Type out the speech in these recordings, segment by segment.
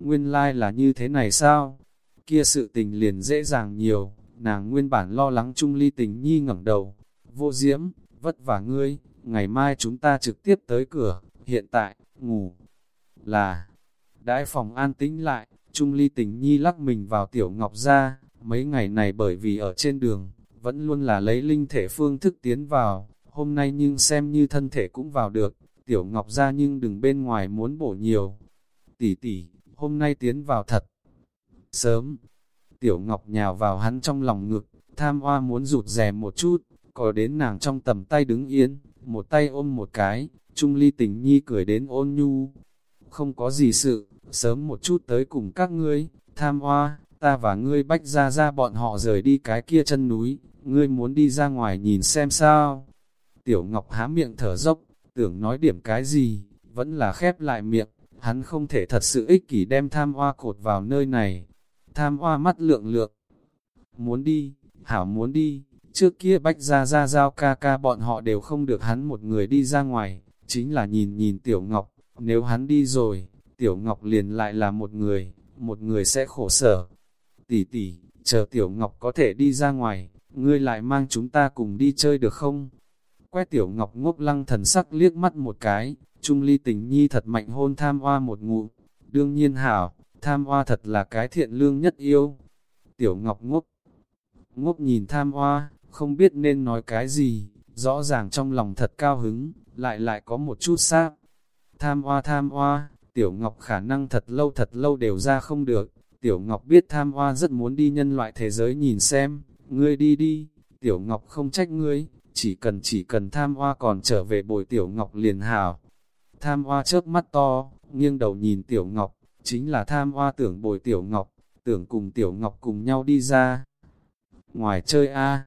nguyên lai like là như thế này sao? Kia sự tình liền dễ dàng nhiều, nàng nguyên bản lo lắng Trung Ly tình nhi ngẩng đầu. Vô diễm, vất vả ngươi, ngày mai chúng ta trực tiếp tới cửa, hiện tại, ngủ. Là, đãi phòng an tĩnh lại, Trung Ly tình nhi lắc mình vào tiểu ngọc ra, mấy ngày này bởi vì ở trên đường, vẫn luôn là lấy linh thể phương thức tiến vào, hôm nay nhưng xem như thân thể cũng vào được, tiểu ngọc ra nhưng đừng bên ngoài muốn bổ nhiều. Tỷ tỷ, hôm nay tiến vào thật. Sớm, tiểu ngọc nhào vào hắn trong lòng ngực, tham hoa muốn rụt rè một chút, có đến nàng trong tầm tay đứng yên, một tay ôm một cái, trung ly tình nhi cười đến ôn nhu. Không có gì sự, sớm một chút tới cùng các ngươi, tham hoa, ta và ngươi bách ra ra bọn họ rời đi cái kia chân núi, ngươi muốn đi ra ngoài nhìn xem sao. Tiểu Ngọc há miệng thở dốc, tưởng nói điểm cái gì, vẫn là khép lại miệng, hắn không thể thật sự ích kỷ đem tham hoa cột vào nơi này. Tham hoa mắt lượng lượng, muốn đi, hảo muốn đi, trước kia bách ra ra giao ca ca bọn họ đều không được hắn một người đi ra ngoài, chính là nhìn nhìn Tiểu Ngọc, nếu hắn đi rồi, Tiểu Ngọc liền lại là một người, một người sẽ khổ sở. Tỷ tỷ, chờ Tiểu Ngọc có thể đi ra ngoài, ngươi lại mang chúng ta cùng đi chơi được không? Quét Tiểu Ngọc ngốc lăng thần sắc liếc mắt một cái, Trung Ly tình nhi thật mạnh hôn tham hoa một ngụ. Đương nhiên hảo, tham hoa thật là cái thiện lương nhất yêu. Tiểu Ngọc ngốc, ngốc nhìn tham hoa, không biết nên nói cái gì, rõ ràng trong lòng thật cao hứng, lại lại có một chút sáp. Tham hoa tham hoa, Tiểu Ngọc khả năng thật lâu thật lâu đều ra không được. Tiểu Ngọc biết tham hoa rất muốn đi nhân loại thế giới nhìn xem, ngươi đi đi, Tiểu Ngọc không trách ngươi, chỉ cần chỉ cần tham hoa còn trở về bồi Tiểu Ngọc liền hảo. Tham hoa chớp mắt to, nghiêng đầu nhìn Tiểu Ngọc, chính là tham hoa tưởng bồi Tiểu Ngọc, tưởng cùng Tiểu Ngọc cùng nhau đi ra. Ngoài chơi a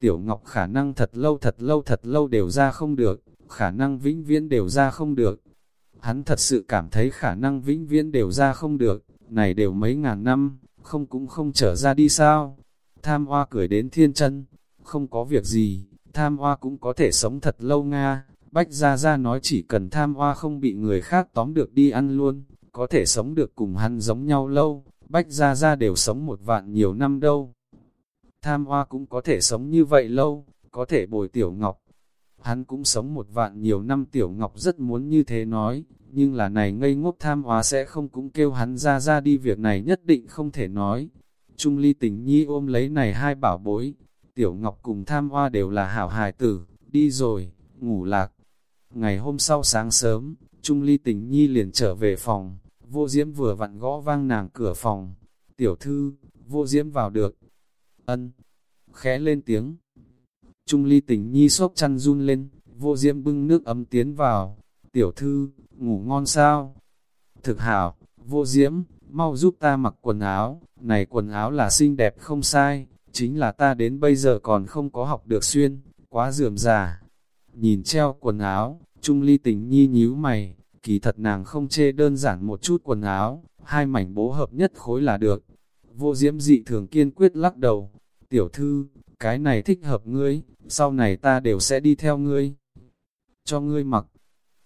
Tiểu Ngọc khả năng thật lâu thật lâu thật lâu đều ra không được, khả năng vĩnh viễn đều ra không được. Hắn thật sự cảm thấy khả năng vĩnh viễn đều ra không được, này đều mấy ngàn năm, không cũng không trở ra đi sao. Tham hoa cười đến thiên chân, không có việc gì, tham hoa cũng có thể sống thật lâu Nga. Bách Gia Gia nói chỉ cần tham hoa không bị người khác tóm được đi ăn luôn, có thể sống được cùng hắn giống nhau lâu, Bách Gia Gia đều sống một vạn nhiều năm đâu. Tham hoa cũng có thể sống như vậy lâu, có thể bồi Tiểu Ngọc. Hắn cũng sống một vạn nhiều năm Tiểu Ngọc rất muốn như thế nói, nhưng là này ngây ngốc tham hoa sẽ không cũng kêu hắn ra ra đi việc này nhất định không thể nói. Trung ly tình nhi ôm lấy này hai bảo bối, Tiểu Ngọc cùng tham hoa đều là hảo hài tử, đi rồi, ngủ lạc. Ngày hôm sau sáng sớm, Trung ly tình nhi liền trở về phòng, vô diễm vừa vặn gõ vang nàng cửa phòng. Tiểu thư, vô diễm vào được. Ân, khẽ lên tiếng. Trung ly tình nhi xốp chăn run lên, vô diễm bưng nước ấm tiến vào. Tiểu thư, ngủ ngon sao? Thực hảo, vô diễm, mau giúp ta mặc quần áo, này quần áo là xinh đẹp không sai, chính là ta đến bây giờ còn không có học được xuyên, quá dườm già. Nhìn treo quần áo, Trung Ly tình nhi nhíu mày, kỳ thật nàng không chê đơn giản một chút quần áo, hai mảnh bố hợp nhất khối là được. Vô diễm dị thường kiên quyết lắc đầu, tiểu thư, cái này thích hợp ngươi, sau này ta đều sẽ đi theo ngươi. Cho ngươi mặc,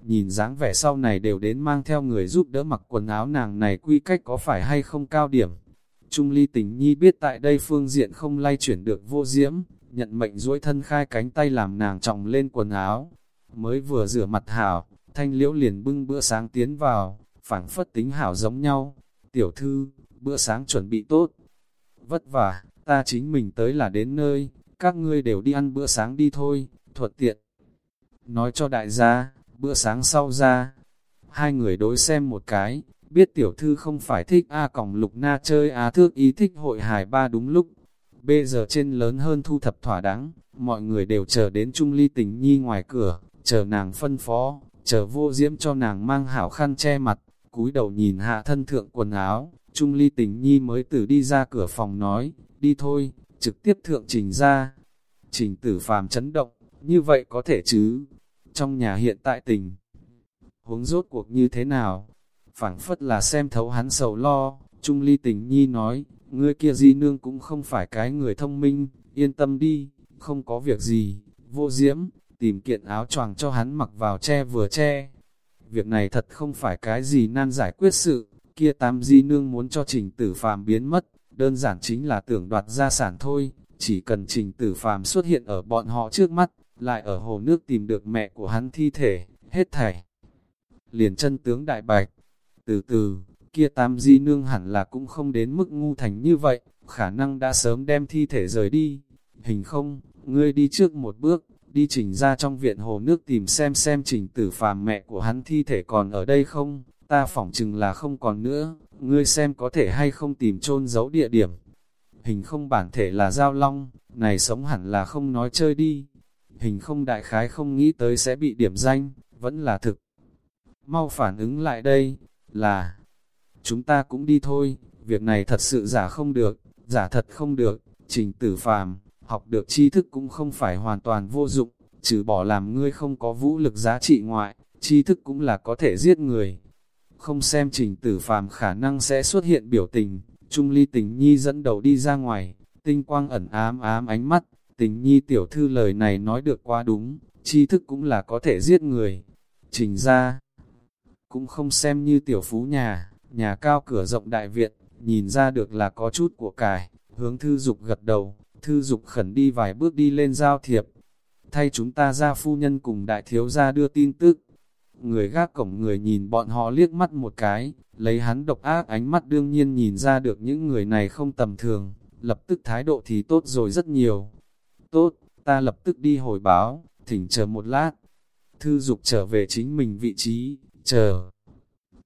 nhìn dáng vẻ sau này đều đến mang theo người giúp đỡ mặc quần áo nàng này quy cách có phải hay không cao điểm. Trung ly tình nhi biết tại đây phương diện không lay chuyển được vô diễm, nhận mệnh duỗi thân khai cánh tay làm nàng trọng lên quần áo. Mới vừa rửa mặt hảo, thanh liễu liền bưng bữa sáng tiến vào, phảng phất tính hảo giống nhau. Tiểu thư, bữa sáng chuẩn bị tốt. Vất vả, ta chính mình tới là đến nơi, các ngươi đều đi ăn bữa sáng đi thôi, thuật tiện. Nói cho đại gia, bữa sáng sau ra, hai người đối xem một cái, biết tiểu thư không phải thích A còng lục na chơi A thước ý thích hội hài ba đúng lúc. Bây giờ trên lớn hơn thu thập thỏa đáng, mọi người đều chờ đến Trung Ly tình nhi ngoài cửa, chờ nàng phân phó, chờ vô diễm cho nàng mang hảo khăn che mặt, cúi đầu nhìn hạ thân thượng quần áo, Trung Ly tình nhi mới từ đi ra cửa phòng nói, đi thôi, trực tiếp thượng trình ra. Trình tử phàm chấn động, như vậy có thể chứ? Trong nhà hiện tại tình, huống rốt cuộc như thế nào? phảng phất là xem thấu hắn sầu lo, Trung Ly tình nhi nói, ngươi kia di nương cũng không phải cái người thông minh, yên tâm đi, không có việc gì, vô diễm, tìm kiện áo choàng cho hắn mặc vào che vừa che. Việc này thật không phải cái gì nan giải quyết sự, kia tam di nương muốn cho trình tử phàm biến mất, đơn giản chính là tưởng đoạt gia sản thôi, chỉ cần trình tử phàm xuất hiện ở bọn họ trước mắt, lại ở hồ nước tìm được mẹ của hắn thi thể, hết thảy. Liền chân tướng đại bạch, từ từ, kia tam di nương hẳn là cũng không đến mức ngu thành như vậy, khả năng đã sớm đem thi thể rời đi. Hình không, ngươi đi trước một bước, đi trình ra trong viện hồ nước tìm xem xem trình tử phàm mẹ của hắn thi thể còn ở đây không, ta phỏng chừng là không còn nữa, ngươi xem có thể hay không tìm chôn giấu địa điểm. Hình không bản thể là giao long, này sống hẳn là không nói chơi đi. Hình không đại khái không nghĩ tới sẽ bị điểm danh, vẫn là thực. Mau phản ứng lại đây, là chúng ta cũng đi thôi, việc này thật sự giả không được, giả thật không được, trình tử phàm, học được tri thức cũng không phải hoàn toàn vô dụng, trừ bỏ làm ngươi không có vũ lực giá trị ngoại, tri thức cũng là có thể giết người. Không xem trình tử phàm khả năng sẽ xuất hiện biểu tình, Trung ly tình nhi dẫn đầu đi ra ngoài, tinh quang ẩn ám ám ánh mắt, tình nhi tiểu thư lời này nói được quá đúng, tri thức cũng là có thể giết người. Trình ra, cũng không xem như tiểu phú nhà, nhà cao cửa rộng đại viện, nhìn ra được là có chút của cải, hướng thư dục gật đầu, thư dục khẩn đi vài bước đi lên giao thiệp. Thay chúng ta ra phu nhân cùng đại thiếu gia đưa tin tức. Người gác cổng người nhìn bọn họ liếc mắt một cái, lấy hắn độc ác ánh mắt đương nhiên nhìn ra được những người này không tầm thường, lập tức thái độ thì tốt rồi rất nhiều. Tốt, ta lập tức đi hồi báo, thỉnh chờ một lát. Thư dục trở về chính mình vị trí, chờ.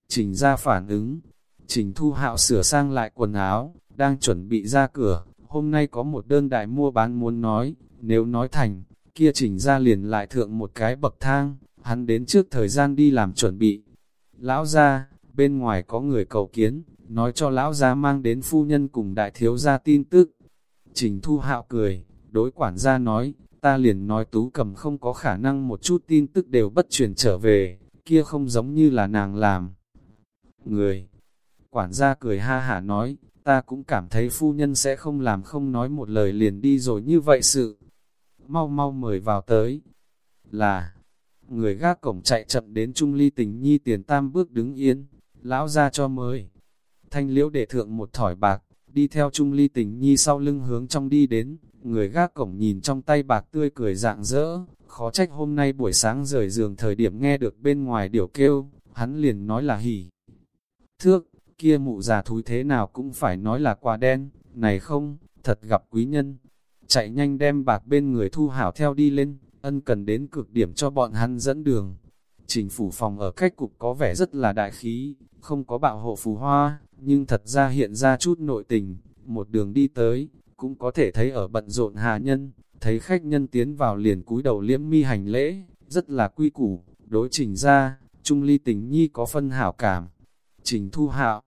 Trình ra phản ứng, Trình Thu Hạo sửa sang lại quần áo, đang chuẩn bị ra cửa, hôm nay có một đơn đại mua bán muốn nói, nếu nói thành, kia Trình ra liền lại thượng một cái bậc thang, hắn đến trước thời gian đi làm chuẩn bị. Lão ra, bên ngoài có người cầu kiến, nói cho lão gia mang đến phu nhân cùng đại thiếu gia tin tức. Trình Thu Hạo cười, đối quản gia nói, ta liền nói tú cầm không có khả năng một chút tin tức đều bất truyền trở về, kia không giống như là nàng làm. Người, quản gia cười ha hả nói, ta cũng cảm thấy phu nhân sẽ không làm không nói một lời liền đi rồi như vậy sự. Mau mau mời vào tới. Là, người gác cổng chạy chậm đến Trung Ly tình nhi tiền tam bước đứng yên, lão ra cho mời. Thanh liễu để thượng một thỏi bạc, đi theo Trung Ly tình nhi sau lưng hướng trong đi đến, người gác cổng nhìn trong tay bạc tươi cười dạng dỡ, khó trách hôm nay buổi sáng rời giường thời điểm nghe được bên ngoài điều kêu, hắn liền nói là hỉ. Thước, kia mụ già thúi thế nào cũng phải nói là quả đen, này không, thật gặp quý nhân. Chạy nhanh đem bạc bên người thu hảo theo đi lên, ân cần đến cực điểm cho bọn hắn dẫn đường. Trình phủ phòng ở cách cục có vẻ rất là đại khí, không có bạo hộ phù hoa, nhưng thật ra hiện ra chút nội tình, một đường đi tới, cũng có thể thấy ở bận rộn hà nhân, thấy khách nhân tiến vào liền cúi đầu liễm mi hành lễ, rất là quy củ, đối trình ra, trung ly tình nhi có phân hảo cảm. Trình thu hạo,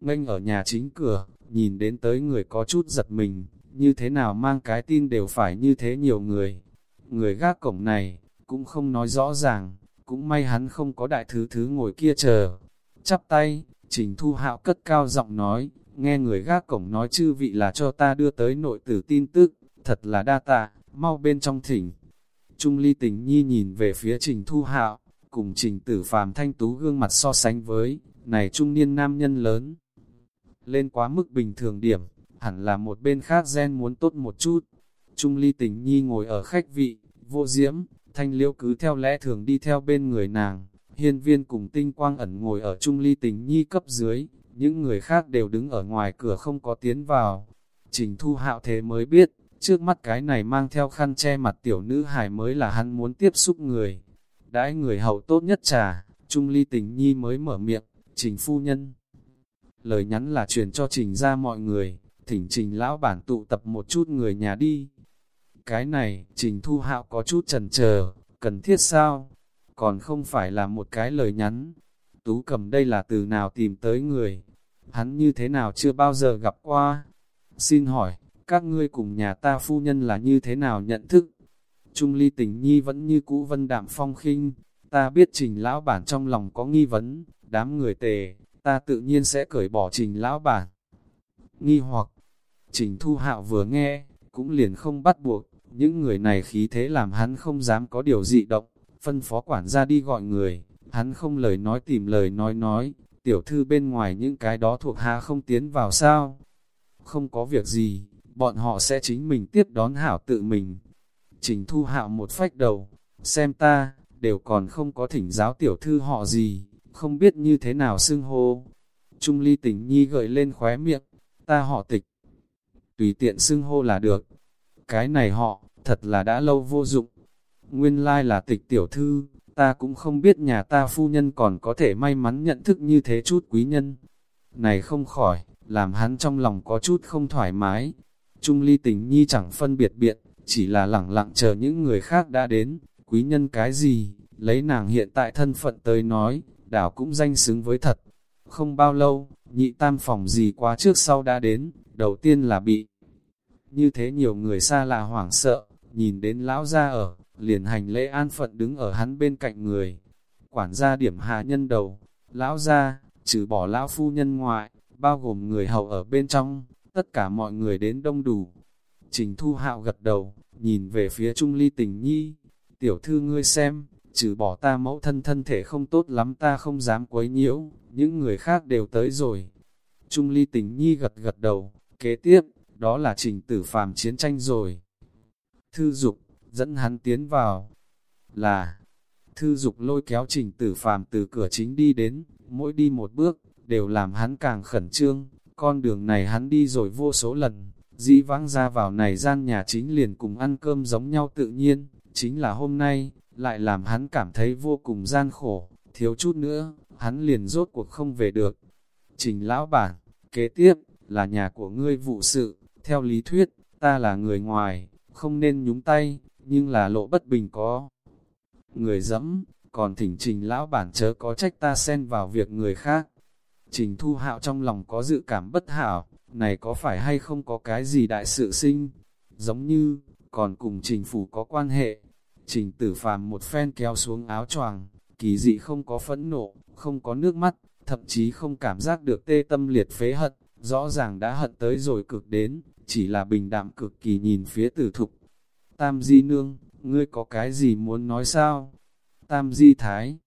nghênh ở nhà chính cửa, nhìn đến tới người có chút giật mình, như thế nào mang cái tin đều phải như thế nhiều người. Người gác cổng này, cũng không nói rõ ràng, cũng may hắn không có đại thứ thứ ngồi kia chờ. Chắp tay, trình thu hạo cất cao giọng nói, nghe người gác cổng nói chư vị là cho ta đưa tới nội tử tin tức, thật là đa tạ, mau bên trong thỉnh. Trung ly tình nhi nhìn về phía trình thu hạo, cùng trình tử phàm thanh tú gương mặt so sánh với, này trung niên nam nhân lớn lên quá mức bình thường điểm, hẳn là một bên khác gen muốn tốt một chút. Trung ly tình nhi ngồi ở khách vị, vô diễm, thanh liễu cứ theo lẽ thường đi theo bên người nàng, hiên viên cùng tinh quang ẩn ngồi ở trung ly tình nhi cấp dưới, những người khác đều đứng ở ngoài cửa không có tiến vào. Trình thu hạo thế mới biết, trước mắt cái này mang theo khăn che mặt tiểu nữ hải mới là hắn muốn tiếp xúc người. Đãi người hậu tốt nhất trà, trung ly tình nhi mới mở miệng, trình phu nhân lời nhắn là truyền cho trình ra mọi người, thỉnh trình lão bản tụ tập một chút người nhà đi. Cái này, trình thu hạo có chút trần chờ cần thiết sao? Còn không phải là một cái lời nhắn. Tú cầm đây là từ nào tìm tới người? Hắn như thế nào chưa bao giờ gặp qua? Xin hỏi, các ngươi cùng nhà ta phu nhân là như thế nào nhận thức? Trung ly tình nhi vẫn như cũ vân đạm phong khinh, ta biết trình lão bản trong lòng có nghi vấn, đám người tề, ta tự nhiên sẽ cởi bỏ trình lão bản. Nghi hoặc, trình thu hạo vừa nghe, cũng liền không bắt buộc, những người này khí thế làm hắn không dám có điều dị động, phân phó quản gia đi gọi người, hắn không lời nói tìm lời nói nói, tiểu thư bên ngoài những cái đó thuộc hạ không tiến vào sao? Không có việc gì, bọn họ sẽ chính mình tiếp đón hảo tự mình. Trình thu hạo một phách đầu, xem ta, đều còn không có thỉnh giáo tiểu thư họ gì, không biết như thế nào xưng hô. Trung ly tình nhi gợi lên khóe miệng, ta họ tịch. Tùy tiện xưng hô là được. Cái này họ, thật là đã lâu vô dụng. Nguyên lai là tịch tiểu thư, ta cũng không biết nhà ta phu nhân còn có thể may mắn nhận thức như thế chút quý nhân. Này không khỏi, làm hắn trong lòng có chút không thoải mái. Trung ly tình nhi chẳng phân biệt biện, chỉ là lẳng lặng chờ những người khác đã đến, quý nhân cái gì, lấy nàng hiện tại thân phận tới nói, đảo cũng danh xứng với thật. Không bao lâu, nhị tam phòng gì quá trước sau đã đến, đầu tiên là bị. Như thế nhiều người xa lạ hoảng sợ, nhìn đến lão ra ở, liền hành lễ an phận đứng ở hắn bên cạnh người. Quản gia điểm hạ nhân đầu, lão ra, trừ bỏ lão phu nhân ngoại, bao gồm người hầu ở bên trong, tất cả mọi người đến đông đủ. Trình thu hạo gật đầu, nhìn về phía Trung Ly tình nhi, tiểu thư ngươi xem, trừ bỏ ta mẫu thân thân thể không tốt lắm ta không dám quấy nhiễu, những người khác đều tới rồi. Trung Ly tình nhi gật gật đầu, kế tiếp, đó là trình tử phàm chiến tranh rồi. Thư dục, dẫn hắn tiến vào, là, thư dục lôi kéo trình tử phàm từ cửa chính đi đến, mỗi đi một bước, đều làm hắn càng khẩn trương, con đường này hắn đi rồi vô số lần, dĩ vãng ra vào này gian nhà chính liền cùng ăn cơm giống nhau tự nhiên, chính là hôm nay, lại làm hắn cảm thấy vô cùng gian khổ, thiếu chút nữa, hắn liền rốt cuộc không về được. Trình lão bản, kế tiếp, là nhà của ngươi vụ sự, theo lý thuyết, ta là người ngoài, không nên nhúng tay, nhưng là lộ bất bình có. Người dẫm, còn thỉnh trình lão bản chớ có trách ta xen vào việc người khác. Trình thu hạo trong lòng có dự cảm bất hảo, này có phải hay không có cái gì đại sự sinh, giống như, còn cùng trình phủ có quan hệ. Trình tử phàm một phen kéo xuống áo choàng, kỳ dị không có phẫn nộ, không có nước mắt, thậm chí không cảm giác được tê tâm liệt phế hận, rõ ràng đã hận tới rồi cực đến, chỉ là bình đạm cực kỳ nhìn phía tử thục. Tam Di Nương, ngươi có cái gì muốn nói sao? Tam Di Thái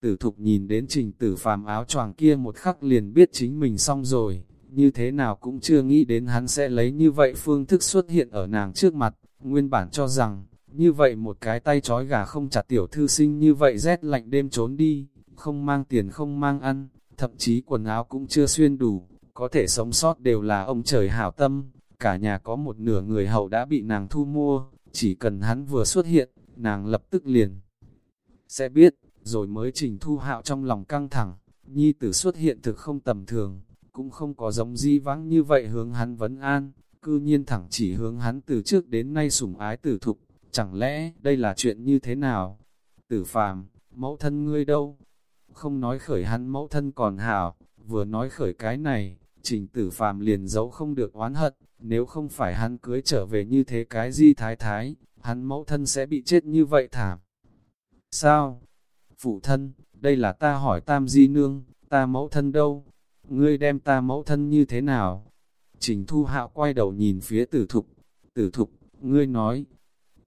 Tử thục nhìn đến trình tử phàm áo choàng kia một khắc liền biết chính mình xong rồi, như thế nào cũng chưa nghĩ đến hắn sẽ lấy như vậy phương thức xuất hiện ở nàng trước mặt, nguyên bản cho rằng, như vậy một cái tay trói gà không chặt tiểu thư sinh như vậy rét lạnh đêm trốn đi, không mang tiền không mang ăn, thậm chí quần áo cũng chưa xuyên đủ, có thể sống sót đều là ông trời hảo tâm, cả nhà có một nửa người hậu đã bị nàng thu mua, chỉ cần hắn vừa xuất hiện, nàng lập tức liền. Sẽ biết, rồi mới trình thu hạo trong lòng căng thẳng, nhi tử xuất hiện thực không tầm thường, cũng không có giống di vắng như vậy hướng hắn vấn an, cư nhiên thẳng chỉ hướng hắn từ trước đến nay sủng ái tử thục, chẳng lẽ đây là chuyện như thế nào? Tử phàm, mẫu thân ngươi đâu? Không nói khởi hắn mẫu thân còn hảo, vừa nói khởi cái này, trình tử phàm liền giấu không được oán hận, nếu không phải hắn cưới trở về như thế cái di thái thái, hắn mẫu thân sẽ bị chết như vậy thảm. Sao? Phụ thân, đây là ta hỏi tam di nương, ta mẫu thân đâu? Ngươi đem ta mẫu thân như thế nào? Trình thu hạo quay đầu nhìn phía tử thục, tử thục, ngươi nói.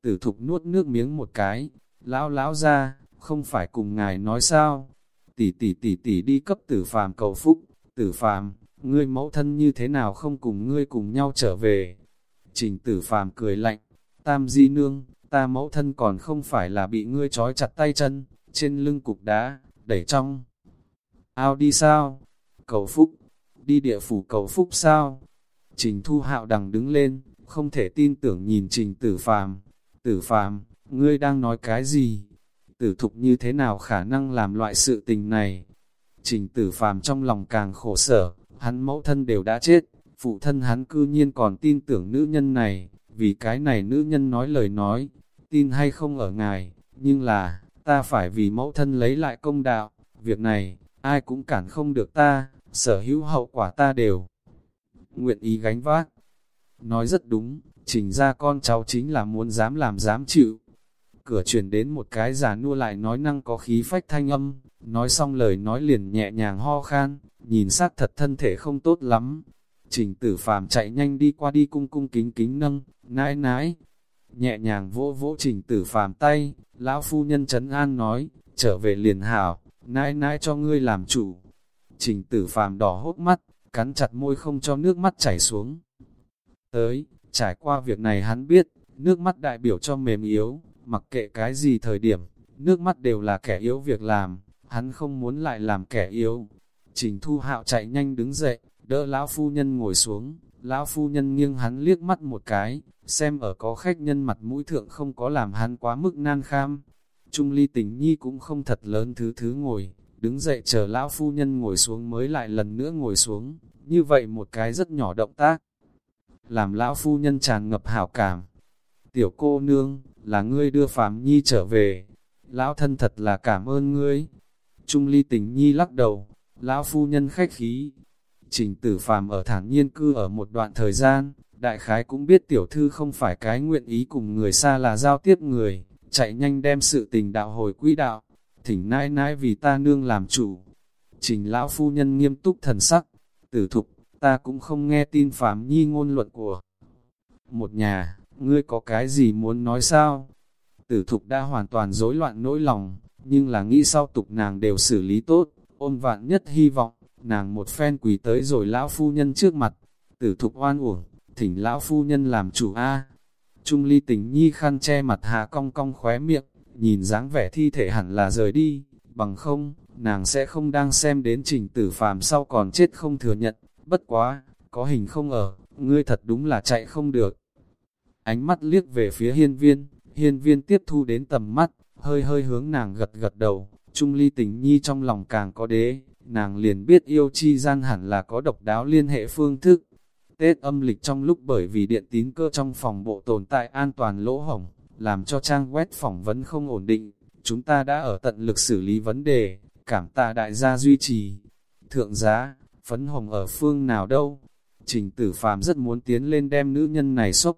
Tử thục nuốt nước miếng một cái, lão lão ra, không phải cùng ngài nói sao? Tỷ tỷ tỷ tỷ đi cấp tử phàm cầu phúc, tử phàm, ngươi mẫu thân như thế nào không cùng ngươi cùng nhau trở về. Trình tử phàm cười lạnh, tam di nương, ta mẫu thân còn không phải là bị ngươi trói chặt tay chân, trên lưng cục đá, đẩy trong. Ao đi sao? Cầu phúc, đi địa phủ cầu phúc sao? Trình thu hạo đằng đứng lên, không thể tin tưởng nhìn trình tử phàm. Tử phàm, ngươi đang nói cái gì? Tử thục như thế nào khả năng làm loại sự tình này? Trình tử phàm trong lòng càng khổ sở, hắn mẫu thân đều đã chết, phụ thân hắn cư nhiên còn tin tưởng nữ nhân này, vì cái này nữ nhân nói lời nói, tin hay không ở ngài, nhưng là, ta phải vì mẫu thân lấy lại công đạo, việc này, ai cũng cản không được ta, sở hữu hậu quả ta đều nguyện ý gánh vác. Nói rất đúng, trình ra con cháu chính là muốn dám làm dám chịu. Cửa chuyển đến một cái giả nua lại nói năng có khí phách thanh âm, nói xong lời nói liền nhẹ nhàng ho khan, nhìn sát thật thân thể không tốt lắm. Trình tử phàm chạy nhanh đi qua đi cung cung kính kính nâng, nãi nãi. Nhẹ nhàng vỗ vỗ trình tử phàm tay, lão phu nhân trấn an nói, trở về liền hảo, nãi nãi cho ngươi làm chủ. Trình tử phàm đỏ hốt mắt, cắn chặt môi không cho nước mắt chảy xuống. Tới, trải qua việc này hắn biết, nước mắt đại biểu cho mềm yếu, mặc kệ cái gì thời điểm, nước mắt đều là kẻ yếu việc làm, hắn không muốn lại làm kẻ yếu. Trình thu hạo chạy nhanh đứng dậy, đỡ lão phu nhân ngồi xuống, lão phu nhân nghiêng hắn liếc mắt một cái, xem ở có khách nhân mặt mũi thượng không có làm hắn quá mức nan kham. Trung ly tình nhi cũng không thật lớn thứ thứ ngồi, đứng dậy chờ lão phu nhân ngồi xuống mới lại lần nữa ngồi xuống, như vậy một cái rất nhỏ động tác. Làm lão phu nhân tràn ngập hảo cảm. Tiểu cô nương, là ngươi đưa Phạm Nhi trở về. Lão thân thật là cảm ơn ngươi. Trung ly tình nhi lắc đầu, lão phu nhân khách khí. Trình tử Phạm ở thản nhiên cư ở một đoạn thời gian, đại khái cũng biết tiểu thư không phải cái nguyện ý cùng người xa là giao tiếp người, chạy nhanh đem sự tình đạo hồi quỹ đạo, thỉnh nãi nãi vì ta nương làm chủ. Trình lão phu nhân nghiêm túc thần sắc, tử thục, ta cũng không nghe tin phạm nhi ngôn luận của một nhà, ngươi có cái gì muốn nói sao? Tử thục đã hoàn toàn rối loạn nỗi lòng, nhưng là nghĩ sau tục nàng đều xử lý tốt, ôm vạn nhất hy vọng, nàng một phen quỳ tới rồi lão phu nhân trước mặt, tử thục oan uổng, thỉnh lão phu nhân làm chủ A. Trung ly tình nhi khăn che mặt hạ cong cong khóe miệng, nhìn dáng vẻ thi thể hẳn là rời đi, bằng không, nàng sẽ không đang xem đến trình tử phàm sau còn chết không thừa nhận, bất quá, có hình không ở, ngươi thật đúng là chạy không được. Ánh mắt liếc về phía hiên viên, hiên viên tiếp thu đến tầm mắt, hơi hơi hướng nàng gật gật đầu, trung ly tình nhi trong lòng càng có đế, nàng liền biết yêu chi gian hẳn là có độc đáo liên hệ phương thức. Tết âm lịch trong lúc bởi vì điện tín cơ trong phòng bộ tồn tại an toàn lỗ hổng, làm cho trang web phỏng vấn không ổn định, chúng ta đã ở tận lực xử lý vấn đề, cảm tạ đại gia duy trì. Thượng giá, phấn hồng ở phương nào đâu? Trình tử phàm rất muốn tiến lên đem nữ nhân này sốc.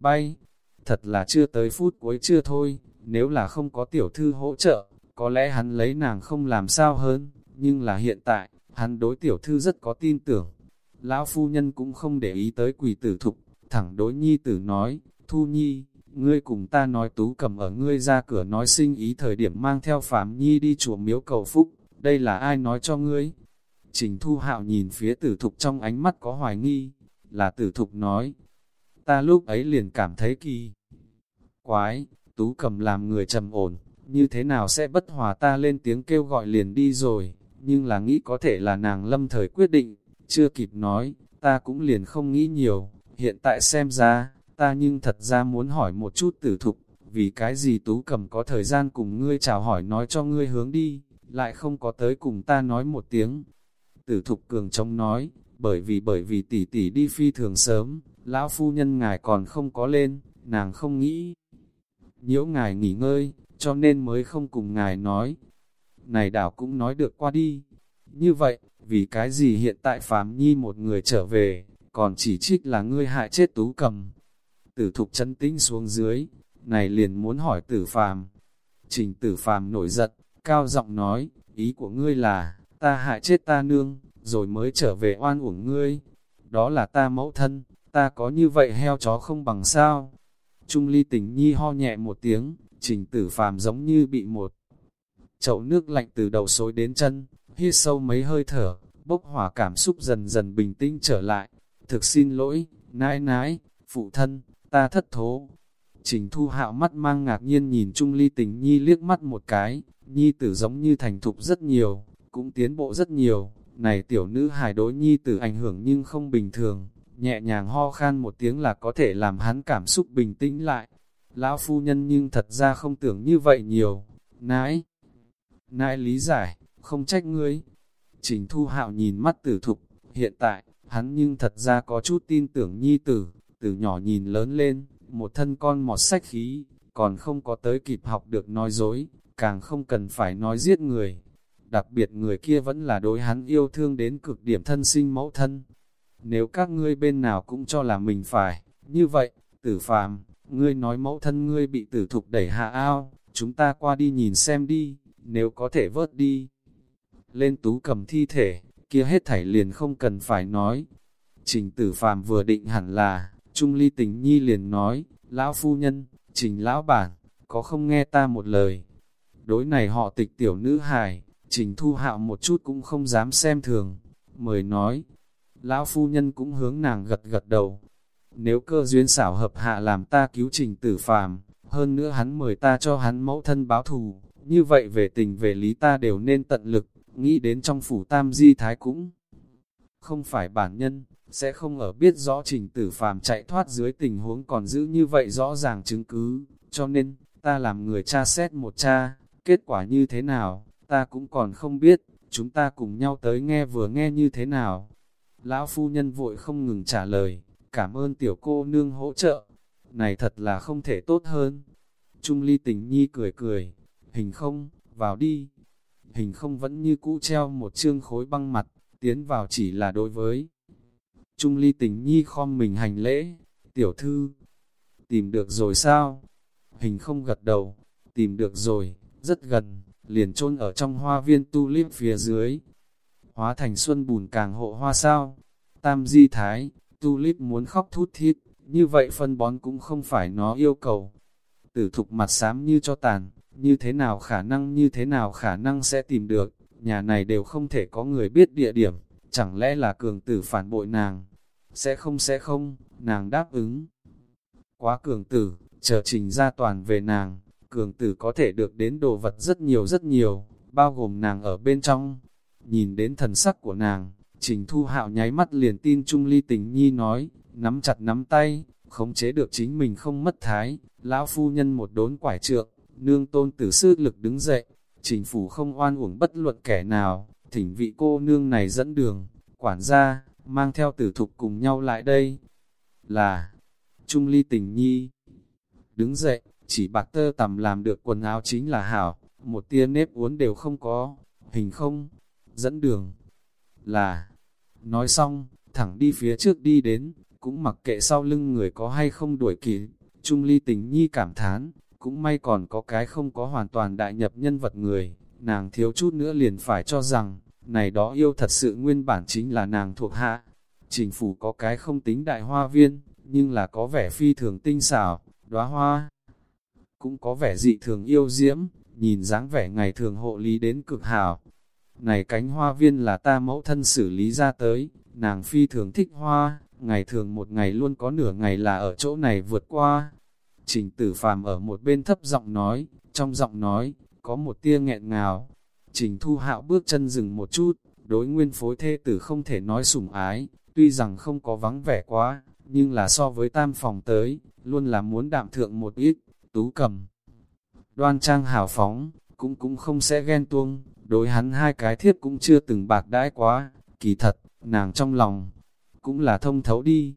Bay, thật là chưa tới phút cuối chưa thôi, nếu là không có tiểu thư hỗ trợ, có lẽ hắn lấy nàng không làm sao hơn, nhưng là hiện tại, hắn đối tiểu thư rất có tin tưởng. Lão phu nhân cũng không để ý tới quỷ tử thục, thẳng đối nhi tử nói, thu nhi, ngươi cùng ta nói tú cầm ở ngươi ra cửa nói sinh ý thời điểm mang theo phạm nhi đi chùa miếu cầu phúc, đây là ai nói cho ngươi? Trình thu hạo nhìn phía tử thục trong ánh mắt có hoài nghi, là tử thục nói, ta lúc ấy liền cảm thấy kỳ. Quái, tú cầm làm người trầm ổn, như thế nào sẽ bất hòa ta lên tiếng kêu gọi liền đi rồi, nhưng là nghĩ có thể là nàng lâm thời quyết định, chưa kịp nói, ta cũng liền không nghĩ nhiều, hiện tại xem ra, ta nhưng thật ra muốn hỏi một chút tử thục, vì cái gì tú cầm có thời gian cùng ngươi chào hỏi nói cho ngươi hướng đi, lại không có tới cùng ta nói một tiếng. Tử thục cường trông nói, bởi vì bởi vì tỷ tỷ đi phi thường sớm, lão phu nhân ngài còn không có lên, nàng không nghĩ. Nhiễu ngài nghỉ ngơi, cho nên mới không cùng ngài nói. Này đảo cũng nói được qua đi. Như vậy, vì cái gì hiện tại phàm nhi một người trở về, còn chỉ trích là ngươi hại chết tú cầm. Tử thục chân tĩnh xuống dưới, này liền muốn hỏi tử phàm. Trình tử phàm nổi giận, cao giọng nói, ý của ngươi là, ta hại chết ta nương, rồi mới trở về oan uổng ngươi. Đó là ta mẫu thân, ta có như vậy heo chó không bằng sao. Trung ly tình nhi ho nhẹ một tiếng, trình tử phàm giống như bị một chậu nước lạnh từ đầu xối đến chân, hít sâu mấy hơi thở, bốc hỏa cảm xúc dần dần bình tĩnh trở lại. Thực xin lỗi, nãi nãi, phụ thân, ta thất thố. Trình thu hạo mắt mang ngạc nhiên nhìn Trung ly tình nhi liếc mắt một cái, nhi tử giống như thành thục rất nhiều, cũng tiến bộ rất nhiều. Này tiểu nữ hài đối nhi tử ảnh hưởng nhưng không bình thường, nhẹ nhàng ho khan một tiếng là có thể làm hắn cảm xúc bình tĩnh lại. Lão phu nhân nhưng thật ra không tưởng như vậy nhiều. Nãi, nãi lý giải, không trách ngươi. Trình thu hạo nhìn mắt tử thục, hiện tại, hắn nhưng thật ra có chút tin tưởng nhi tử, từ nhỏ nhìn lớn lên, một thân con mọt sách khí, còn không có tới kịp học được nói dối, càng không cần phải nói giết người. Đặc biệt người kia vẫn là đối hắn yêu thương đến cực điểm thân sinh mẫu thân. Nếu các ngươi bên nào cũng cho là mình phải, như vậy, tử phàm, ngươi nói mẫu thân ngươi bị tử thục đẩy hạ ao, chúng ta qua đi nhìn xem đi, nếu có thể vớt đi. Lên tú cầm thi thể, kia hết thảy liền không cần phải nói. Trình tử phàm vừa định hẳn là, Trung ly tình nhi liền nói, lão phu nhân, trình lão bản, có không nghe ta một lời. Đối này họ tịch tiểu nữ hài, Trình Thu Hạo một chút cũng không dám xem thường, mời nói. Lão phu nhân cũng hướng nàng gật gật đầu. Nếu cơ duyên xảo hợp hạ làm ta cứu trình tử phàm, hơn nữa hắn mời ta cho hắn mẫu thân báo thù, như vậy về tình về lý ta đều nên tận lực, nghĩ đến trong phủ tam di thái cũng không phải bản nhân, sẽ không ở biết rõ trình tử phàm chạy thoát dưới tình huống còn giữ như vậy rõ ràng chứng cứ, cho nên, ta làm người cha xét một cha, kết quả như thế nào, ta cũng còn không biết, chúng ta cùng nhau tới nghe vừa nghe như thế nào. Lão phu nhân vội không ngừng trả lời, cảm ơn tiểu cô nương hỗ trợ, này thật là không thể tốt hơn. Trung ly tình nhi cười cười, hình không, vào đi. Hình không vẫn như cũ treo một chương khối băng mặt, tiến vào chỉ là đối với. Trung ly tình nhi khom mình hành lễ, tiểu thư, tìm được rồi sao? Hình không gật đầu, tìm được rồi, rất gần, liền chôn ở trong hoa viên tulip phía dưới. Hóa thành xuân bùn càng hộ hoa sao? Tam di thái, tulip muốn khóc thút thít, như vậy phân bón cũng không phải nó yêu cầu. Tử thục mặt xám như cho tàn, như thế nào khả năng như thế nào khả năng sẽ tìm được, nhà này đều không thể có người biết địa điểm, chẳng lẽ là cường tử phản bội nàng? Sẽ không sẽ không, nàng đáp ứng. Quá cường tử, chờ trình ra toàn về nàng, cường tử có thể được đến đồ vật rất nhiều rất nhiều, bao gồm nàng ở bên trong. Nhìn đến thần sắc của nàng, trình thu hạo nháy mắt liền tin Trung Ly tình nhi nói, nắm chặt nắm tay, khống chế được chính mình không mất thái, lão phu nhân một đốn quải trượng, nương tôn tử sư lực đứng dậy, trình phủ không oan uổng bất luận kẻ nào, thỉnh vị cô nương này dẫn đường, quản gia, mang theo tử thục cùng nhau lại đây, là Trung Ly tình nhi. Đứng dậy, chỉ bạc tơ tầm làm được quần áo chính là hảo, một tia nếp uốn đều không có, hình không, dẫn đường, là, nói xong, thẳng đi phía trước đi đến, cũng mặc kệ sau lưng người có hay không đuổi kịp, Trung Ly tình nhi cảm thán, cũng may còn có cái không có hoàn toàn đại nhập nhân vật người, nàng thiếu chút nữa liền phải cho rằng, này đó yêu thật sự nguyên bản chính là nàng thuộc hạ. Trình phủ có cái không tính đại hoa viên, nhưng là có vẻ phi thường tinh xảo, đóa hoa. Cũng có vẻ dị thường yêu diễm, nhìn dáng vẻ ngày thường hộ lý đến cực hảo. Này cánh hoa viên là ta mẫu thân xử lý ra tới, nàng phi thường thích hoa, ngày thường một ngày luôn có nửa ngày là ở chỗ này vượt qua. Trình tử phàm ở một bên thấp giọng nói, trong giọng nói, có một tia nghẹn ngào. Trình thu hạo bước chân dừng một chút, đối nguyên phối thê tử không thể nói sủng ái, tuy rằng không có vắng vẻ quá, nhưng là so với tam phòng tới, luôn là muốn đạm thượng một ít, tú cầm. Đoan trang hào phóng, cũng cũng không sẽ ghen tuông, đối hắn hai cái thiếp cũng chưa từng bạc đãi quá, kỳ thật, nàng trong lòng, cũng là thông thấu đi.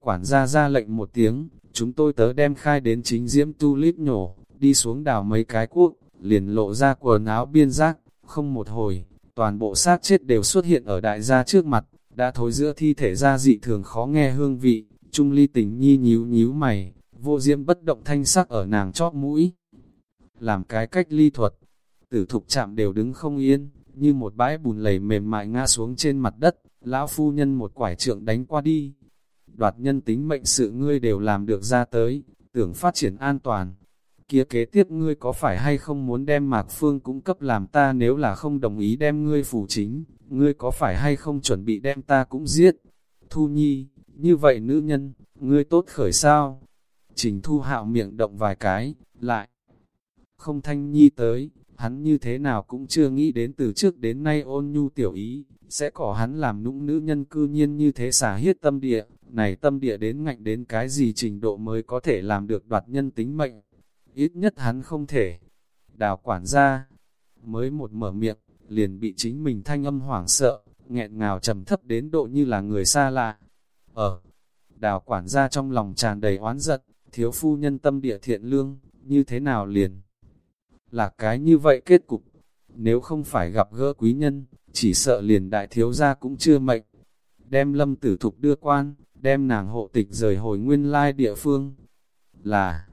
Quản gia ra lệnh một tiếng, chúng tôi tớ đem khai đến chính diễm tulip nhổ, đi xuống đào mấy cái cuốc, liền lộ ra quần áo biên giác, không một hồi, toàn bộ xác chết đều xuất hiện ở đại gia trước mặt, đã thối giữa thi thể ra dị thường khó nghe hương vị, trung ly tình nhi nhíu nhíu mày, vô diêm bất động thanh sắc ở nàng chóp mũi. Làm cái cách ly thuật, tử thục chạm đều đứng không yên, như một bãi bùn lầy mềm mại ngã xuống trên mặt đất, lão phu nhân một quải trượng đánh qua đi. Đoạt nhân tính mệnh sự ngươi đều làm được ra tới, tưởng phát triển an toàn. Kia kế tiếp ngươi có phải hay không muốn đem mạc phương cung cấp làm ta nếu là không đồng ý đem ngươi phủ chính, ngươi có phải hay không chuẩn bị đem ta cũng giết. Thu nhi, như vậy nữ nhân, ngươi tốt khởi sao? Trình thu hạo miệng động vài cái, lại. Không thanh nhi tới, hắn như thế nào cũng chưa nghĩ đến từ trước đến nay ôn nhu tiểu ý, sẽ có hắn làm nũng nữ nhân cư nhiên như thế xả hiết tâm địa, này tâm địa đến ngạnh đến cái gì trình độ mới có thể làm được đoạt nhân tính mệnh. Ít nhất hắn không thể. Đào quản gia, mới một mở miệng, liền bị chính mình thanh âm hoảng sợ, nghẹn ngào trầm thấp đến độ như là người xa lạ. Ở, đào quản gia trong lòng tràn đầy oán giận, thiếu phu nhân tâm địa thiện lương, như thế nào liền? Là cái như vậy kết cục, nếu không phải gặp gỡ quý nhân, chỉ sợ liền đại thiếu gia cũng chưa mệnh. Đem lâm tử thục đưa quan, đem nàng hộ tịch rời hồi nguyên lai địa phương. Là,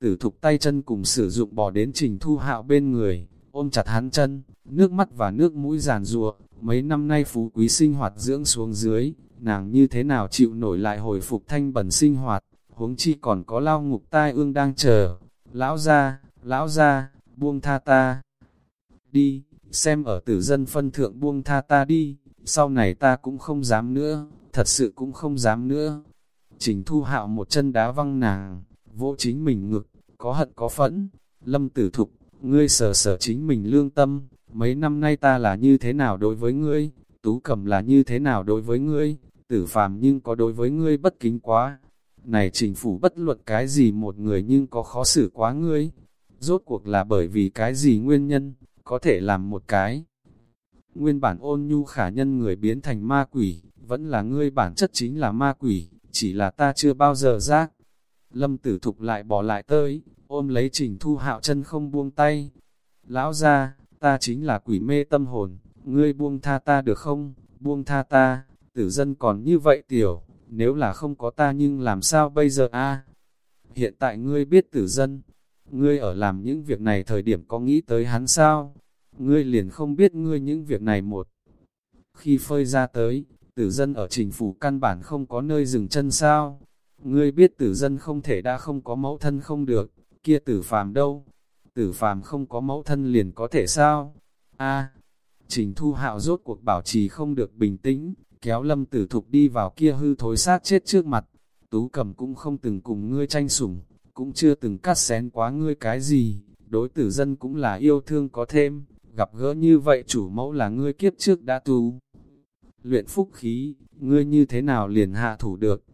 tử thục tay chân cùng sử dụng bỏ đến trình thu hạo bên người, ôm chặt hắn chân, nước mắt và nước mũi giàn rùa, mấy năm nay phú quý sinh hoạt dưỡng xuống dưới, nàng như thế nào chịu nổi lại hồi phục thanh bẩn sinh hoạt, huống chi còn có lao ngục tai ương đang chờ. Lão ra, lão ra, buông tha ta. Đi, xem ở tử dân phân thượng buông tha ta đi, sau này ta cũng không dám nữa, thật sự cũng không dám nữa. Trình thu hạo một chân đá văng nàng, vỗ chính mình ngực, có hận có phẫn, lâm tử thục, ngươi sờ sờ chính mình lương tâm, mấy năm nay ta là như thế nào đối với ngươi, tú cầm là như thế nào đối với ngươi, tử phàm nhưng có đối với ngươi bất kính quá. Này trình phủ bất luận cái gì một người nhưng có khó xử quá ngươi, rốt cuộc là bởi vì cái gì nguyên nhân, có thể làm một cái. Nguyên bản ôn nhu khả nhân người biến thành ma quỷ, vẫn là ngươi bản chất chính là ma quỷ, chỉ là ta chưa bao giờ giác. Lâm tử thục lại bỏ lại tới, ôm lấy trình thu hạo chân không buông tay. Lão ra, ta chính là quỷ mê tâm hồn, ngươi buông tha ta được không, buông tha ta, tử dân còn như vậy tiểu, nếu là không có ta nhưng làm sao bây giờ a Hiện tại ngươi biết tử dân, ngươi ở làm những việc này thời điểm có nghĩ tới hắn sao? Ngươi liền không biết ngươi những việc này một. Khi phơi ra tới, tử dân ở trình phủ căn bản không có nơi dừng chân sao? Ngươi biết tử dân không thể đã không có mẫu thân không được, kia tử phàm đâu? Tử phàm không có mẫu thân liền có thể sao? a trình thu hạo rốt cuộc bảo trì không được bình tĩnh, kéo lâm tử thục đi vào kia hư thối xác chết trước mặt. Tú cầm cũng không từng cùng ngươi tranh sủng, cũng chưa từng cắt xén quá ngươi cái gì, đối tử dân cũng là yêu thương có thêm, gặp gỡ như vậy chủ mẫu là ngươi kiếp trước đã tu. Luyện phúc khí, ngươi như thế nào liền hạ thủ được?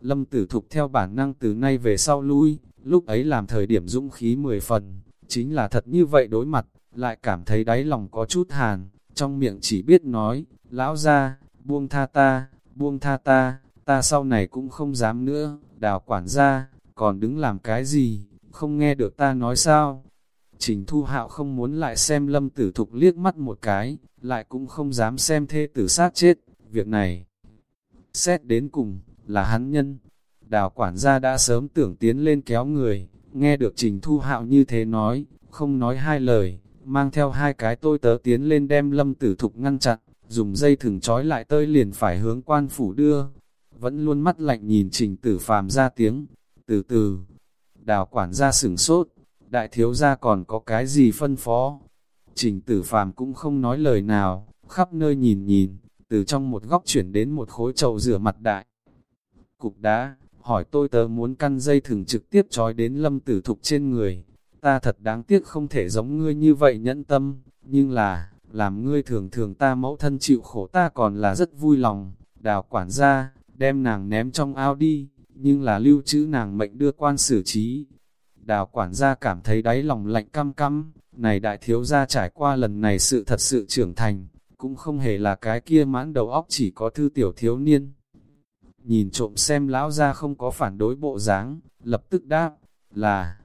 Lâm tử thục theo bản năng từ nay về sau lui, lúc ấy làm thời điểm dũng khí mười phần, chính là thật như vậy đối mặt, lại cảm thấy đáy lòng có chút hàn, trong miệng chỉ biết nói, lão ra, buông tha ta, buông tha ta, ta sau này cũng không dám nữa, đào quản gia, còn đứng làm cái gì, không nghe được ta nói sao? Trình Thu Hạo không muốn lại xem lâm tử thục liếc mắt một cái, lại cũng không dám xem thê tử sát chết, việc này. Xét đến cùng, là hắn nhân. Đào quản gia đã sớm tưởng tiến lên kéo người, nghe được Trình Thu Hạo như thế nói, không nói hai lời, mang theo hai cái tôi tớ tiến lên đem lâm tử thục ngăn chặn, dùng dây thừng trói lại tơi liền phải hướng quan phủ đưa. Vẫn luôn mắt lạnh nhìn Trình tử phàm ra tiếng, từ từ, đào quản gia sửng sốt, đại thiếu gia còn có cái gì phân phó. Trình tử phàm cũng không nói lời nào, khắp nơi nhìn nhìn, từ trong một góc chuyển đến một khối trầu rửa mặt đại. Cục đá, hỏi tôi tớ muốn căn dây thừng trực tiếp trói đến lâm tử thục trên người. Ta thật đáng tiếc không thể giống ngươi như vậy nhẫn tâm, nhưng là, làm ngươi thường thường ta mẫu thân chịu khổ ta còn là rất vui lòng. Đào quản gia, đem nàng ném trong ao đi nhưng là lưu trữ nàng mệnh đưa quan xử trí. Đào quản gia cảm thấy đáy lòng lạnh căm căm, này đại thiếu gia trải qua lần này sự thật sự trưởng thành, cũng không hề là cái kia mãn đầu óc chỉ có thư tiểu thiếu niên. Nhìn trộm xem lão gia không có phản đối bộ dáng, lập tức đáp, là...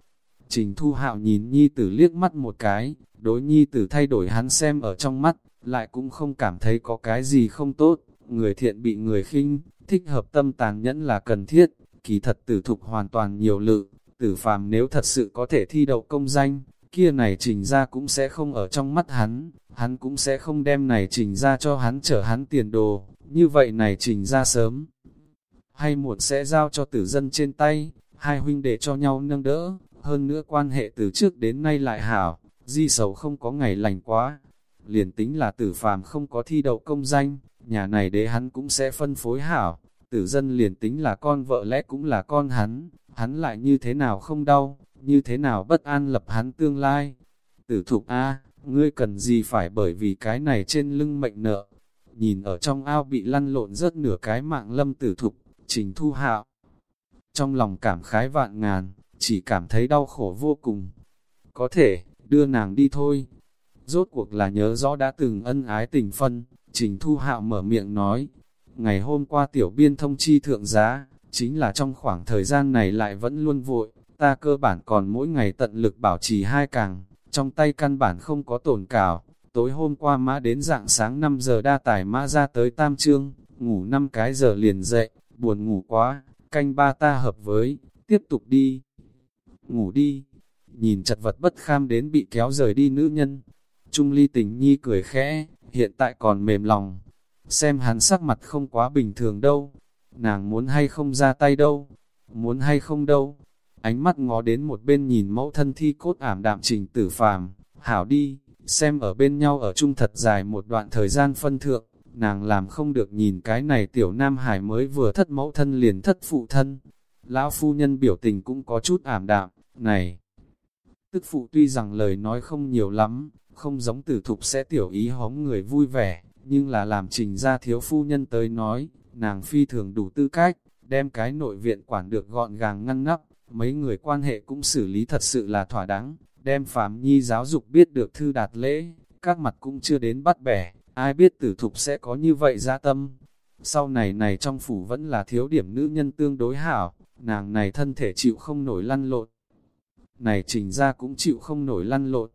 Trình Thu Hạo nhìn Nhi Tử liếc mắt một cái, đối Nhi Tử thay đổi hắn xem ở trong mắt, lại cũng không cảm thấy có cái gì không tốt, người thiện bị người khinh, thích hợp tâm tàn nhẫn là cần thiết, kỳ thật tử thục hoàn toàn nhiều lự, tử phàm nếu thật sự có thể thi đậu công danh, kia này trình ra cũng sẽ không ở trong mắt hắn, hắn cũng sẽ không đem này trình ra cho hắn trở hắn tiền đồ, như vậy này trình ra sớm. Hay muộn sẽ giao cho tử dân trên tay, hai huynh đệ cho nhau nâng đỡ, hơn nữa quan hệ từ trước đến nay lại hảo, di sầu không có ngày lành quá. Liền tính là tử phàm không có thi đậu công danh, nhà này đế hắn cũng sẽ phân phối hảo, tử dân liền tính là con vợ lẽ cũng là con hắn, hắn lại như thế nào không đau, như thế nào bất an lập hắn tương lai. Tử thục A, ngươi cần gì phải bởi vì cái này trên lưng mệnh nợ. Nhìn ở trong ao bị lăn lộn rớt nửa cái mạng lâm tử thục, trình thu hạo. Trong lòng cảm khái vạn ngàn, chỉ cảm thấy đau khổ vô cùng. Có thể, đưa nàng đi thôi. Rốt cuộc là nhớ rõ đã từng ân ái tình phân, trình thu hạo mở miệng nói, Ngày hôm qua tiểu biên thông chi thượng giá, chính là trong khoảng thời gian này lại vẫn luôn vội, ta cơ bản còn mỗi ngày tận lực bảo trì hai càng, trong tay căn bản không có tổn cào. Tối hôm qua mã đến dạng sáng 5 giờ đa tải mã ra tới Tam Trương, ngủ 5 cái giờ liền dậy, buồn ngủ quá, canh ba ta hợp với, tiếp tục đi. Ngủ đi, nhìn chật vật bất kham đến bị kéo rời đi nữ nhân. Trung ly tình nhi cười khẽ, hiện tại còn mềm lòng, xem hắn sắc mặt không quá bình thường đâu, nàng muốn hay không ra tay đâu, muốn hay không đâu. Ánh mắt ngó đến một bên nhìn mẫu thân thi cốt ảm đạm trình tử phàm, hảo đi, xem ở bên nhau ở chung thật dài một đoạn thời gian phân thượng, nàng làm không được nhìn cái này tiểu nam hải mới vừa thất mẫu thân liền thất phụ thân. Lão phu nhân biểu tình cũng có chút ảm đạm, này. Tức phụ tuy rằng lời nói không nhiều lắm, không giống tử thục sẽ tiểu ý hóng người vui vẻ, nhưng là làm trình ra thiếu phu nhân tới nói, nàng phi thường đủ tư cách, đem cái nội viện quản được gọn gàng ngăn nắp, mấy người quan hệ cũng xử lý thật sự là thỏa đáng, đem Phạm Nhi giáo dục biết được thư đạt lễ, các mặt cũng chưa đến bắt bẻ, ai biết tử thục sẽ có như vậy ra tâm. Sau này này trong phủ vẫn là thiếu điểm nữ nhân tương đối hảo, nàng này thân thể chịu không nổi lăn lộn. Này trình ra cũng chịu không nổi lăn lộn.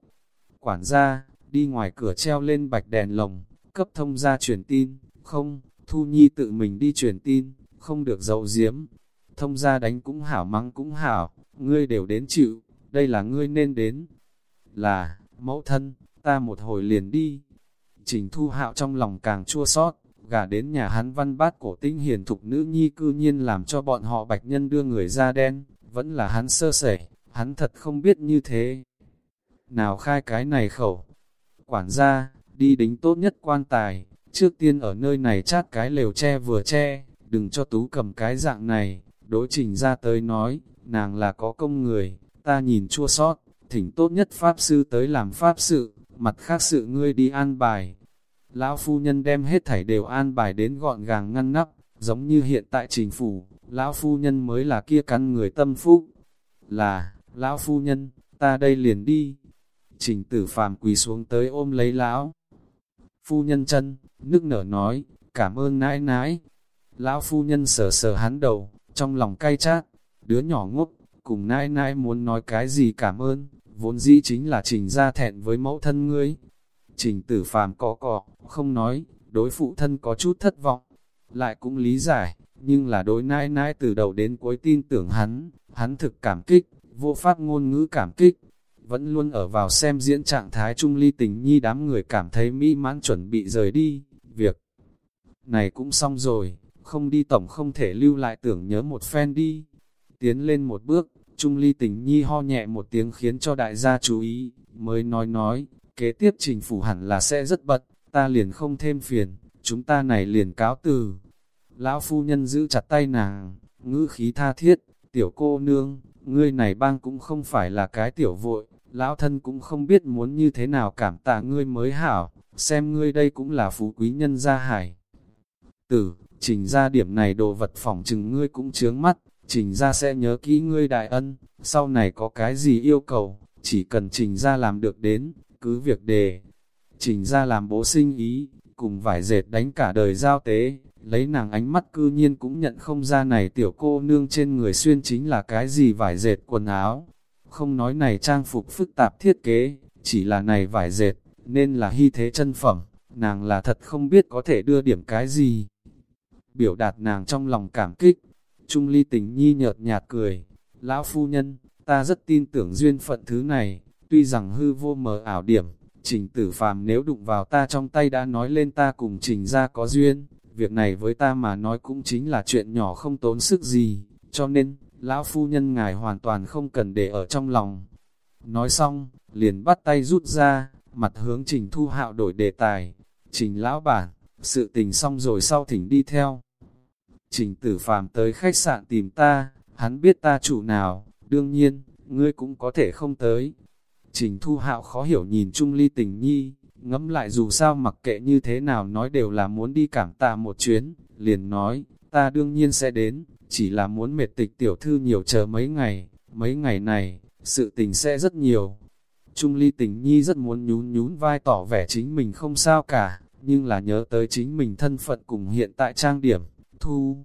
Quản gia, đi ngoài cửa treo lên bạch đèn lồng, cấp thông ra truyền tin, không, Thu Nhi tự mình đi truyền tin, không được dậu diếm. Thông ra đánh cũng hảo mắng cũng hảo, ngươi đều đến chịu, đây là ngươi nên đến. Là, mẫu thân, ta một hồi liền đi. Trình Thu Hạo trong lòng càng chua sót, gả đến nhà hắn văn bát cổ tinh hiền thục nữ nhi cư nhiên làm cho bọn họ bạch nhân đưa người ra đen, vẫn là hắn sơ sẩy, hắn thật không biết như thế. Nào khai cái này khẩu, quản gia, đi đính tốt nhất quan tài, trước tiên ở nơi này chát cái lều tre vừa che, đừng cho tú cầm cái dạng này, đối trình ra tới nói, nàng là có công người, ta nhìn chua sót, thỉnh tốt nhất pháp sư tới làm pháp sự, mặt khác sự ngươi đi an bài. Lão phu nhân đem hết thảy đều an bài đến gọn gàng ngăn nắp, giống như hiện tại trình phủ, lão phu nhân mới là kia căn người tâm phúc. Là, lão phu nhân, ta đây liền đi. Trình tử phàm quỳ xuống tới ôm lấy lão. Phu nhân chân, nước nở nói, cảm ơn nãi nãi. Lão phu nhân sờ sờ hắn đầu, trong lòng cay chát, đứa nhỏ ngốc, cùng nãi nãi muốn nói cái gì cảm ơn, vốn dĩ chính là trình ra thẹn với mẫu thân ngươi. Trình tử phàm có cọ, không nói, đối phụ thân có chút thất vọng, lại cũng lý giải, nhưng là đối nãi nãi từ đầu đến cuối tin tưởng hắn, hắn thực cảm kích, vô pháp ngôn ngữ cảm kích, vẫn luôn ở vào xem diễn trạng thái trung ly tình nhi đám người cảm thấy mỹ mãn chuẩn bị rời đi, việc này cũng xong rồi, không đi tổng không thể lưu lại tưởng nhớ một phen đi. Tiến lên một bước, Trung ly tình nhi ho nhẹ một tiếng khiến cho đại gia chú ý, mới nói nói, kế tiếp trình phủ hẳn là sẽ rất bật, ta liền không thêm phiền, chúng ta này liền cáo từ. Lão phu nhân giữ chặt tay nàng, ngữ khí tha thiết, tiểu cô nương, ngươi này bang cũng không phải là cái tiểu vội, lão thân cũng không biết muốn như thế nào cảm tạ ngươi mới hảo, xem ngươi đây cũng là phú quý nhân gia hải. Tử, trình ra điểm này đồ vật phỏng chừng ngươi cũng chướng mắt, trình ra sẽ nhớ kỹ ngươi đại ân, sau này có cái gì yêu cầu, chỉ cần trình ra làm được đến, cứ việc đề. Trình ra làm bố sinh ý, cùng vải dệt đánh cả đời giao tế, lấy nàng ánh mắt cư nhiên cũng nhận không ra này tiểu cô nương trên người xuyên chính là cái gì vải dệt quần áo. Không nói này trang phục phức tạp thiết kế, chỉ là này vải dệt, nên là hy thế chân phẩm, nàng là thật không biết có thể đưa điểm cái gì. Biểu đạt nàng trong lòng cảm kích, Trung ly tình nhi nhợt nhạt cười, lão phu nhân, ta rất tin tưởng duyên phận thứ này, tuy rằng hư vô mờ ảo điểm, trình tử phàm nếu đụng vào ta trong tay đã nói lên ta cùng trình ra có duyên, việc này với ta mà nói cũng chính là chuyện nhỏ không tốn sức gì, cho nên, lão phu nhân ngài hoàn toàn không cần để ở trong lòng. Nói xong, liền bắt tay rút ra, mặt hướng trình thu hạo đổi đề tài, trình lão bản, sự tình xong rồi sau thỉnh đi theo. Trình tử phàm tới khách sạn tìm ta, hắn biết ta chủ nào, đương nhiên, ngươi cũng có thể không tới. Trình thu hạo khó hiểu nhìn Trung Ly tình nhi, ngẫm lại dù sao mặc kệ như thế nào nói đều là muốn đi cảm tạ một chuyến, liền nói, ta đương nhiên sẽ đến, chỉ là muốn mệt tịch tiểu thư nhiều chờ mấy ngày, mấy ngày này, sự tình sẽ rất nhiều. Trung ly tình nhi rất muốn nhún nhún vai tỏ vẻ chính mình không sao cả, nhưng là nhớ tới chính mình thân phận cùng hiện tại trang điểm, thu.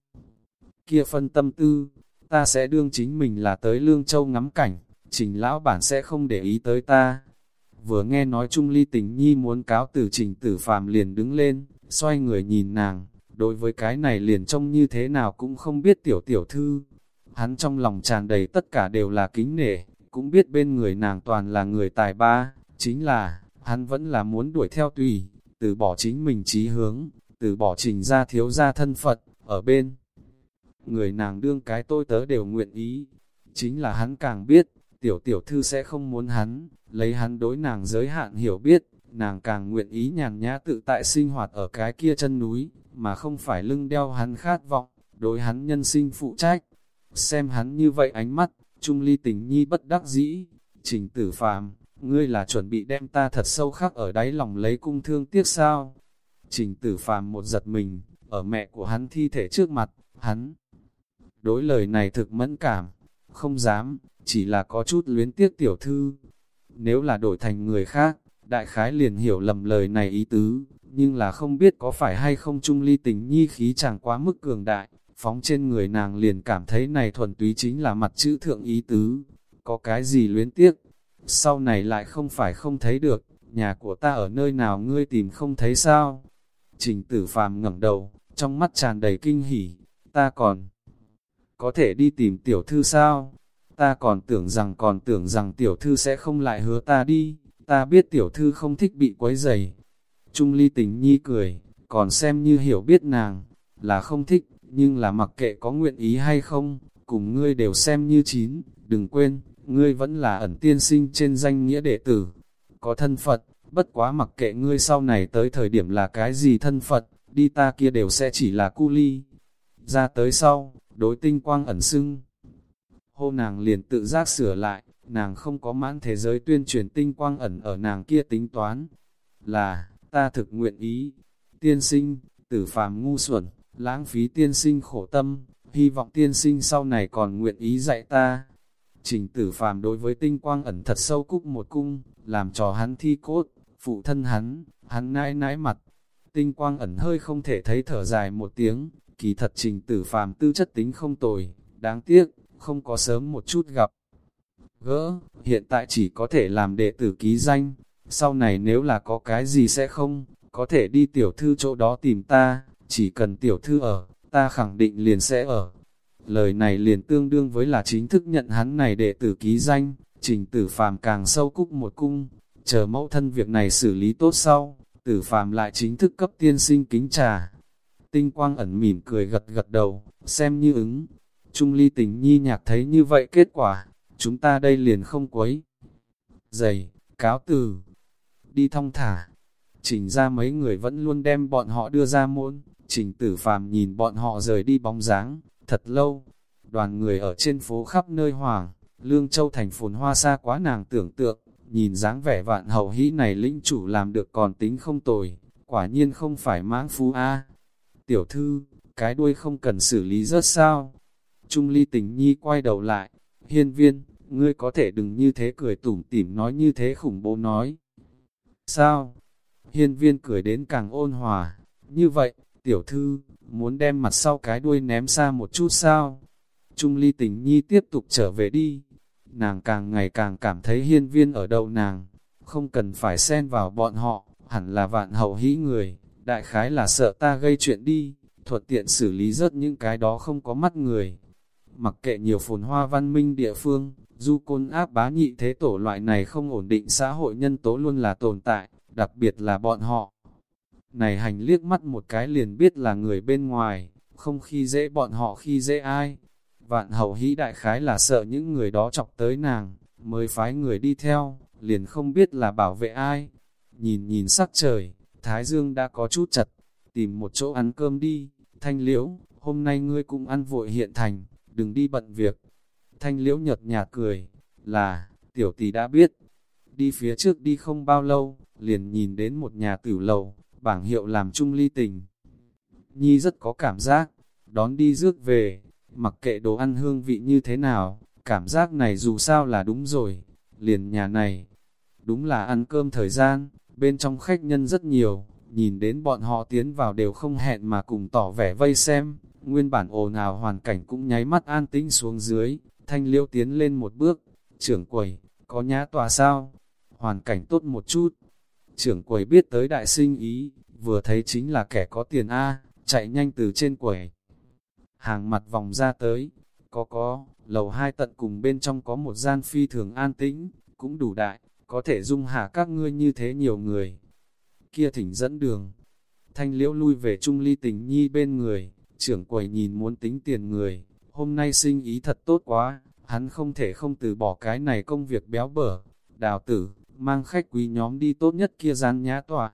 Kia phân tâm tư, ta sẽ đương chính mình là tới Lương Châu ngắm cảnh, trình lão bản sẽ không để ý tới ta. Vừa nghe nói Trung Ly tình nhi muốn cáo từ trình tử phàm liền đứng lên, xoay người nhìn nàng, đối với cái này liền trông như thế nào cũng không biết tiểu tiểu thư. Hắn trong lòng tràn đầy tất cả đều là kính nể, cũng biết bên người nàng toàn là người tài ba, chính là, hắn vẫn là muốn đuổi theo tùy, từ bỏ chính mình trí hướng, từ bỏ trình ra thiếu ra thân Phật, ở bên. Người nàng đương cái tôi tớ đều nguyện ý, chính là hắn càng biết, tiểu tiểu thư sẽ không muốn hắn, lấy hắn đối nàng giới hạn hiểu biết, nàng càng nguyện ý nhàn nhã tự tại sinh hoạt ở cái kia chân núi, mà không phải lưng đeo hắn khát vọng, đối hắn nhân sinh phụ trách. Xem hắn như vậy ánh mắt, Trung Ly tình nhi bất đắc dĩ, trình tử phàm, ngươi là chuẩn bị đem ta thật sâu khắc ở đáy lòng lấy cung thương tiếc sao. Trình tử phàm một giật mình, ở mẹ của hắn thi thể trước mặt, hắn đối lời này thực mẫn cảm, không dám, chỉ là có chút luyến tiếc tiểu thư. Nếu là đổi thành người khác, đại khái liền hiểu lầm lời này ý tứ, nhưng là không biết có phải hay không trung ly tình nhi khí chẳng quá mức cường đại, phóng trên người nàng liền cảm thấy này thuần túy chính là mặt chữ thượng ý tứ, có cái gì luyến tiếc, sau này lại không phải không thấy được, nhà của ta ở nơi nào ngươi tìm không thấy sao? Trình tử phàm ngẩng đầu, trong mắt tràn đầy kinh hỉ, ta còn có thể đi tìm tiểu thư sao? Ta còn tưởng rằng còn tưởng rằng tiểu thư sẽ không lại hứa ta đi, ta biết tiểu thư không thích bị quấy dày. Trung ly tình nhi cười, còn xem như hiểu biết nàng, là không thích, nhưng là mặc kệ có nguyện ý hay không, cùng ngươi đều xem như chín, đừng quên, ngươi vẫn là ẩn tiên sinh trên danh nghĩa đệ tử, có thân Phật, bất quá mặc kệ ngươi sau này tới thời điểm là cái gì thân Phật, đi ta kia đều sẽ chỉ là cu ly. Ra tới sau, đối tinh quang ẩn sưng. Hô nàng liền tự giác sửa lại, nàng không có mãn thế giới tuyên truyền tinh quang ẩn ở nàng kia tính toán. Là, ta thực nguyện ý, tiên sinh, tử phàm ngu xuẩn, lãng phí tiên sinh khổ tâm, hy vọng tiên sinh sau này còn nguyện ý dạy ta. Trình tử phàm đối với tinh quang ẩn thật sâu cúc một cung, làm trò hắn thi cốt, phụ thân hắn, hắn nãi nãi mặt. Tinh quang ẩn hơi không thể thấy thở dài một tiếng, kỳ thật trình tử phàm tư chất tính không tồi, đáng tiếc, không có sớm một chút gặp. Gỡ, hiện tại chỉ có thể làm đệ tử ký danh, sau này nếu là có cái gì sẽ không, có thể đi tiểu thư chỗ đó tìm ta, chỉ cần tiểu thư ở, ta khẳng định liền sẽ ở. Lời này liền tương đương với là chính thức nhận hắn này đệ tử ký danh, trình tử phàm càng sâu cúc một cung, chờ mẫu thân việc này xử lý tốt sau, tử phàm lại chính thức cấp tiên sinh kính trà. Tinh quang ẩn mỉm cười gật gật đầu, xem như ứng. Trung ly tình nhi nhạc thấy như vậy kết quả, chúng ta đây liền không quấy. Dày, cáo từ, đi thong thả. Trình ra mấy người vẫn luôn đem bọn họ đưa ra môn, trình tử phàm nhìn bọn họ rời đi bóng dáng, thật lâu. Đoàn người ở trên phố khắp nơi hoàng, Lương Châu thành phồn hoa xa quá nàng tưởng tượng, nhìn dáng vẻ vạn hậu hĩ này lĩnh chủ làm được còn tính không tồi, quả nhiên không phải mãng phú a. Tiểu thư, cái đuôi không cần xử lý rất sao. Trung ly tình nhi quay đầu lại, hiên viên, ngươi có thể đừng như thế cười tủm tỉm nói như thế khủng bố nói. Sao? Hiên viên cười đến càng ôn hòa, như vậy, tiểu thư, muốn đem mặt sau cái đuôi ném xa một chút sao? Trung ly tình nhi tiếp tục trở về đi. Nàng càng ngày càng cảm thấy hiên viên ở đầu nàng, không cần phải xen vào bọn họ, hẳn là vạn hậu hĩ người, đại khái là sợ ta gây chuyện đi, thuận tiện xử lý rớt những cái đó không có mắt người. Mặc kệ nhiều phồn hoa văn minh địa phương, du côn áp bá nhị thế tổ loại này không ổn định xã hội nhân tố luôn là tồn tại, đặc biệt là bọn họ. Này hành liếc mắt một cái liền biết là người bên ngoài, không khi dễ bọn họ khi dễ ai. Vạn hậu hĩ đại khái là sợ những người đó chọc tới nàng, mới phái người đi theo, liền không biết là bảo vệ ai. Nhìn nhìn sắc trời, Thái Dương đã có chút chật, tìm một chỗ ăn cơm đi, thanh liễu, hôm nay ngươi cũng ăn vội hiện thành, đừng đi bận việc. Thanh liễu nhật nhạt cười, là, tiểu tỷ đã biết. Đi phía trước đi không bao lâu, liền nhìn đến một nhà tử lầu, bảng hiệu làm chung ly tình. Nhi rất có cảm giác, đón đi rước về, mặc kệ đồ ăn hương vị như thế nào, cảm giác này dù sao là đúng rồi, liền nhà này. Đúng là ăn cơm thời gian, bên trong khách nhân rất nhiều, nhìn đến bọn họ tiến vào đều không hẹn mà cùng tỏ vẻ vây xem, nguyên bản ồn ào hoàn cảnh cũng nháy mắt an tĩnh xuống dưới, thanh liêu tiến lên một bước, trưởng quầy, có nhã tòa sao? Hoàn cảnh tốt một chút, trưởng quầy biết tới đại sinh ý, vừa thấy chính là kẻ có tiền A, chạy nhanh từ trên quầy. Hàng mặt vòng ra tới, có có, lầu hai tận cùng bên trong có một gian phi thường an tĩnh, cũng đủ đại, có thể dung hạ các ngươi như thế nhiều người. Kia thỉnh dẫn đường, thanh liễu lui về trung ly tình nhi bên người, trưởng quầy nhìn muốn tính tiền người, hôm nay sinh ý thật tốt quá, hắn không thể không từ bỏ cái này công việc béo bở. Đào tử, mang khách quý nhóm đi tốt nhất kia gian nhã tọa.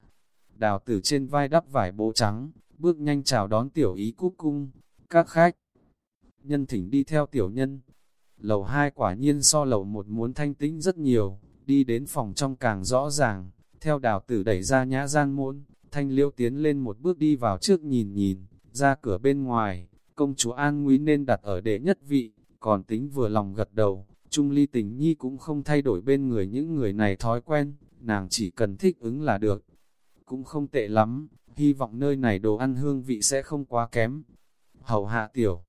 Đào tử trên vai đắp vải bố trắng, bước nhanh chào đón tiểu ý cúc cung, các khách. Nhân thỉnh đi theo tiểu nhân. Lầu hai quả nhiên so lầu một muốn thanh tĩnh rất nhiều, đi đến phòng trong càng rõ ràng, theo đào tử đẩy ra nhã gian môn, thanh liễu tiến lên một bước đi vào trước nhìn nhìn, ra cửa bên ngoài, công chúa An Nguy nên đặt ở đệ nhất vị, còn tính vừa lòng gật đầu, Trung Ly tình nhi cũng không thay đổi bên người những người này thói quen, nàng chỉ cần thích ứng là được. Cũng không tệ lắm, hy vọng nơi này đồ ăn hương vị sẽ không quá kém. Hầu hạ tiểu.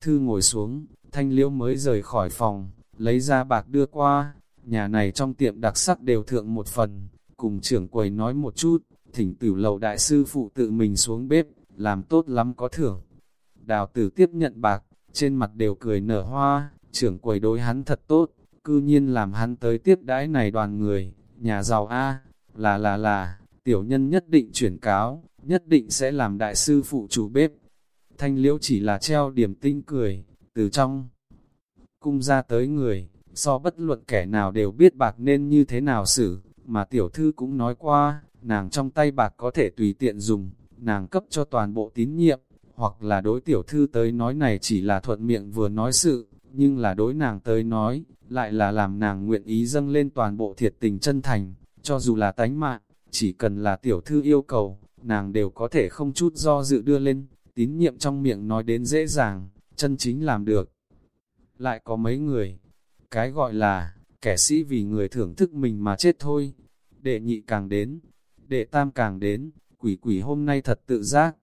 Thư ngồi xuống, thanh liễu mới rời khỏi phòng, lấy ra bạc đưa qua, nhà này trong tiệm đặc sắc đều thượng một phần, cùng trưởng quầy nói một chút, thỉnh tử lầu đại sư phụ tự mình xuống bếp, làm tốt lắm có thưởng. Đào tử tiếp nhận bạc, trên mặt đều cười nở hoa, trưởng quầy đối hắn thật tốt, cư nhiên làm hắn tới tiếp đãi này đoàn người, nhà giàu A, là là là, tiểu nhân nhất định chuyển cáo, nhất định sẽ làm đại sư phụ chủ bếp. Thanh liễu chỉ là treo điểm tinh cười, từ trong cung ra tới người, so bất luận kẻ nào đều biết bạc nên như thế nào xử, mà tiểu thư cũng nói qua, nàng trong tay bạc có thể tùy tiện dùng, nàng cấp cho toàn bộ tín nhiệm, hoặc là đối tiểu thư tới nói này chỉ là thuận miệng vừa nói sự, nhưng là đối nàng tới nói, lại là làm nàng nguyện ý dâng lên toàn bộ thiệt tình chân thành, cho dù là tánh mạng, chỉ cần là tiểu thư yêu cầu, nàng đều có thể không chút do dự đưa lên, tín nhiệm trong miệng nói đến dễ dàng, chân chính làm được. Lại có mấy người, cái gọi là, kẻ sĩ vì người thưởng thức mình mà chết thôi, đệ nhị càng đến, đệ tam càng đến, quỷ quỷ hôm nay thật tự giác,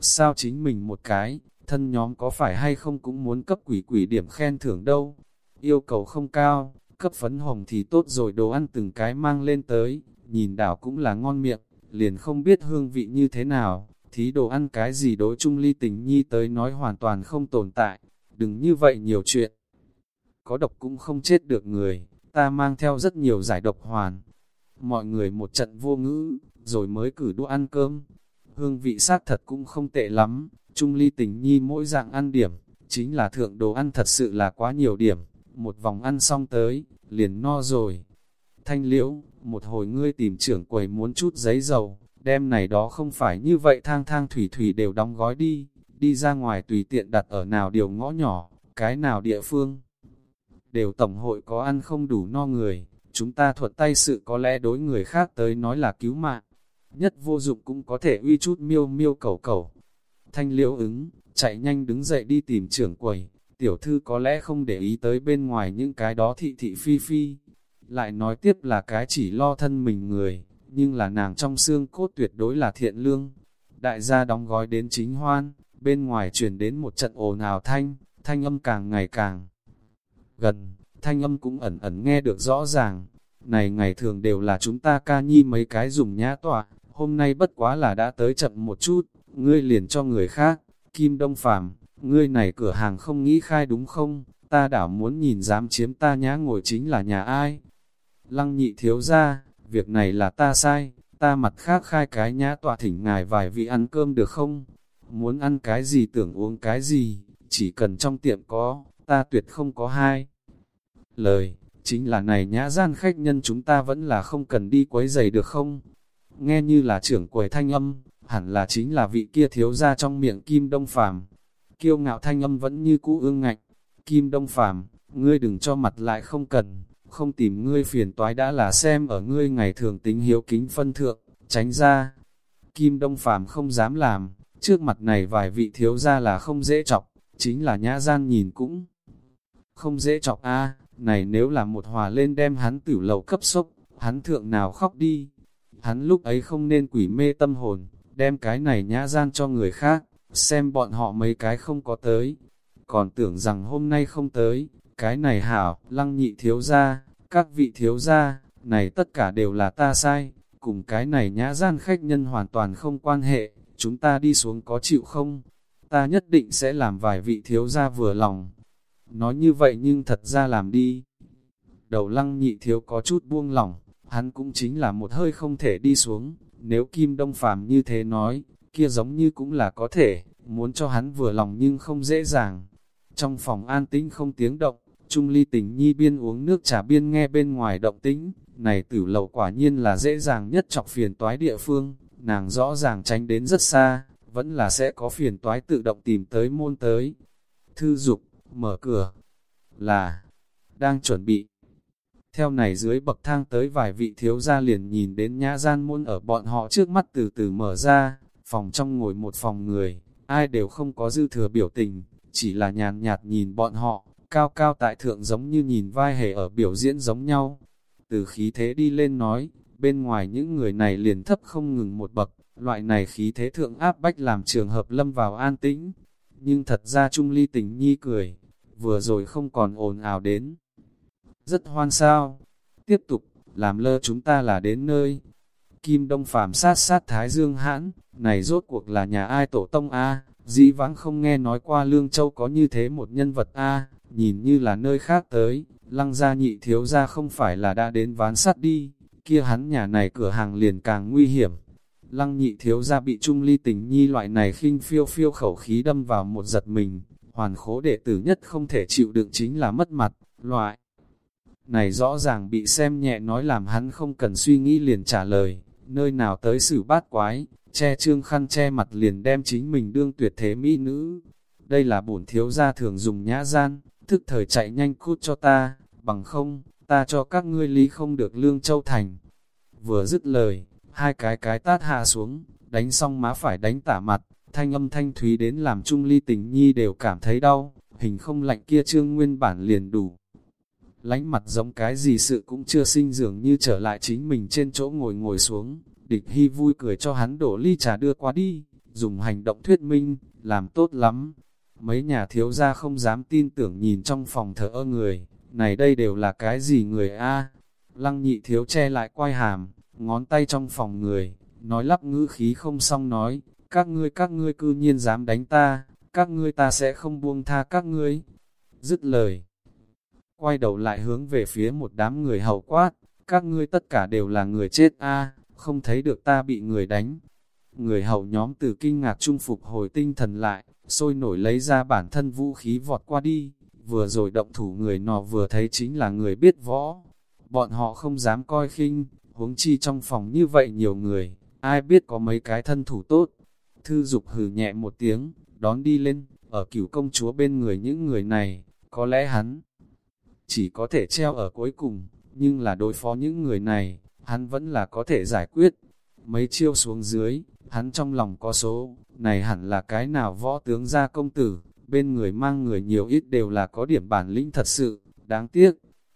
sao chính mình một cái, thân nhóm có phải hay không cũng muốn cấp quỷ quỷ điểm khen thưởng đâu, yêu cầu không cao, cấp phấn hồng thì tốt rồi đồ ăn từng cái mang lên tới, nhìn đảo cũng là ngon miệng, liền không biết hương vị như thế nào, thí đồ ăn cái gì đối chung ly tình nhi tới nói hoàn toàn không tồn tại, đừng như vậy nhiều chuyện. Có độc cũng không chết được người, ta mang theo rất nhiều giải độc hoàn. Mọi người một trận vô ngữ, rồi mới cử đũa ăn cơm. Hương vị xác thật cũng không tệ lắm, Trung ly tình nhi mỗi dạng ăn điểm, chính là thượng đồ ăn thật sự là quá nhiều điểm, một vòng ăn xong tới, liền no rồi. Thanh liễu, một hồi ngươi tìm trưởng quầy muốn chút giấy dầu, đem này đó không phải như vậy thang thang thủy thủy đều đóng gói đi, đi ra ngoài tùy tiện đặt ở nào điều ngõ nhỏ, cái nào địa phương. Đều tổng hội có ăn không đủ no người, chúng ta thuật tay sự có lẽ đối người khác tới nói là cứu mạng. Nhất vô dụng cũng có thể uy chút miêu miêu cầu cầu, Thanh liễu ứng, chạy nhanh đứng dậy đi tìm trưởng quầy, tiểu thư có lẽ không để ý tới bên ngoài những cái đó thị thị phi phi. Lại nói tiếp là cái chỉ lo thân mình người, nhưng là nàng trong xương cốt tuyệt đối là thiện lương. Đại gia đóng gói đến chính hoan, bên ngoài truyền đến một trận ồn ào thanh, thanh âm càng ngày càng gần, thanh âm cũng ẩn ẩn nghe được rõ ràng. Này ngày thường đều là chúng ta ca nhi mấy cái dùng nhã tọa, hôm nay bất quá là đã tới chậm một chút, ngươi liền cho người khác, Kim Đông Phàm ngươi này cửa hàng không nghĩ khai đúng không, ta đảo muốn nhìn dám chiếm ta nhã ngồi chính là nhà ai. Lăng nhị thiếu ra, việc này là ta sai, ta mặt khác khai cái nhã tọa thỉnh ngài vài vị ăn cơm được không? Muốn ăn cái gì tưởng uống cái gì, chỉ cần trong tiệm có, ta tuyệt không có hai. Lời, chính là này nhã gian khách nhân chúng ta vẫn là không cần đi quấy giày được không? Nghe như là trưởng quầy thanh âm, hẳn là chính là vị kia thiếu ra trong miệng Kim Đông Phàm. Kiêu ngạo thanh âm vẫn như cũ ương ngạnh. Kim Đông Phàm, ngươi đừng cho mặt lại không cần, không tìm ngươi phiền toái đã là xem ở ngươi ngày thường tính hiếu kính phân thượng, tránh ra. Kim Đông Phàm không dám làm, trước mặt này vài vị thiếu ra là không dễ chọc, chính là nhã gian nhìn cũng không dễ chọc a này nếu là một hòa lên đem hắn tử lầu cấp sốc, hắn thượng nào khóc đi. Hắn lúc ấy không nên quỷ mê tâm hồn, đem cái này nhã gian cho người khác, xem bọn họ mấy cái không có tới. Còn tưởng rằng hôm nay không tới, cái này hảo, lăng nhị thiếu ra, các vị thiếu ra, này tất cả đều là ta sai, cùng cái này nhã gian khách nhân hoàn toàn không quan hệ, chúng ta đi xuống có chịu không? Ta nhất định sẽ làm vài vị thiếu ra vừa lòng. Nói như vậy nhưng thật ra làm đi. Đầu lăng nhị thiếu có chút buông lỏng, hắn cũng chính là một hơi không thể đi xuống, nếu Kim Đông Phàm như thế nói, kia giống như cũng là có thể, muốn cho hắn vừa lòng nhưng không dễ dàng. Trong phòng an tĩnh không tiếng động, Trung Ly tình nhi biên uống nước trà biên nghe bên ngoài động tĩnh, này tử lầu quả nhiên là dễ dàng nhất chọc phiền toái địa phương, nàng rõ ràng tránh đến rất xa, vẫn là sẽ có phiền toái tự động tìm tới môn tới. Thư dục, mở cửa, là, đang chuẩn bị. Theo này dưới bậc thang tới vài vị thiếu gia liền nhìn đến nhã gian môn ở bọn họ trước mắt từ từ mở ra, phòng trong ngồi một phòng người, ai đều không có dư thừa biểu tình, chỉ là nhàn nhạt nhìn bọn họ, cao cao tại thượng giống như nhìn vai hề ở biểu diễn giống nhau. Từ khí thế đi lên nói, bên ngoài những người này liền thấp không ngừng một bậc, loại này khí thế thượng áp bách làm trường hợp lâm vào an tĩnh. Nhưng thật ra Trung Ly tình nhi cười, vừa rồi không còn ồn ào đến. Rất hoan sao, tiếp tục, làm lơ chúng ta là đến nơi. Kim Đông Phàm sát sát Thái Dương hãn, này rốt cuộc là nhà ai tổ tông A, dĩ vãng không nghe nói qua Lương Châu có như thế một nhân vật A, nhìn như là nơi khác tới, lăng gia nhị thiếu gia không phải là đã đến ván sắt đi, kia hắn nhà này cửa hàng liền càng nguy hiểm. Lăng nhị thiếu gia bị trung ly tình nhi loại này khinh phiêu phiêu khẩu khí đâm vào một giật mình, hoàn khố đệ tử nhất không thể chịu đựng chính là mất mặt, loại. Này rõ ràng bị xem nhẹ nói làm hắn không cần suy nghĩ liền trả lời, nơi nào tới xử bát quái, che trương khăn che mặt liền đem chính mình đương tuyệt thế mỹ nữ. Đây là bổn thiếu gia thường dùng nhã gian, thức thời chạy nhanh cút cho ta, bằng không, ta cho các ngươi lý không được lương châu thành. Vừa dứt lời, hai cái cái tát hạ xuống, đánh xong má phải đánh tả mặt, thanh âm thanh thúy đến làm trung ly tình nhi đều cảm thấy đau, hình không lạnh kia trương nguyên bản liền đủ. Lánh mặt giống cái gì sự cũng chưa sinh dường như trở lại chính mình trên chỗ ngồi ngồi xuống, địch hy vui cười cho hắn đổ ly trà đưa qua đi, dùng hành động thuyết minh, làm tốt lắm. Mấy nhà thiếu gia không dám tin tưởng nhìn trong phòng thờ ơ người, này đây đều là cái gì người a Lăng nhị thiếu che lại quay hàm, ngón tay trong phòng người, nói lắp ngữ khí không xong nói, các ngươi các ngươi cư nhiên dám đánh ta, các ngươi ta sẽ không buông tha các ngươi. Dứt lời, quay đầu lại hướng về phía một đám người hậu quát, các ngươi tất cả đều là người chết a không thấy được ta bị người đánh. Người hậu nhóm từ kinh ngạc trung phục hồi tinh thần lại, sôi nổi lấy ra bản thân vũ khí vọt qua đi, vừa rồi động thủ người nọ vừa thấy chính là người biết võ. Bọn họ không dám coi khinh, huống chi trong phòng như vậy nhiều người, ai biết có mấy cái thân thủ tốt. Thư dục hừ nhẹ một tiếng, đón đi lên, ở cửu công chúa bên người những người này, có lẽ hắn chỉ có thể treo ở cuối cùng, nhưng là đối phó những người này, hắn vẫn là có thể giải quyết. Mấy chiêu xuống dưới, hắn trong lòng có số, này hẳn là cái nào võ tướng gia công tử, bên người mang người nhiều ít đều là có điểm bản lĩnh thật sự, đáng tiếc.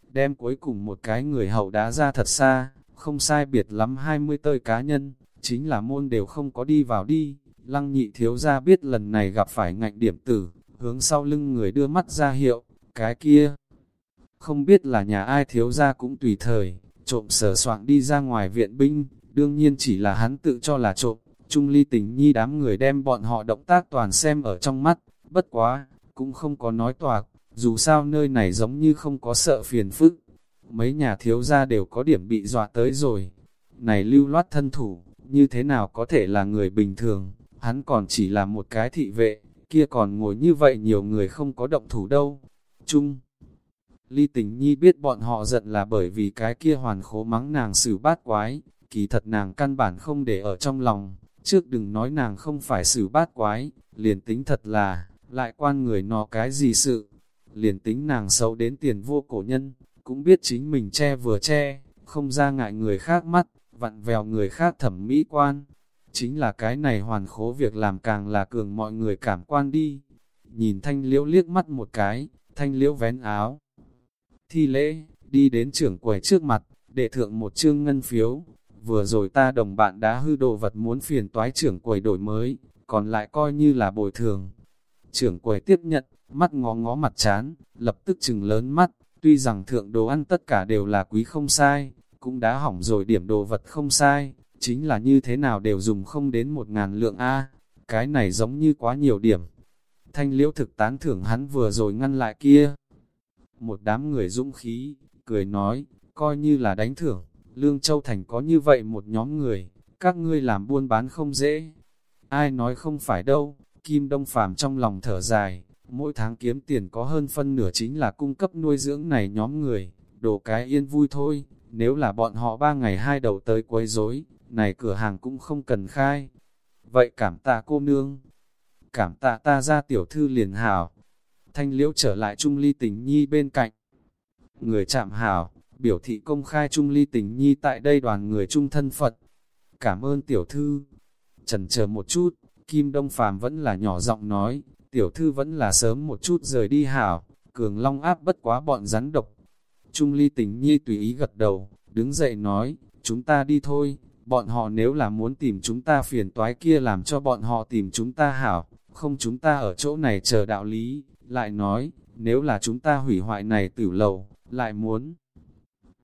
Đem cuối cùng một cái người hậu đá ra thật xa, không sai biệt lắm 20 tơi cá nhân, chính là môn đều không có đi vào đi. Lăng nhị thiếu ra biết lần này gặp phải ngạnh điểm tử, hướng sau lưng người đưa mắt ra hiệu, cái kia. Không biết là nhà ai thiếu ra cũng tùy thời, trộm sở soạn đi ra ngoài viện binh, đương nhiên chỉ là hắn tự cho là trộm, Trung ly tình nhi đám người đem bọn họ động tác toàn xem ở trong mắt, bất quá, cũng không có nói toạc, dù sao nơi này giống như không có sợ phiền phức. Mấy nhà thiếu gia đều có điểm bị dọa tới rồi. Này lưu loát thân thủ, như thế nào có thể là người bình thường, hắn còn chỉ là một cái thị vệ, kia còn ngồi như vậy nhiều người không có động thủ đâu. Trung Ly tình nhi biết bọn họ giận là bởi vì cái kia hoàn khố mắng nàng xử bát quái, kỳ thật nàng căn bản không để ở trong lòng, trước đừng nói nàng không phải xử bát quái, liền tính thật là, lại quan người nó cái gì sự, liền tính nàng xấu đến tiền vô cổ nhân, cũng biết chính mình che vừa che, không ra ngại người khác mắt, vặn vèo người khác thẩm mỹ quan. Chính là cái này hoàn khố việc làm càng là cường mọi người cảm quan đi. Nhìn thanh liễu liếc mắt một cái, thanh liễu vén áo, thi lễ, đi đến trưởng quầy trước mặt, để thượng một chương ngân phiếu. Vừa rồi ta đồng bạn đã hư đồ vật muốn phiền toái trưởng quầy đổi mới, còn lại coi như là bồi thường. Trưởng quầy tiếp nhận, mắt ngó ngó mặt chán, lập tức chừng lớn mắt, tuy rằng thượng đồ ăn tất cả đều là quý không sai, cũng đã hỏng rồi điểm đồ vật không sai, chính là như thế nào đều dùng không đến một ngàn lượng A, cái này giống như quá nhiều điểm. Thanh liễu thực tán thưởng hắn vừa rồi ngăn lại kia, một đám người dũng khí, cười nói, coi như là đánh thưởng, Lương Châu Thành có như vậy một nhóm người, các ngươi làm buôn bán không dễ. Ai nói không phải đâu, Kim Đông Phàm trong lòng thở dài, mỗi tháng kiếm tiền có hơn phân nửa chính là cung cấp nuôi dưỡng này nhóm người, đồ cái yên vui thôi, nếu là bọn họ ba ngày hai đầu tới quấy rối, này cửa hàng cũng không cần khai. Vậy cảm tạ cô nương, cảm tạ ta ra tiểu thư liền hảo. Thanh liễu trở lại Trung Ly Tình Nhi bên cạnh. Người chạm hảo, biểu thị công khai Trung Ly Tình Nhi tại đây đoàn người trung thân Phật. Cảm ơn tiểu thư. Trần chờ một chút, Kim Đông Phàm vẫn là nhỏ giọng nói, tiểu thư vẫn là sớm một chút rời đi hảo, cường long áp bất quá bọn rắn độc. Trung Ly Tình Nhi tùy ý gật đầu, đứng dậy nói, chúng ta đi thôi, bọn họ nếu là muốn tìm chúng ta phiền toái kia làm cho bọn họ tìm chúng ta hảo, không chúng ta ở chỗ này chờ đạo lý, lại nói, nếu là chúng ta hủy hoại này tử lầu, lại muốn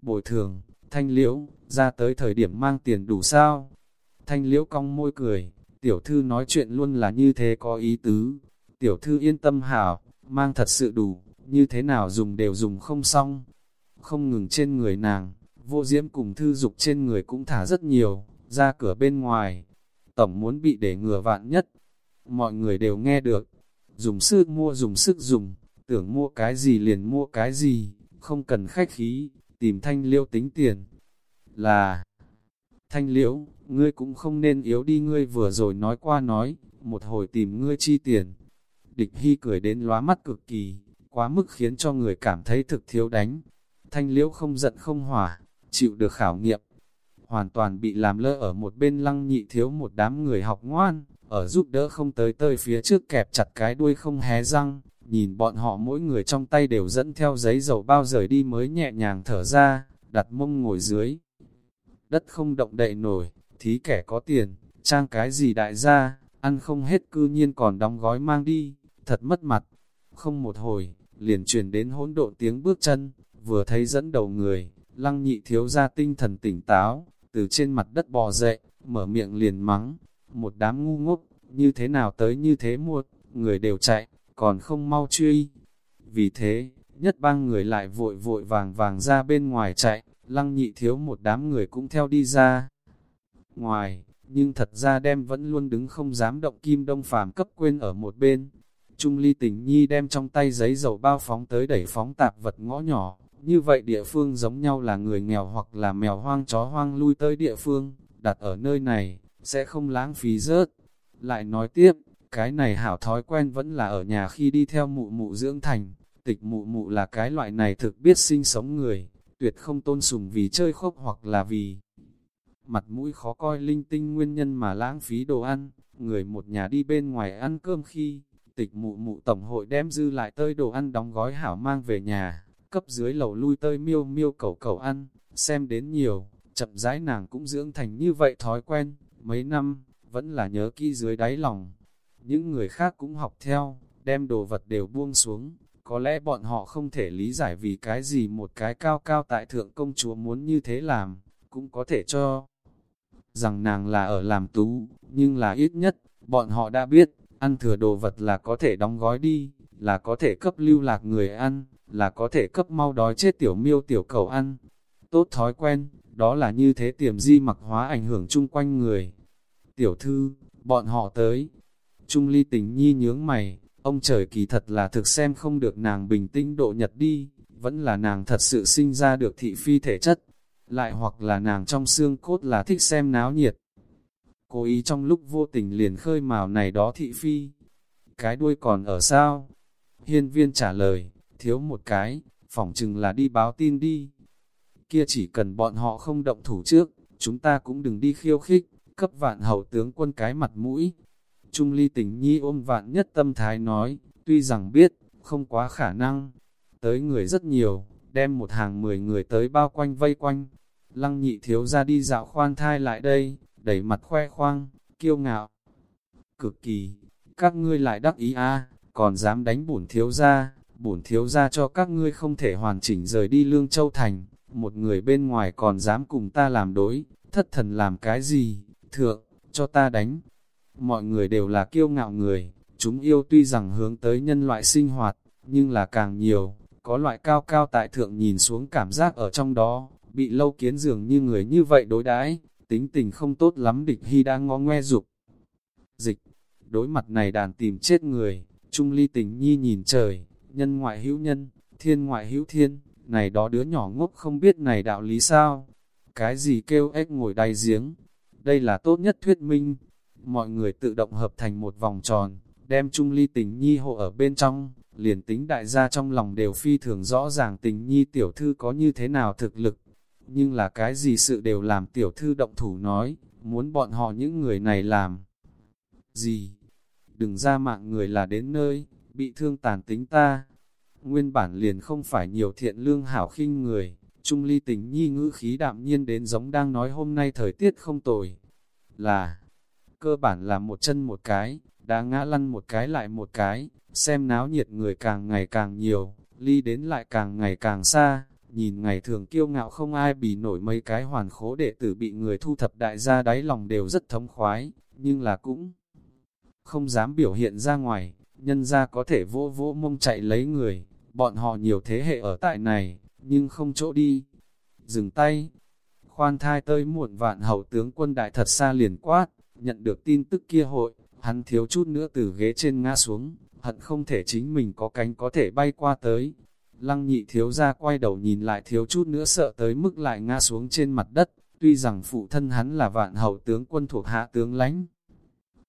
bồi thường, thanh liễu, ra tới thời điểm mang tiền đủ sao? Thanh liễu cong môi cười, tiểu thư nói chuyện luôn là như thế có ý tứ, tiểu thư yên tâm hảo, mang thật sự đủ, như thế nào dùng đều dùng không xong, không ngừng trên người nàng, vô diễm cùng thư dục trên người cũng thả rất nhiều, ra cửa bên ngoài, tổng muốn bị để ngừa vạn nhất, mọi người đều nghe được, dùng sức mua dùng sức dùng, tưởng mua cái gì liền mua cái gì, không cần khách khí, tìm thanh liễu tính tiền, là thanh liễu, ngươi cũng không nên yếu đi. Ngươi vừa rồi nói qua nói, một hồi tìm ngươi chi tiền. Địch Hy cười đến lóa mắt cực kỳ, quá mức khiến cho người cảm thấy thực thiếu đánh. Thanh liễu không giận không hỏa, chịu được khảo nghiệm. Hoàn toàn bị làm lơ ở một bên lăng nhị thiếu một đám người học ngoan, ở giúp đỡ không tới tơi phía trước kẹp chặt cái đuôi không hé răng, nhìn bọn họ mỗi người trong tay đều dẫn theo giấy dầu bao rời đi mới nhẹ nhàng thở ra, đặt mông ngồi dưới. Đất không động đậy nổi, thí kẻ có tiền, trang cái gì đại gia, ăn không hết cư nhiên còn đóng gói mang đi, thật mất mặt. Không một hồi, liền truyền đến hỗn độn tiếng bước chân, vừa thấy dẫn đầu người, lăng nhị thiếu ra tinh thần tỉnh táo, từ trên mặt đất bò dậy, mở miệng liền mắng, một đám ngu ngốc, như thế nào tới như thế muộn người đều chạy, còn không mau truy. Vì thế, nhất bang người lại vội vội vàng vàng ra bên ngoài chạy, lăng nhị thiếu một đám người cũng theo đi ra. Ngoài, nhưng thật ra đem vẫn luôn đứng không dám động kim đông phàm cấp quên ở một bên. Trung ly tình nhi đem trong tay giấy dầu bao phóng tới đẩy phóng tạp vật ngõ nhỏ, như vậy địa phương giống nhau là người nghèo hoặc là mèo hoang chó hoang lui tới địa phương, đặt ở nơi này, sẽ không lãng phí rớt. Lại nói tiếp, cái này hảo thói quen vẫn là ở nhà khi đi theo mụ mụ dưỡng thành, tịch mụ mụ là cái loại này thực biết sinh sống người, tuyệt không tôn sùng vì chơi khốc hoặc là vì mặt mũi khó coi linh tinh nguyên nhân mà lãng phí đồ ăn, người một nhà đi bên ngoài ăn cơm khi, tịch mụ mụ tổng hội đem dư lại tơi đồ ăn đóng gói hảo mang về nhà, cấp dưới lầu lui tơi miêu miêu cầu cầu ăn, xem đến nhiều, chậm rãi nàng cũng dưỡng thành như vậy thói quen, mấy năm, vẫn là nhớ kỹ dưới đáy lòng. Những người khác cũng học theo, đem đồ vật đều buông xuống, có lẽ bọn họ không thể lý giải vì cái gì một cái cao cao tại thượng công chúa muốn như thế làm, cũng có thể cho rằng nàng là ở làm tú, nhưng là ít nhất, bọn họ đã biết, ăn thừa đồ vật là có thể đóng gói đi, là có thể cấp lưu lạc người ăn, là có thể cấp mau đói chết tiểu miêu tiểu cầu ăn. Tốt thói quen, đó là như thế tiềm di mặc hóa ảnh hưởng chung quanh người. Tiểu thư, bọn họ tới. Trung ly tình nhi nhướng mày, ông trời kỳ thật là thực xem không được nàng bình tĩnh độ nhật đi, vẫn là nàng thật sự sinh ra được thị phi thể chất, lại hoặc là nàng trong xương cốt là thích xem náo nhiệt. Cố ý trong lúc vô tình liền khơi mào này đó thị phi. Cái đuôi còn ở sao? Hiên viên trả lời, thiếu một cái, phỏng chừng là đi báo tin đi. Kia chỉ cần bọn họ không động thủ trước, chúng ta cũng đừng đi khiêu khích, cấp vạn hậu tướng quân cái mặt mũi. Trung ly tình nhi ôm vạn nhất tâm thái nói, tuy rằng biết, không quá khả năng. Tới người rất nhiều, đem một hàng mười người tới bao quanh vây quanh. Lăng nhị thiếu ra đi dạo khoan thai lại đây, đẩy mặt khoe khoang, kiêu ngạo. Cực kỳ, các ngươi lại đắc ý a còn dám đánh bổn thiếu ra, bổn thiếu ra cho các ngươi không thể hoàn chỉnh rời đi Lương Châu Thành, một người bên ngoài còn dám cùng ta làm đối, thất thần làm cái gì, thượng, cho ta đánh. Mọi người đều là kiêu ngạo người, chúng yêu tuy rằng hướng tới nhân loại sinh hoạt, nhưng là càng nhiều, có loại cao cao tại thượng nhìn xuống cảm giác ở trong đó, bị lâu kiến dường như người như vậy đối đãi tính tình không tốt lắm địch hy đang ngó ngoe dục. Dịch, đối mặt này đàn tìm chết người, trung ly tình nhi nhìn trời, nhân ngoại hữu nhân, thiên ngoại hữu thiên, này đó đứa nhỏ ngốc không biết này đạo lý sao? Cái gì kêu ếch ngồi đáy giếng? Đây là tốt nhất thuyết minh. Mọi người tự động hợp thành một vòng tròn, đem chung ly tình nhi hộ ở bên trong, liền tính đại gia trong lòng đều phi thường rõ ràng tình nhi tiểu thư có như thế nào thực lực. Nhưng là cái gì sự đều làm tiểu thư động thủ nói, muốn bọn họ những người này làm. Gì? Đừng ra mạng người là đến nơi, bị thương tàn tính ta. Nguyên bản liền không phải nhiều thiện lương hảo khinh người, Trung ly tình nhi ngữ khí đạm nhiên đến giống đang nói hôm nay thời tiết không tồi. Là, cơ bản là một chân một cái, đã ngã lăn một cái lại một cái, xem náo nhiệt người càng ngày càng nhiều, ly đến lại càng ngày càng xa, nhìn ngày thường kiêu ngạo không ai bì nổi mấy cái hoàn khố đệ tử bị người thu thập đại gia đáy lòng đều rất thống khoái, nhưng là cũng không dám biểu hiện ra ngoài, nhân ra có thể vỗ vỗ mông chạy lấy người, bọn họ nhiều thế hệ ở tại này, nhưng không chỗ đi. Dừng tay, khoan thai tơi muộn vạn hậu tướng quân đại thật xa liền quát, nhận được tin tức kia hội, hắn thiếu chút nữa từ ghế trên ngã xuống, hận không thể chính mình có cánh có thể bay qua tới. Lăng nhị thiếu ra quay đầu nhìn lại thiếu chút nữa sợ tới mức lại ngã xuống trên mặt đất, tuy rằng phụ thân hắn là vạn hậu tướng quân thuộc hạ tướng lãnh.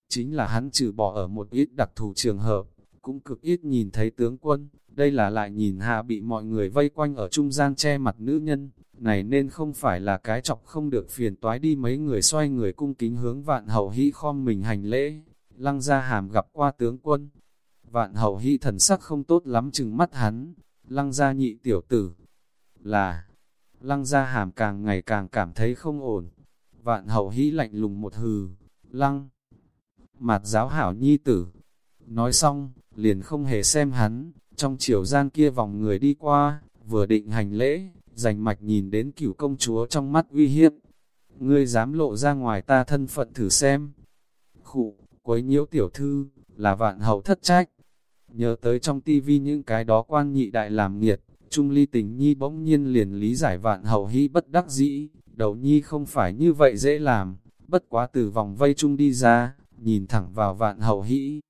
Chính là hắn trừ bỏ ở một ít đặc thù trường hợp, cũng cực ít nhìn thấy tướng quân, đây là lại nhìn hạ bị mọi người vây quanh ở trung gian che mặt nữ nhân, này nên không phải là cái chọc không được phiền toái đi mấy người xoay người cung kính hướng vạn hậu hĩ khom mình hành lễ, lăng ra hàm gặp qua tướng quân. Vạn hậu hĩ thần sắc không tốt lắm chừng mắt hắn, lăng ra nhị tiểu tử, là, lăng ra hàm càng ngày càng cảm thấy không ổn. Vạn hậu hĩ lạnh lùng một hừ, lăng, mặt giáo hảo nhi tử. Nói xong, liền không hề xem hắn, trong chiều gian kia vòng người đi qua, vừa định hành lễ, rành mạch nhìn đến cửu công chúa trong mắt uy hiếp. Ngươi dám lộ ra ngoài ta thân phận thử xem. Khụ, quấy nhiễu tiểu thư, là vạn hậu thất trách. Nhớ tới trong tivi những cái đó quan nhị đại làm nghiệt, Trung ly tình nhi bỗng nhiên liền lý giải vạn hậu hy bất đắc dĩ, đầu nhi không phải như vậy dễ làm, bất quá từ vòng vây trung đi ra, nhìn thẳng vào vạn hậu hĩ.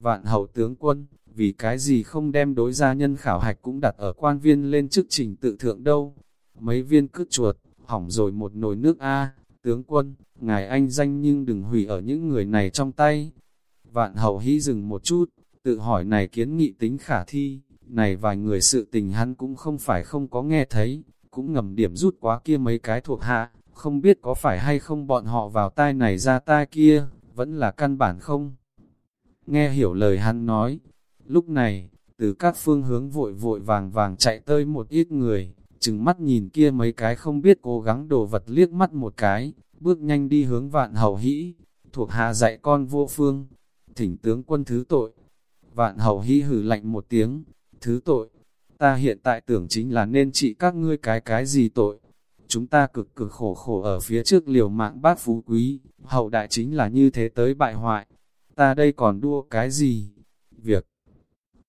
Vạn hậu tướng quân, vì cái gì không đem đối gia nhân khảo hạch cũng đặt ở quan viên lên chức trình tự thượng đâu. Mấy viên cứt chuột, hỏng rồi một nồi nước A, tướng quân, ngài anh danh nhưng đừng hủy ở những người này trong tay. Vạn hậu hí dừng một chút, tự hỏi này kiến nghị tính khả thi, này vài người sự tình hắn cũng không phải không có nghe thấy, cũng ngầm điểm rút quá kia mấy cái thuộc hạ, không biết có phải hay không bọn họ vào tai này ra tai kia, vẫn là căn bản không. Nghe hiểu lời hắn nói, Lúc này, từ các phương hướng vội vội vàng vàng chạy tới một ít người, chừng mắt nhìn kia mấy cái không biết cố gắng đồ vật liếc mắt một cái, bước nhanh đi hướng vạn hầu hĩ, thuộc hạ dạy con vô phương, thỉnh tướng quân thứ tội. Vạn hầu hĩ hử lạnh một tiếng, thứ tội, ta hiện tại tưởng chính là nên trị các ngươi cái cái gì tội. Chúng ta cực cực khổ khổ ở phía trước liều mạng bát phú quý, hậu đại chính là như thế tới bại hoại. Ta đây còn đua cái gì? Việc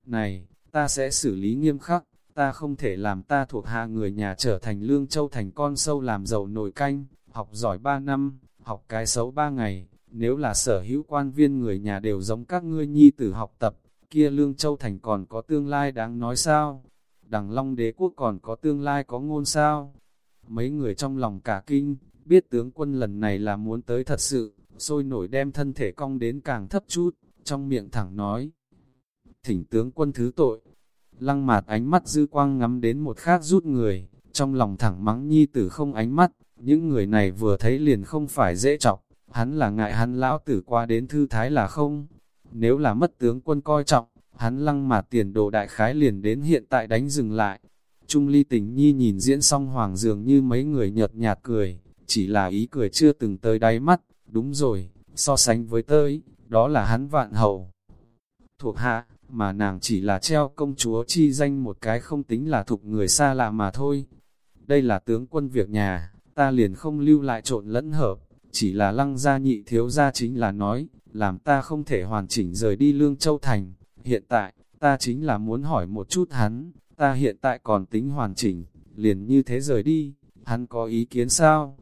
này, ta sẽ xử lý nghiêm khắc, ta không thể làm ta thuộc hạ người nhà trở thành lương châu thành con sâu làm giàu nồi canh, học giỏi 3 năm, học cái xấu 3 ngày, nếu là sở hữu quan viên người nhà đều giống các ngươi nhi tử học tập, kia lương châu thành còn có tương lai đáng nói sao? Đằng long đế quốc còn có tương lai có ngôn sao? Mấy người trong lòng cả kinh, biết tướng quân lần này là muốn tới thật sự, sôi nổi đem thân thể cong đến càng thấp chút, trong miệng thẳng nói thỉnh tướng quân thứ tội. Lăng mạt ánh mắt dư quang ngắm đến một khác rút người, trong lòng thẳng mắng nhi tử không ánh mắt, những người này vừa thấy liền không phải dễ chọc, hắn là ngại hắn lão tử qua đến thư thái là không. Nếu là mất tướng quân coi trọng, hắn lăng mạt tiền đồ đại khái liền đến hiện tại đánh dừng lại. Trung ly tình nhi nhìn diễn xong hoàng dường như mấy người nhợt nhạt cười, chỉ là ý cười chưa từng tới đáy mắt, đúng rồi, so sánh với tới, đó là hắn vạn hầu. Thuộc hạ, mà nàng chỉ là treo công chúa chi danh một cái không tính là thục người xa lạ mà thôi. Đây là tướng quân việc nhà, ta liền không lưu lại trộn lẫn hợp, chỉ là lăng gia nhị thiếu gia chính là nói, làm ta không thể hoàn chỉnh rời đi Lương Châu Thành. Hiện tại, ta chính là muốn hỏi một chút hắn, ta hiện tại còn tính hoàn chỉnh, liền như thế rời đi, hắn có ý kiến sao?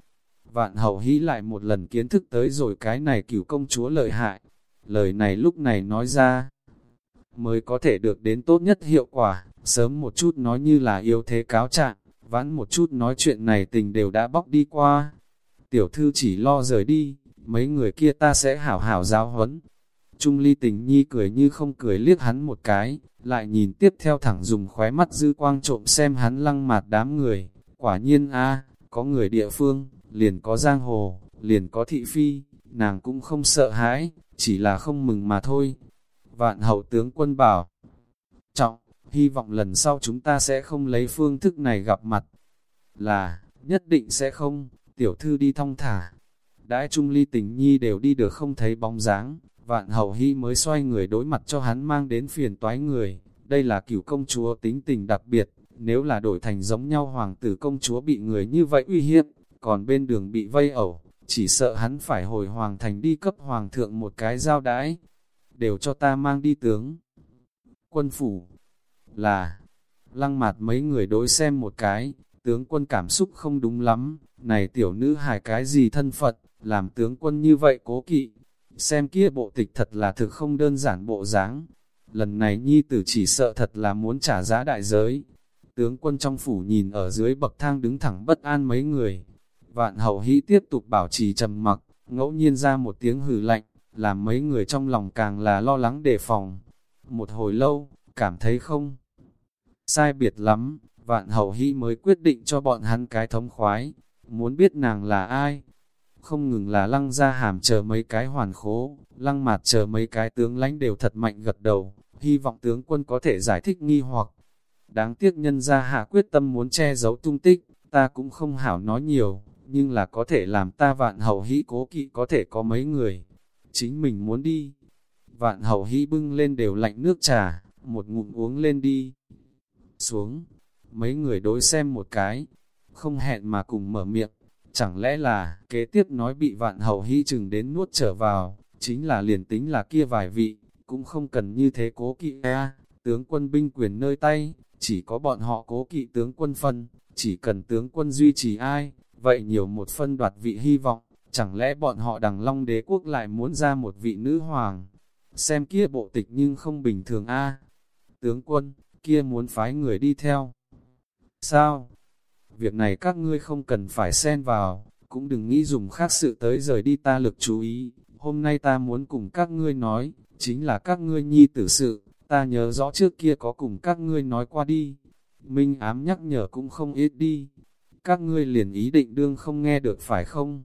Vạn hậu hí lại một lần kiến thức tới rồi cái này cửu công chúa lợi hại. Lời này lúc này nói ra, mới có thể được đến tốt nhất hiệu quả, Sớm một chút nói như là yếu thế cáo trạng, vãn một chút nói chuyện này tình đều đã bóc đi qua. Tiểu thư chỉ lo rời đi, mấy người kia ta sẽ hảo hảo giáo huấn. Trung ly tình nhi cười như không cười liếc hắn một cái, lại nhìn tiếp theo thẳng dùng khóe mắt dư quang trộm xem hắn lăng mạt đám người. Quả nhiên a có người địa phương, liền có giang hồ, liền có thị phi, nàng cũng không sợ hãi, chỉ là không mừng mà thôi. Vạn hậu tướng quân bảo, trọng, hy vọng lần sau chúng ta sẽ không lấy phương thức này gặp mặt. Là, nhất định sẽ không, tiểu thư đi thong thả. Đãi Trung Ly tình nhi đều đi được không thấy bóng dáng, vạn hậu hy mới xoay người đối mặt cho hắn mang đến phiền toái người. Đây là cửu công chúa tính tình đặc biệt, nếu là đổi thành giống nhau hoàng tử công chúa bị người như vậy uy hiếp, còn bên đường bị vây ẩu, chỉ sợ hắn phải hồi hoàng thành đi cấp hoàng thượng một cái giao đãi, đều cho ta mang đi tướng. Quân phủ là, lăng mặt mấy người đối xem một cái, tướng quân cảm xúc không đúng lắm, này tiểu nữ hài cái gì thân phận làm tướng quân như vậy cố kỵ, xem kia bộ tịch thật là thực không đơn giản bộ dáng. Lần này nhi tử chỉ sợ thật là muốn trả giá đại giới. Tướng quân trong phủ nhìn ở dưới bậc thang đứng thẳng bất an mấy người, Vạn hậu hĩ tiếp tục bảo trì trầm mặc, ngẫu nhiên ra một tiếng hừ lạnh, làm mấy người trong lòng càng là lo lắng đề phòng. Một hồi lâu, cảm thấy không sai biệt lắm, vạn hậu hy mới quyết định cho bọn hắn cái thống khoái, muốn biết nàng là ai. Không ngừng là lăng ra hàm chờ mấy cái hoàn khố, lăng mạt chờ mấy cái tướng lãnh đều thật mạnh gật đầu, hy vọng tướng quân có thể giải thích nghi hoặc. Đáng tiếc nhân ra hạ quyết tâm muốn che giấu tung tích, ta cũng không hảo nói nhiều, nhưng là có thể làm ta vạn hậu hĩ cố kỵ có thể có mấy người. Chính mình muốn đi. Vạn hậu hy bưng lên đều lạnh nước trà, một ngụm uống lên đi. Xuống, mấy người đối xem một cái, không hẹn mà cùng mở miệng. Chẳng lẽ là, kế tiếp nói bị vạn hậu hy chừng đến nuốt trở vào, chính là liền tính là kia vài vị, cũng không cần như thế cố kỵ e, tướng quân binh quyền nơi tay, chỉ có bọn họ cố kỵ tướng quân phân, chỉ cần tướng quân duy trì ai, vậy nhiều một phân đoạt vị hy vọng, chẳng lẽ bọn họ đằng long đế quốc lại muốn ra một vị nữ hoàng? Xem kia bộ tịch nhưng không bình thường a Tướng quân, kia muốn phái người đi theo. Sao? Việc này các ngươi không cần phải xen vào, cũng đừng nghĩ dùng khác sự tới rời đi ta lực chú ý. Hôm nay ta muốn cùng các ngươi nói, chính là các ngươi nhi tử sự, ta nhớ rõ trước kia có cùng các ngươi nói qua đi. Minh ám nhắc nhở cũng không ít đi, các ngươi liền ý định đương không nghe được phải không?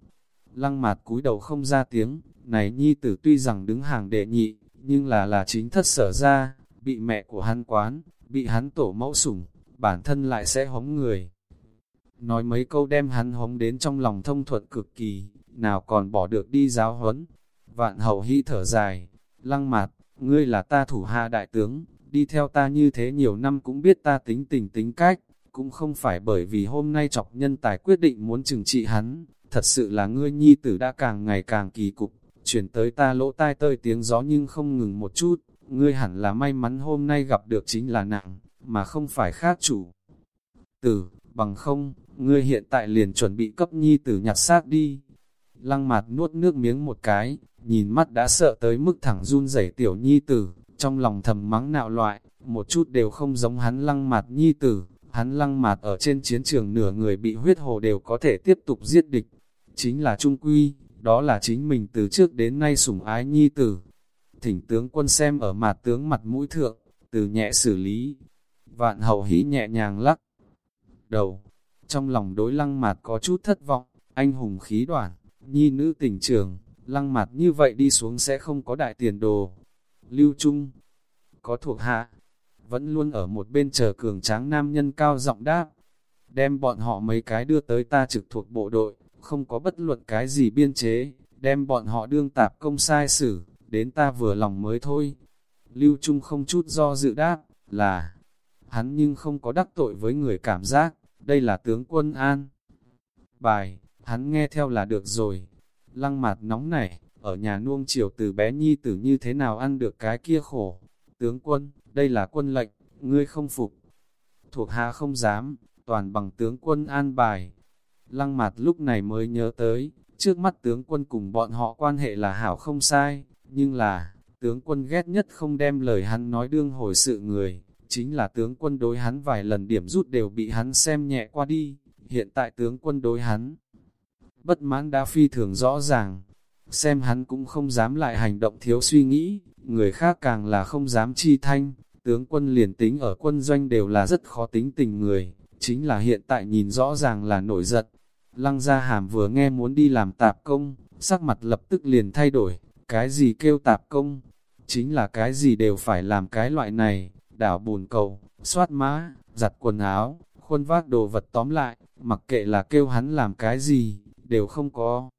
Lăng mạt cúi đầu không ra tiếng, này nhi tử tuy rằng đứng hàng đệ nhị, nhưng là là chính thất sở ra, bị mẹ của hắn quán, bị hắn tổ mẫu sủng, bản thân lại sẽ hống người. Nói mấy câu đem hắn hống đến trong lòng thông thuận cực kỳ, nào còn bỏ được đi giáo huấn. Vạn hậu hy thở dài, lăng mạt, ngươi là ta thủ hạ đại tướng, đi theo ta như thế nhiều năm cũng biết ta tính tình tính cách, cũng không phải bởi vì hôm nay chọc nhân tài quyết định muốn trừng trị hắn, thật sự là ngươi nhi tử đã càng ngày càng kỳ cục, chuyển tới ta lỗ tai tơi tiếng gió nhưng không ngừng một chút, ngươi hẳn là may mắn hôm nay gặp được chính là nặng, mà không phải khác chủ. Tử, bằng không, ngươi hiện tại liền chuẩn bị cấp nhi tử nhặt xác đi. Lăng mặt nuốt nước miếng một cái, nhìn mắt đã sợ tới mức thẳng run rẩy tiểu nhi tử, trong lòng thầm mắng nạo loại, một chút đều không giống hắn lăng mặt nhi tử, Hắn lăng mạt ở trên chiến trường nửa người bị huyết hồ đều có thể tiếp tục giết địch. Chính là trung quy, đó là chính mình từ trước đến nay sủng ái nhi tử. Thỉnh tướng quân xem ở mặt tướng mặt mũi thượng, từ nhẹ xử lý. Vạn hậu hí nhẹ nhàng lắc. Đầu, trong lòng đối lăng mạt có chút thất vọng, anh hùng khí đoản nhi nữ tình trường, lăng mạt như vậy đi xuống sẽ không có đại tiền đồ. Lưu Trung, có thuộc hạ, vẫn luôn ở một bên chờ cường tráng nam nhân cao giọng đáp. Đem bọn họ mấy cái đưa tới ta trực thuộc bộ đội, không có bất luận cái gì biên chế, đem bọn họ đương tạp công sai xử, đến ta vừa lòng mới thôi. Lưu Trung không chút do dự đáp, là, hắn nhưng không có đắc tội với người cảm giác, đây là tướng quân an. Bài, hắn nghe theo là được rồi. Lăng mạt nóng này, ở nhà nuông chiều từ bé nhi tử như thế nào ăn được cái kia khổ. Tướng quân, đây là quân lệnh, ngươi không phục. Thuộc hạ không dám, toàn bằng tướng quân an bài. Lăng mặt lúc này mới nhớ tới, trước mắt tướng quân cùng bọn họ quan hệ là hảo không sai, nhưng là, tướng quân ghét nhất không đem lời hắn nói đương hồi sự người, chính là tướng quân đối hắn vài lần điểm rút đều bị hắn xem nhẹ qua đi, hiện tại tướng quân đối hắn. Bất mãn đã phi thường rõ ràng, xem hắn cũng không dám lại hành động thiếu suy nghĩ, người khác càng là không dám chi thanh, tướng quân liền tính ở quân doanh đều là rất khó tính tình người, chính là hiện tại nhìn rõ ràng là nổi giật Lăng gia hàm vừa nghe muốn đi làm tạp công, sắc mặt lập tức liền thay đổi, cái gì kêu tạp công, chính là cái gì đều phải làm cái loại này, đảo bùn cầu, xoát má giặt quần áo, khuôn vác đồ vật tóm lại, mặc kệ là kêu hắn làm cái gì, đều không có.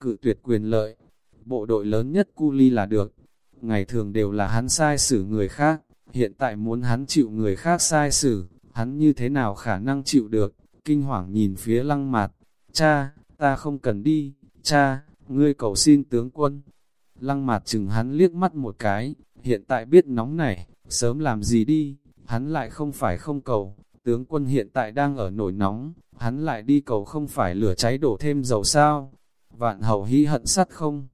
Cự tuyệt quyền lợi, bộ đội lớn nhất cu ly là được, ngày thường đều là hắn sai xử người khác, hiện tại muốn hắn chịu người khác sai xử, hắn như thế nào khả năng chịu được, kinh hoàng nhìn phía lăng mặt, cha, ta không cần đi, cha, ngươi cầu xin tướng quân. Lăng mặt chừng hắn liếc mắt một cái, hiện tại biết nóng này, sớm làm gì đi, hắn lại không phải không cầu, tướng quân hiện tại đang ở nổi nóng, hắn lại đi cầu không phải lửa cháy đổ thêm dầu sao, vạn hầu hy hận sắt không.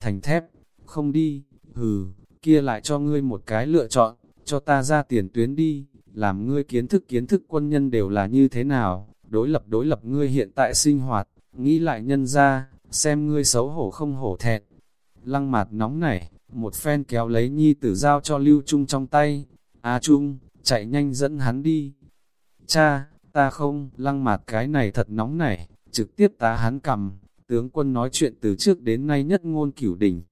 Thành thép, không đi, hừ, kia lại cho ngươi một cái lựa chọn, cho ta ra tiền tuyến đi, làm ngươi kiến thức kiến thức quân nhân đều là như thế nào, đối lập đối lập ngươi hiện tại sinh hoạt, nghĩ lại nhân ra, xem ngươi xấu hổ không hổ thẹn. Lăng mạt nóng nảy, một phen kéo lấy nhi tử giao cho Lưu Trung trong tay. A Trung, chạy nhanh dẫn hắn đi. Cha, ta không, lăng mạt cái này thật nóng nảy, trực tiếp tá hắn cầm. Tướng quân nói chuyện từ trước đến nay nhất ngôn cửu đỉnh.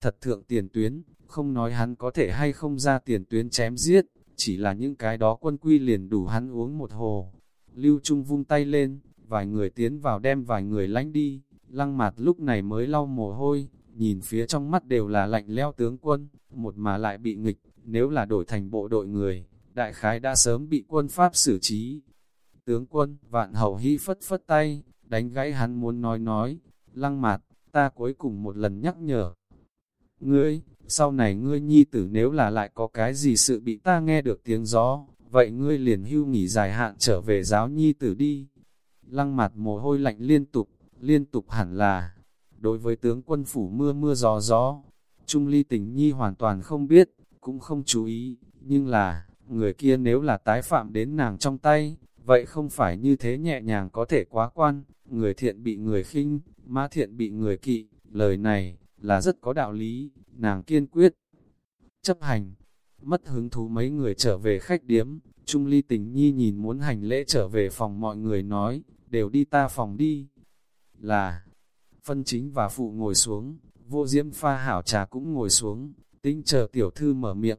Thật thượng tiền tuyến, không nói hắn có thể hay không ra tiền tuyến chém giết, chỉ là những cái đó quân quy liền đủ hắn uống một hồ. Lưu Trung vung tay lên, vài người tiến vào đem vài người lánh đi, lăng mặt lúc này mới lau mồ hôi, nhìn phía trong mắt đều là lạnh leo tướng quân, một mà lại bị nghịch, nếu là đổi thành bộ đội người, đại khái đã sớm bị quân Pháp xử trí. Tướng quân, vạn hầu hy phất phất tay, đánh gãy hắn muốn nói nói, lăng mặt, ta cuối cùng một lần nhắc nhở. Ngươi, sau này ngươi nhi tử nếu là lại có cái gì sự bị ta nghe được tiếng gió, vậy ngươi liền hưu nghỉ dài hạn trở về giáo nhi tử đi. Lăng mặt mồ hôi lạnh liên tục, liên tục hẳn là, đối với tướng quân phủ mưa mưa gió gió, Trung ly tình nhi hoàn toàn không biết, cũng không chú ý, nhưng là, người kia nếu là tái phạm đến nàng trong tay, vậy không phải như thế nhẹ nhàng có thể quá quan, người thiện bị người khinh, ma thiện bị người kỵ, lời này, là rất có đạo lý, nàng kiên quyết. Chấp hành, mất hứng thú mấy người trở về khách điếm, Trung ly tình nhi nhìn muốn hành lễ trở về phòng mọi người nói, đều đi ta phòng đi. Là, phân chính và phụ ngồi xuống, vô diễm pha hảo trà cũng ngồi xuống, tính chờ tiểu thư mở miệng.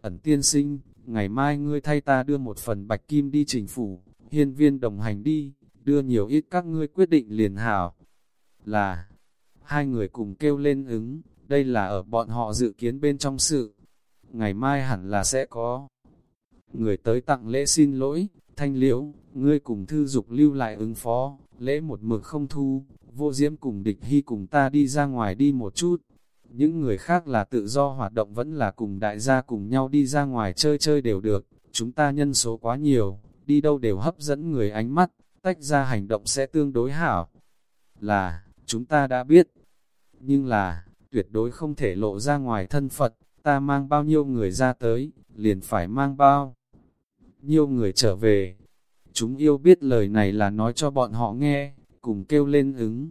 Ẩn tiên sinh, ngày mai ngươi thay ta đưa một phần bạch kim đi trình phủ, hiên viên đồng hành đi, đưa nhiều ít các ngươi quyết định liền hảo. Là, hai người cùng kêu lên ứng, đây là ở bọn họ dự kiến bên trong sự. Ngày mai hẳn là sẽ có người tới tặng lễ xin lỗi, thanh liễu, ngươi cùng thư dục lưu lại ứng phó, lễ một mực không thu, vô diễm cùng địch hy cùng ta đi ra ngoài đi một chút. Những người khác là tự do hoạt động vẫn là cùng đại gia cùng nhau đi ra ngoài chơi chơi đều được, chúng ta nhân số quá nhiều, đi đâu đều hấp dẫn người ánh mắt, tách ra hành động sẽ tương đối hảo. Là, chúng ta đã biết, nhưng là, tuyệt đối không thể lộ ra ngoài thân Phật, ta mang bao nhiêu người ra tới, liền phải mang bao nhiêu người trở về. Chúng yêu biết lời này là nói cho bọn họ nghe, cùng kêu lên ứng.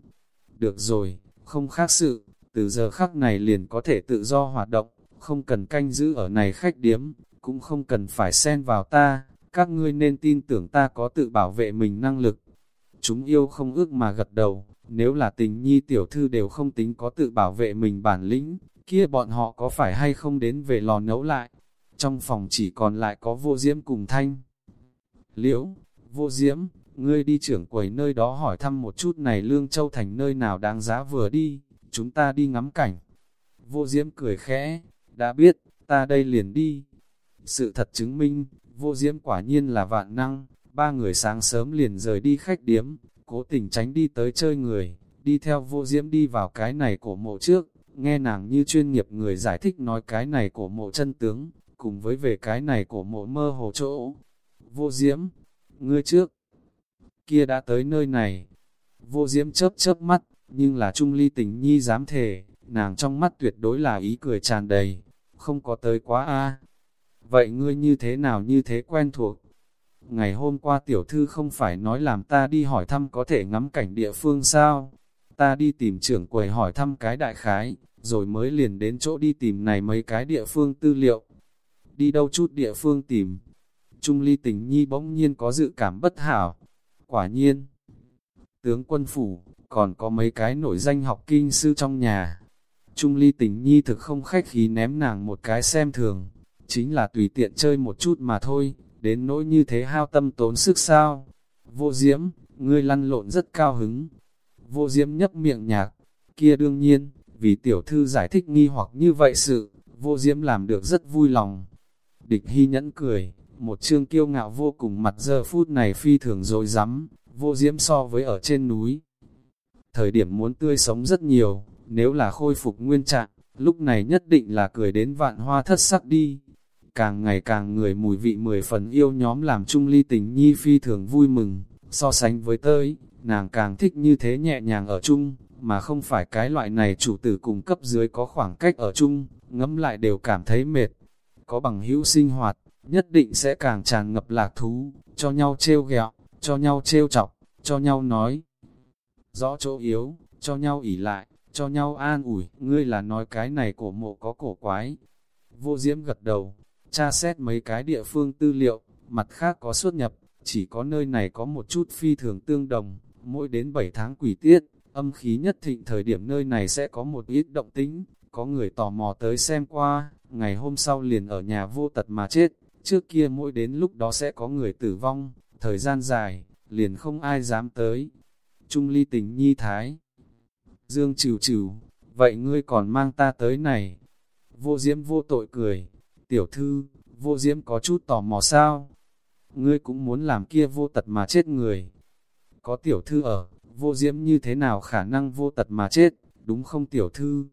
Được rồi, không khác sự, từ giờ khắc này liền có thể tự do hoạt động, không cần canh giữ ở này khách điếm, cũng không cần phải xen vào ta, các ngươi nên tin tưởng ta có tự bảo vệ mình năng lực. Chúng yêu không ước mà gật đầu, nếu là tình nhi tiểu thư đều không tính có tự bảo vệ mình bản lĩnh, kia bọn họ có phải hay không đến về lò nấu lại. Trong phòng chỉ còn lại có vô diễm cùng thanh. Liễu, vô diễm, ngươi đi trưởng quầy nơi đó hỏi thăm một chút này Lương Châu Thành nơi nào đáng giá vừa đi, chúng ta đi ngắm cảnh. Vô diễm cười khẽ, đã biết, ta đây liền đi. Sự thật chứng minh, vô diễm quả nhiên là vạn năng, ba người sáng sớm liền rời đi khách điếm, cố tình tránh đi tới chơi người, đi theo vô diễm đi vào cái này cổ mộ trước, nghe nàng như chuyên nghiệp người giải thích nói cái này cổ mộ chân tướng, cùng với về cái này cổ mộ mơ hồ chỗ. Vô diễm, ngươi trước, kia đã tới nơi này. Vô diễm chớp chớp mắt, nhưng là trung ly tình nhi dám thề, nàng trong mắt tuyệt đối là ý cười tràn đầy, không có tới quá a vậy ngươi như thế nào như thế quen thuộc? Ngày hôm qua tiểu thư không phải nói làm ta đi hỏi thăm có thể ngắm cảnh địa phương sao? Ta đi tìm trưởng quầy hỏi thăm cái đại khái, rồi mới liền đến chỗ đi tìm này mấy cái địa phương tư liệu. Đi đâu chút địa phương tìm? Trung ly tình nhi bỗng nhiên có dự cảm bất hảo. Quả nhiên, tướng quân phủ, còn có mấy cái nổi danh học kinh sư trong nhà. Trung ly tình nhi thực không khách khí ném nàng một cái xem thường, chính là tùy tiện chơi một chút mà thôi, đến nỗi như thế hao tâm tốn sức sao. Vô diễm, ngươi lăn lộn rất cao hứng. Vô diễm nhấp miệng nhạc, kia đương nhiên, vì tiểu thư giải thích nghi hoặc như vậy sự, vô diễm làm được rất vui lòng. Địch hy nhẫn cười, một chương kiêu ngạo vô cùng mặt giờ phút này phi thường dối rắm vô diễm so với ở trên núi. Thời điểm muốn tươi sống rất nhiều, nếu là khôi phục nguyên trạng, lúc này nhất định là cười đến vạn hoa thất sắc đi. Càng ngày càng người mùi vị mười phần yêu nhóm làm chung ly tình nhi phi thường vui mừng, so sánh với tới, nàng càng thích như thế nhẹ nhàng ở chung, mà không phải cái loại này chủ tử cùng cấp dưới có khoảng cách ở chung, ngẫm lại đều cảm thấy mệt. Có bằng hữu sinh hoạt, nhất định sẽ càng tràn ngập lạc thú, cho nhau trêu ghẹo, cho nhau trêu chọc, cho nhau nói. Rõ chỗ yếu, cho nhau ỉ lại, cho nhau an ủi, ngươi là nói cái này cổ mộ có cổ quái. Vô diễm gật đầu, tra xét mấy cái địa phương tư liệu, mặt khác có xuất nhập, chỉ có nơi này có một chút phi thường tương đồng, mỗi đến 7 tháng quỷ tiết, âm khí nhất thịnh thời điểm nơi này sẽ có một ít động tính, có người tò mò tới xem qua, ngày hôm sau liền ở nhà vô tật mà chết, trước kia mỗi đến lúc đó sẽ có người tử vong, thời gian dài, liền không ai dám tới. Trung ly tình nhi thái. Dương trừ trừ, vậy ngươi còn mang ta tới này. Vô diễm vô tội cười, tiểu thư, vô diễm có chút tò mò sao? Ngươi cũng muốn làm kia vô tật mà chết người. Có tiểu thư ở, vô diễm như thế nào khả năng vô tật mà chết, đúng không tiểu thư?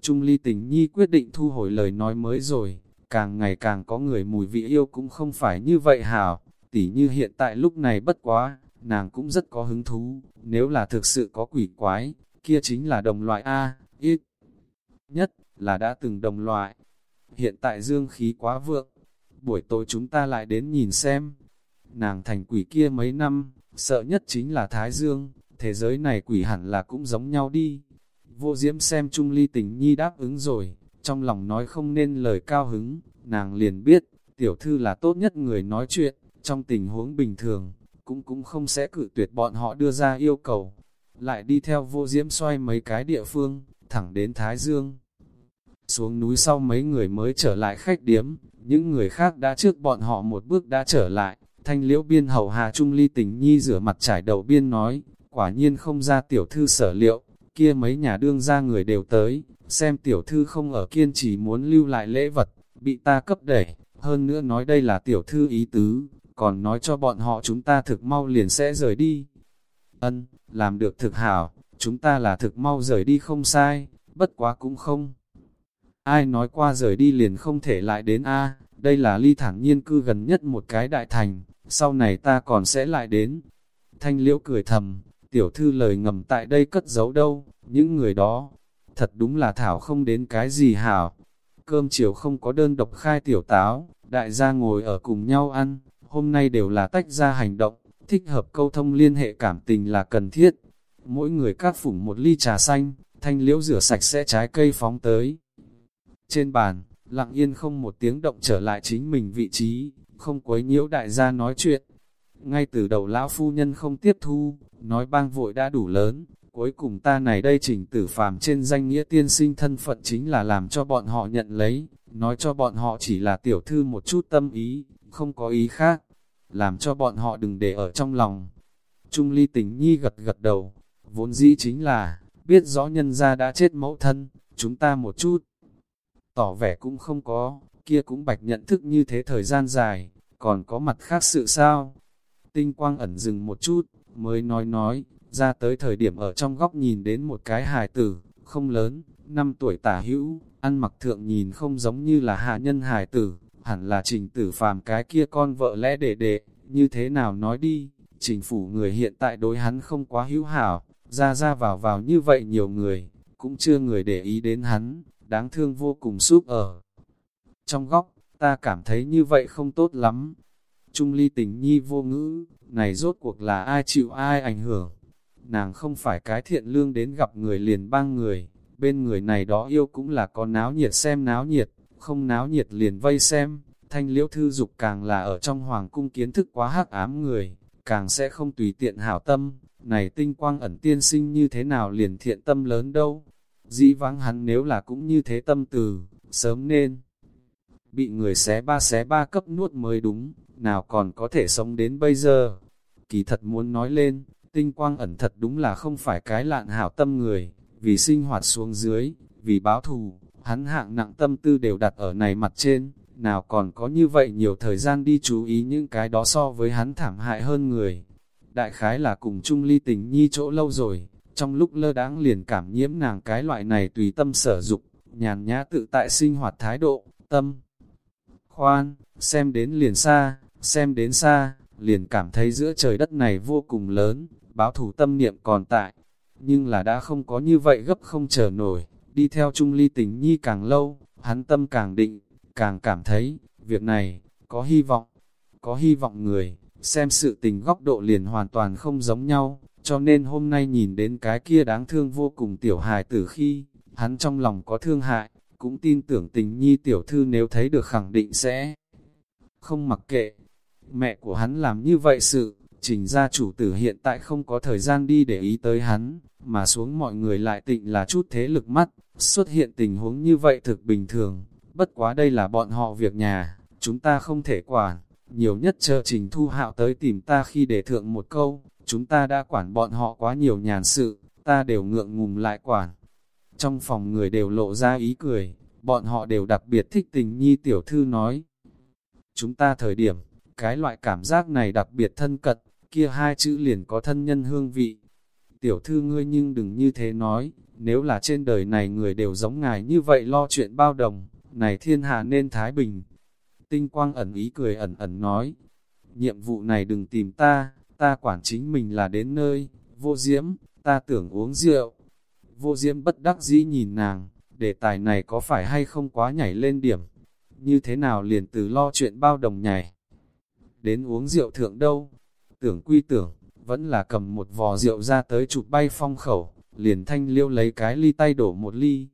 Trung ly tình nhi quyết định thu hồi lời nói mới rồi, càng ngày càng có người mùi vị yêu cũng không phải như vậy hảo, tỉ như hiện tại lúc này bất quá, nàng cũng rất có hứng thú, nếu là thực sự có quỷ quái, kia chính là đồng loại A, ít nhất là đã từng đồng loại. Hiện tại dương khí quá vượng, buổi tối chúng ta lại đến nhìn xem. Nàng thành quỷ kia mấy năm, sợ nhất chính là Thái Dương, thế giới này quỷ hẳn là cũng giống nhau đi. Vô diễm xem Trung Ly tình nhi đáp ứng rồi, trong lòng nói không nên lời cao hứng, nàng liền biết, tiểu thư là tốt nhất người nói chuyện, trong tình huống bình thường, cũng cũng không sẽ cự tuyệt bọn họ đưa ra yêu cầu. Lại đi theo vô diễm xoay mấy cái địa phương, thẳng đến Thái Dương. Xuống núi sau mấy người mới trở lại khách điếm, những người khác đã trước bọn họ một bước đã trở lại. Thanh liễu biên hầu hà trung ly tình nhi rửa mặt trải đầu biên nói, quả nhiên không ra tiểu thư sở liệu, kia mấy nhà đương ra người đều tới, xem tiểu thư không ở kiên trì muốn lưu lại lễ vật, bị ta cấp đẩy, hơn nữa nói đây là tiểu thư ý tứ, còn nói cho bọn họ chúng ta thực mau liền sẽ rời đi. Ân, làm được thực hảo, chúng ta là thực mau rời đi không sai, bất quá cũng không. Ai nói qua rời đi liền không thể lại đến A, đây là ly thẳng nhiên cư gần nhất một cái đại thành, sau này ta còn sẽ lại đến. Thanh liễu cười thầm, tiểu thư lời ngầm tại đây cất giấu đâu, những người đó, thật đúng là thảo không đến cái gì hảo. Cơm chiều không có đơn độc khai tiểu táo, đại gia ngồi ở cùng nhau ăn, hôm nay đều là tách ra hành động, thích hợp câu thông liên hệ cảm tình là cần thiết. Mỗi người cát phủng một ly trà xanh, thanh liễu rửa sạch sẽ trái cây phóng tới. Trên bàn, lặng yên không một tiếng động trở lại chính mình vị trí, không quấy nhiễu đại gia nói chuyện. Ngay từ đầu lão phu nhân không tiếp thu, nói bang vội đã đủ lớn, cuối cùng ta này đây chỉnh tử phàm trên danh nghĩa tiên sinh thân phận chính là làm cho bọn họ nhận lấy, nói cho bọn họ chỉ là tiểu thư một chút tâm ý, không có ý khác, làm cho bọn họ đừng để ở trong lòng. Trung ly tình nhi gật gật đầu, vốn dĩ chính là, biết rõ nhân gia đã chết mẫu thân, chúng ta một chút. Tỏ vẻ cũng không có, kia cũng bạch nhận thức như thế thời gian dài, còn có mặt khác sự sao. Tinh quang ẩn dừng một chút, mới nói nói, ra tới thời điểm ở trong góc nhìn đến một cái hài tử, không lớn, năm tuổi tả hữu, ăn mặc thượng nhìn không giống như là hạ nhân hài tử, hẳn là trình tử phàm cái kia con vợ lẽ đệ đệ, như thế nào nói đi, trình phủ người hiện tại đối hắn không quá hữu hảo, ra ra vào vào như vậy nhiều người, cũng chưa người để ý đến hắn, đáng thương vô cùng súp ở. Trong góc, ta cảm thấy như vậy không tốt lắm. Trung ly tình nhi vô ngữ, này rốt cuộc là ai chịu ai ảnh hưởng. Nàng không phải cái thiện lương đến gặp người liền băng người, bên người này đó yêu cũng là có náo nhiệt xem náo nhiệt, không náo nhiệt liền vây xem, thanh liễu thư dục càng là ở trong hoàng cung kiến thức quá hắc ám người, càng sẽ không tùy tiện hảo tâm, này tinh quang ẩn tiên sinh như thế nào liền thiện tâm lớn đâu. Dĩ vãng hắn nếu là cũng như thế tâm từ, sớm nên bị người xé ba xé ba cấp nuốt mới đúng, nào còn có thể sống đến bây giờ. Kỳ thật muốn nói lên, tinh quang ẩn thật đúng là không phải cái lạn hảo tâm người, vì sinh hoạt xuống dưới, vì báo thù, hắn hạng nặng tâm tư đều đặt ở này mặt trên, nào còn có như vậy nhiều thời gian đi chú ý những cái đó so với hắn thảm hại hơn người. Đại khái là cùng chung ly tình nhi chỗ lâu rồi, trong lúc lơ đáng liền cảm nhiễm nàng cái loại này tùy tâm sở dục, nhàn nhã tự tại sinh hoạt thái độ, tâm. Khoan, xem đến liền xa, xem đến xa, liền cảm thấy giữa trời đất này vô cùng lớn, báo thủ tâm niệm còn tại, nhưng là đã không có như vậy gấp không chờ nổi, đi theo Trung Ly tình nhi càng lâu, hắn tâm càng định, càng cảm thấy, việc này, có hy vọng, có hy vọng người, xem sự tình góc độ liền hoàn toàn không giống nhau, cho nên hôm nay nhìn đến cái kia đáng thương vô cùng tiểu hài tử khi, hắn trong lòng có thương hại, cũng tin tưởng tình nhi tiểu thư nếu thấy được khẳng định sẽ không mặc kệ. Mẹ của hắn làm như vậy sự, trình gia chủ tử hiện tại không có thời gian đi để ý tới hắn, mà xuống mọi người lại tịnh là chút thế lực mắt, xuất hiện tình huống như vậy thực bình thường, bất quá đây là bọn họ việc nhà, chúng ta không thể quản, nhiều nhất chờ trình thu hạo tới tìm ta khi để thượng một câu, chúng ta đã quản bọn họ quá nhiều nhàn sự, ta đều ngượng ngùng lại quản. Trong phòng người đều lộ ra ý cười, bọn họ đều đặc biệt thích tình nhi tiểu thư nói. Chúng ta thời điểm, cái loại cảm giác này đặc biệt thân cận, kia hai chữ liền có thân nhân hương vị. Tiểu thư ngươi nhưng đừng như thế nói, nếu là trên đời này người đều giống ngài như vậy lo chuyện bao đồng, này thiên hạ nên thái bình. Tinh quang ẩn ý cười ẩn ẩn nói, nhiệm vụ này đừng tìm ta, ta quản chính mình là đến nơi, vô diễm, ta tưởng uống rượu. Vô diễm bất đắc dĩ nhìn nàng, đề tài này có phải hay không quá nhảy lên điểm, như thế nào liền từ lo chuyện bao đồng nhảy. Đến uống rượu thượng đâu, tưởng quy tưởng, vẫn là cầm một vò rượu ra tới chụp bay phong khẩu, liền thanh liêu lấy cái ly tay đổ một ly.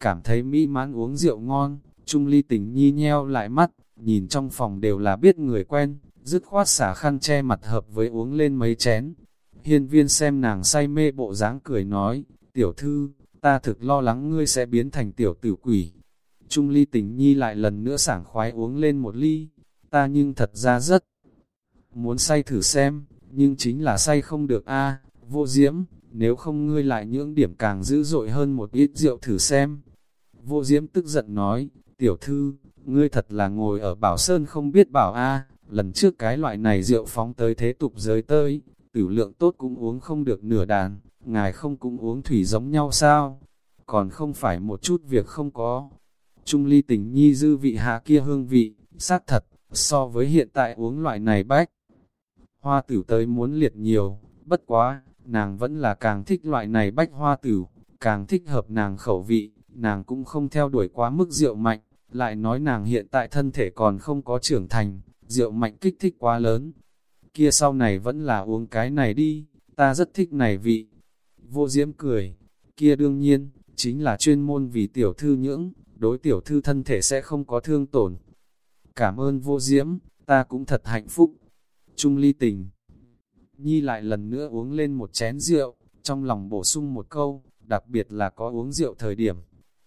Cảm thấy mỹ mãn uống rượu ngon, trung ly tình nhi nheo lại mắt, nhìn trong phòng đều là biết người quen, dứt khoát xả khăn che mặt hợp với uống lên mấy chén. Hiên viên xem nàng say mê bộ dáng cười nói, tiểu thư, ta thực lo lắng ngươi sẽ biến thành tiểu tử quỷ. Trung ly tình nhi lại lần nữa sảng khoái uống lên một ly, ta nhưng thật ra rất muốn say thử xem, nhưng chính là say không được a vô diễm, nếu không ngươi lại những điểm càng dữ dội hơn một ít rượu thử xem. Vô diễm tức giận nói, tiểu thư, ngươi thật là ngồi ở bảo sơn không biết bảo a lần trước cái loại này rượu phóng tới thế tục giới tới, tử lượng tốt cũng uống không được nửa đàn, ngài không cũng uống thủy giống nhau sao, còn không phải một chút việc không có. Trung ly tình nhi dư vị hạ kia hương vị, xác thật, so với hiện tại uống loại này bách. Hoa tử tới muốn liệt nhiều, bất quá, nàng vẫn là càng thích loại này bách hoa tử, càng thích hợp nàng khẩu vị, nàng cũng không theo đuổi quá mức rượu mạnh, lại nói nàng hiện tại thân thể còn không có trưởng thành, rượu mạnh kích thích quá lớn. Kia sau này vẫn là uống cái này đi, ta rất thích này vị. Vô diễm cười, kia đương nhiên, chính là chuyên môn vì tiểu thư nhưỡng, đối tiểu thư thân thể sẽ không có thương tổn. Cảm ơn vô diễm, ta cũng thật hạnh phúc. Trung ly tình. Nhi lại lần nữa uống lên một chén rượu, trong lòng bổ sung một câu, đặc biệt là có uống rượu thời điểm.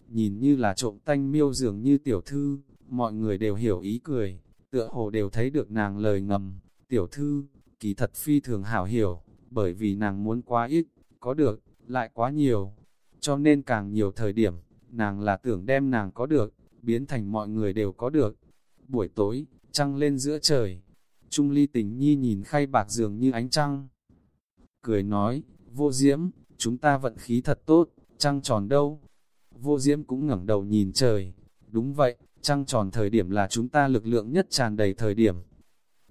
Nhìn như là trộm tanh miêu dường như tiểu thư, mọi người đều hiểu ý cười, tựa hồ đều thấy được nàng lời ngầm. Tiểu thư, kỳ thật phi thường hảo hiểu, bởi vì nàng muốn quá ít, có được, lại quá nhiều. Cho nên càng nhiều thời điểm, nàng là tưởng đem nàng có được, biến thành mọi người đều có được. Buổi tối, trăng lên giữa trời, Trung ly tình nhi nhìn khay bạc dường như ánh trăng. Cười nói, vô diễm, chúng ta vận khí thật tốt, trăng tròn đâu. Vô diễm cũng ngẩng đầu nhìn trời. Đúng vậy, trăng tròn thời điểm là chúng ta lực lượng nhất tràn đầy thời điểm.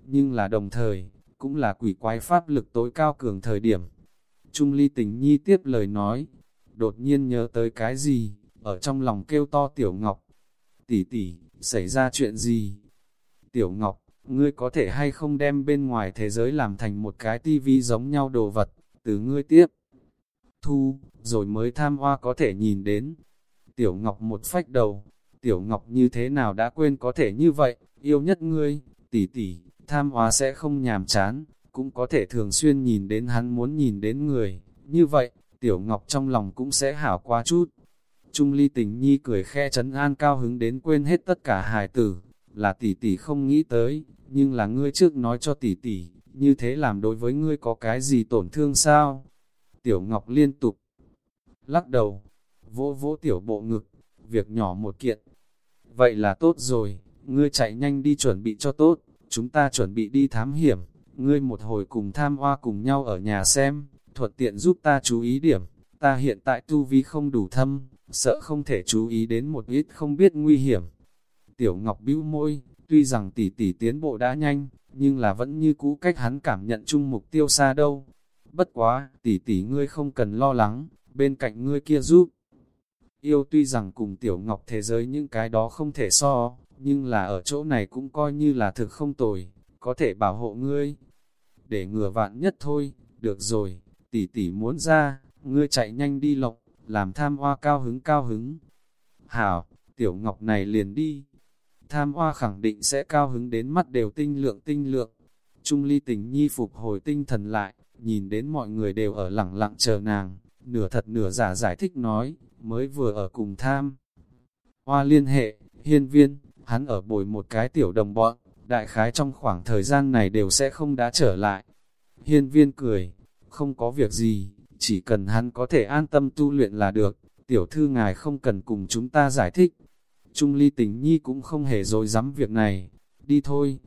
Nhưng là đồng thời, cũng là quỷ quái pháp lực tối cao cường thời điểm. Trung ly tình nhi tiếp lời nói, đột nhiên nhớ tới cái gì, ở trong lòng kêu to tiểu ngọc. Tỷ tỷ, xảy ra chuyện gì? Tiểu Ngọc, ngươi có thể hay không đem bên ngoài thế giới làm thành một cái tivi giống nhau đồ vật, từ ngươi tiếp. Thu, rồi mới tham hoa có thể nhìn đến. Tiểu Ngọc một phách đầu, Tiểu Ngọc như thế nào đã quên có thể như vậy, yêu nhất ngươi, tỷ tỷ, tham hóa sẽ không nhàm chán, cũng có thể thường xuyên nhìn đến hắn muốn nhìn đến người, như vậy, Tiểu Ngọc trong lòng cũng sẽ hảo qua chút. Trung ly tình nhi cười khe chấn an cao hứng đến quên hết tất cả hài tử, là tỷ tỷ không nghĩ tới, nhưng là ngươi trước nói cho tỷ tỷ, như thế làm đối với ngươi có cái gì tổn thương sao? Tiểu Ngọc liên tục lắc đầu, vỗ vỗ tiểu bộ ngực, việc nhỏ một kiện. Vậy là tốt rồi, ngươi chạy nhanh đi chuẩn bị cho tốt, chúng ta chuẩn bị đi thám hiểm, ngươi một hồi cùng tham hoa cùng nhau ở nhà xem, thuận tiện giúp ta chú ý điểm, ta hiện tại tu vi không đủ thâm, sợ không thể chú ý đến một ít không biết nguy hiểm. Tiểu Ngọc bĩu môi, tuy rằng tỷ tỷ tiến bộ đã nhanh, nhưng là vẫn như cũ cách hắn cảm nhận chung mục tiêu xa đâu. Bất quá, tỷ tỷ ngươi không cần lo lắng, bên cạnh ngươi kia giúp. Yêu tuy rằng cùng Tiểu Ngọc thế giới những cái đó không thể so, nhưng là ở chỗ này cũng coi như là thực không tồi, có thể bảo hộ ngươi. Để ngừa vạn nhất thôi, được rồi, tỷ tỷ muốn ra, ngươi chạy nhanh đi lộc, làm tham hoa cao hứng cao hứng. Hảo, tiểu ngọc này liền đi. Tham hoa khẳng định sẽ cao hứng đến mắt đều tinh lượng tinh lượng. Trung ly tình nhi phục hồi tinh thần lại, nhìn đến mọi người đều ở lẳng lặng chờ nàng, nửa thật nửa giả giải thích nói, mới vừa ở cùng tham. Hoa liên hệ, hiên viên, hắn ở bồi một cái tiểu đồng bọn, đại khái trong khoảng thời gian này đều sẽ không đã trở lại. Hiên viên cười, không có việc gì, chỉ cần hắn có thể an tâm tu luyện là được, tiểu thư ngài không cần cùng chúng ta giải thích. Trung ly tình nhi cũng không hề dối dám việc này, đi thôi.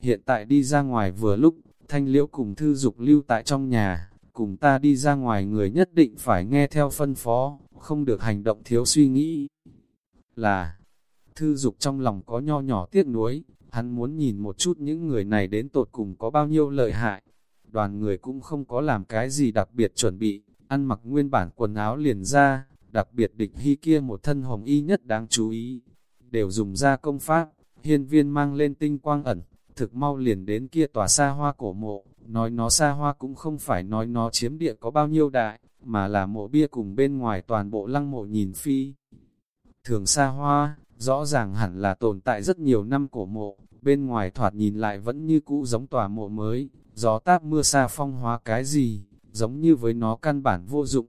Hiện tại đi ra ngoài vừa lúc, thanh liễu cùng thư dục lưu tại trong nhà, cùng ta đi ra ngoài người nhất định phải nghe theo phân phó, không được hành động thiếu suy nghĩ. Là, thư dục trong lòng có nho nhỏ tiếc nuối, hắn muốn nhìn một chút những người này đến tột cùng có bao nhiêu lợi hại, đoàn người cũng không có làm cái gì đặc biệt chuẩn bị, ăn mặc nguyên bản quần áo liền ra, đặc biệt địch hy kia một thân hồng y nhất đáng chú ý, đều dùng ra công pháp, hiên viên mang lên tinh quang ẩn, thực mau liền đến kia tòa xa hoa cổ mộ, nói nó xa hoa cũng không phải nói nó chiếm địa có bao nhiêu đại, mà là mộ bia cùng bên ngoài toàn bộ lăng mộ nhìn phi. Thường xa hoa, rõ ràng hẳn là tồn tại rất nhiều năm cổ mộ, bên ngoài thoạt nhìn lại vẫn như cũ giống tòa mộ mới, gió táp mưa xa phong hóa cái gì, giống như với nó căn bản vô dụng.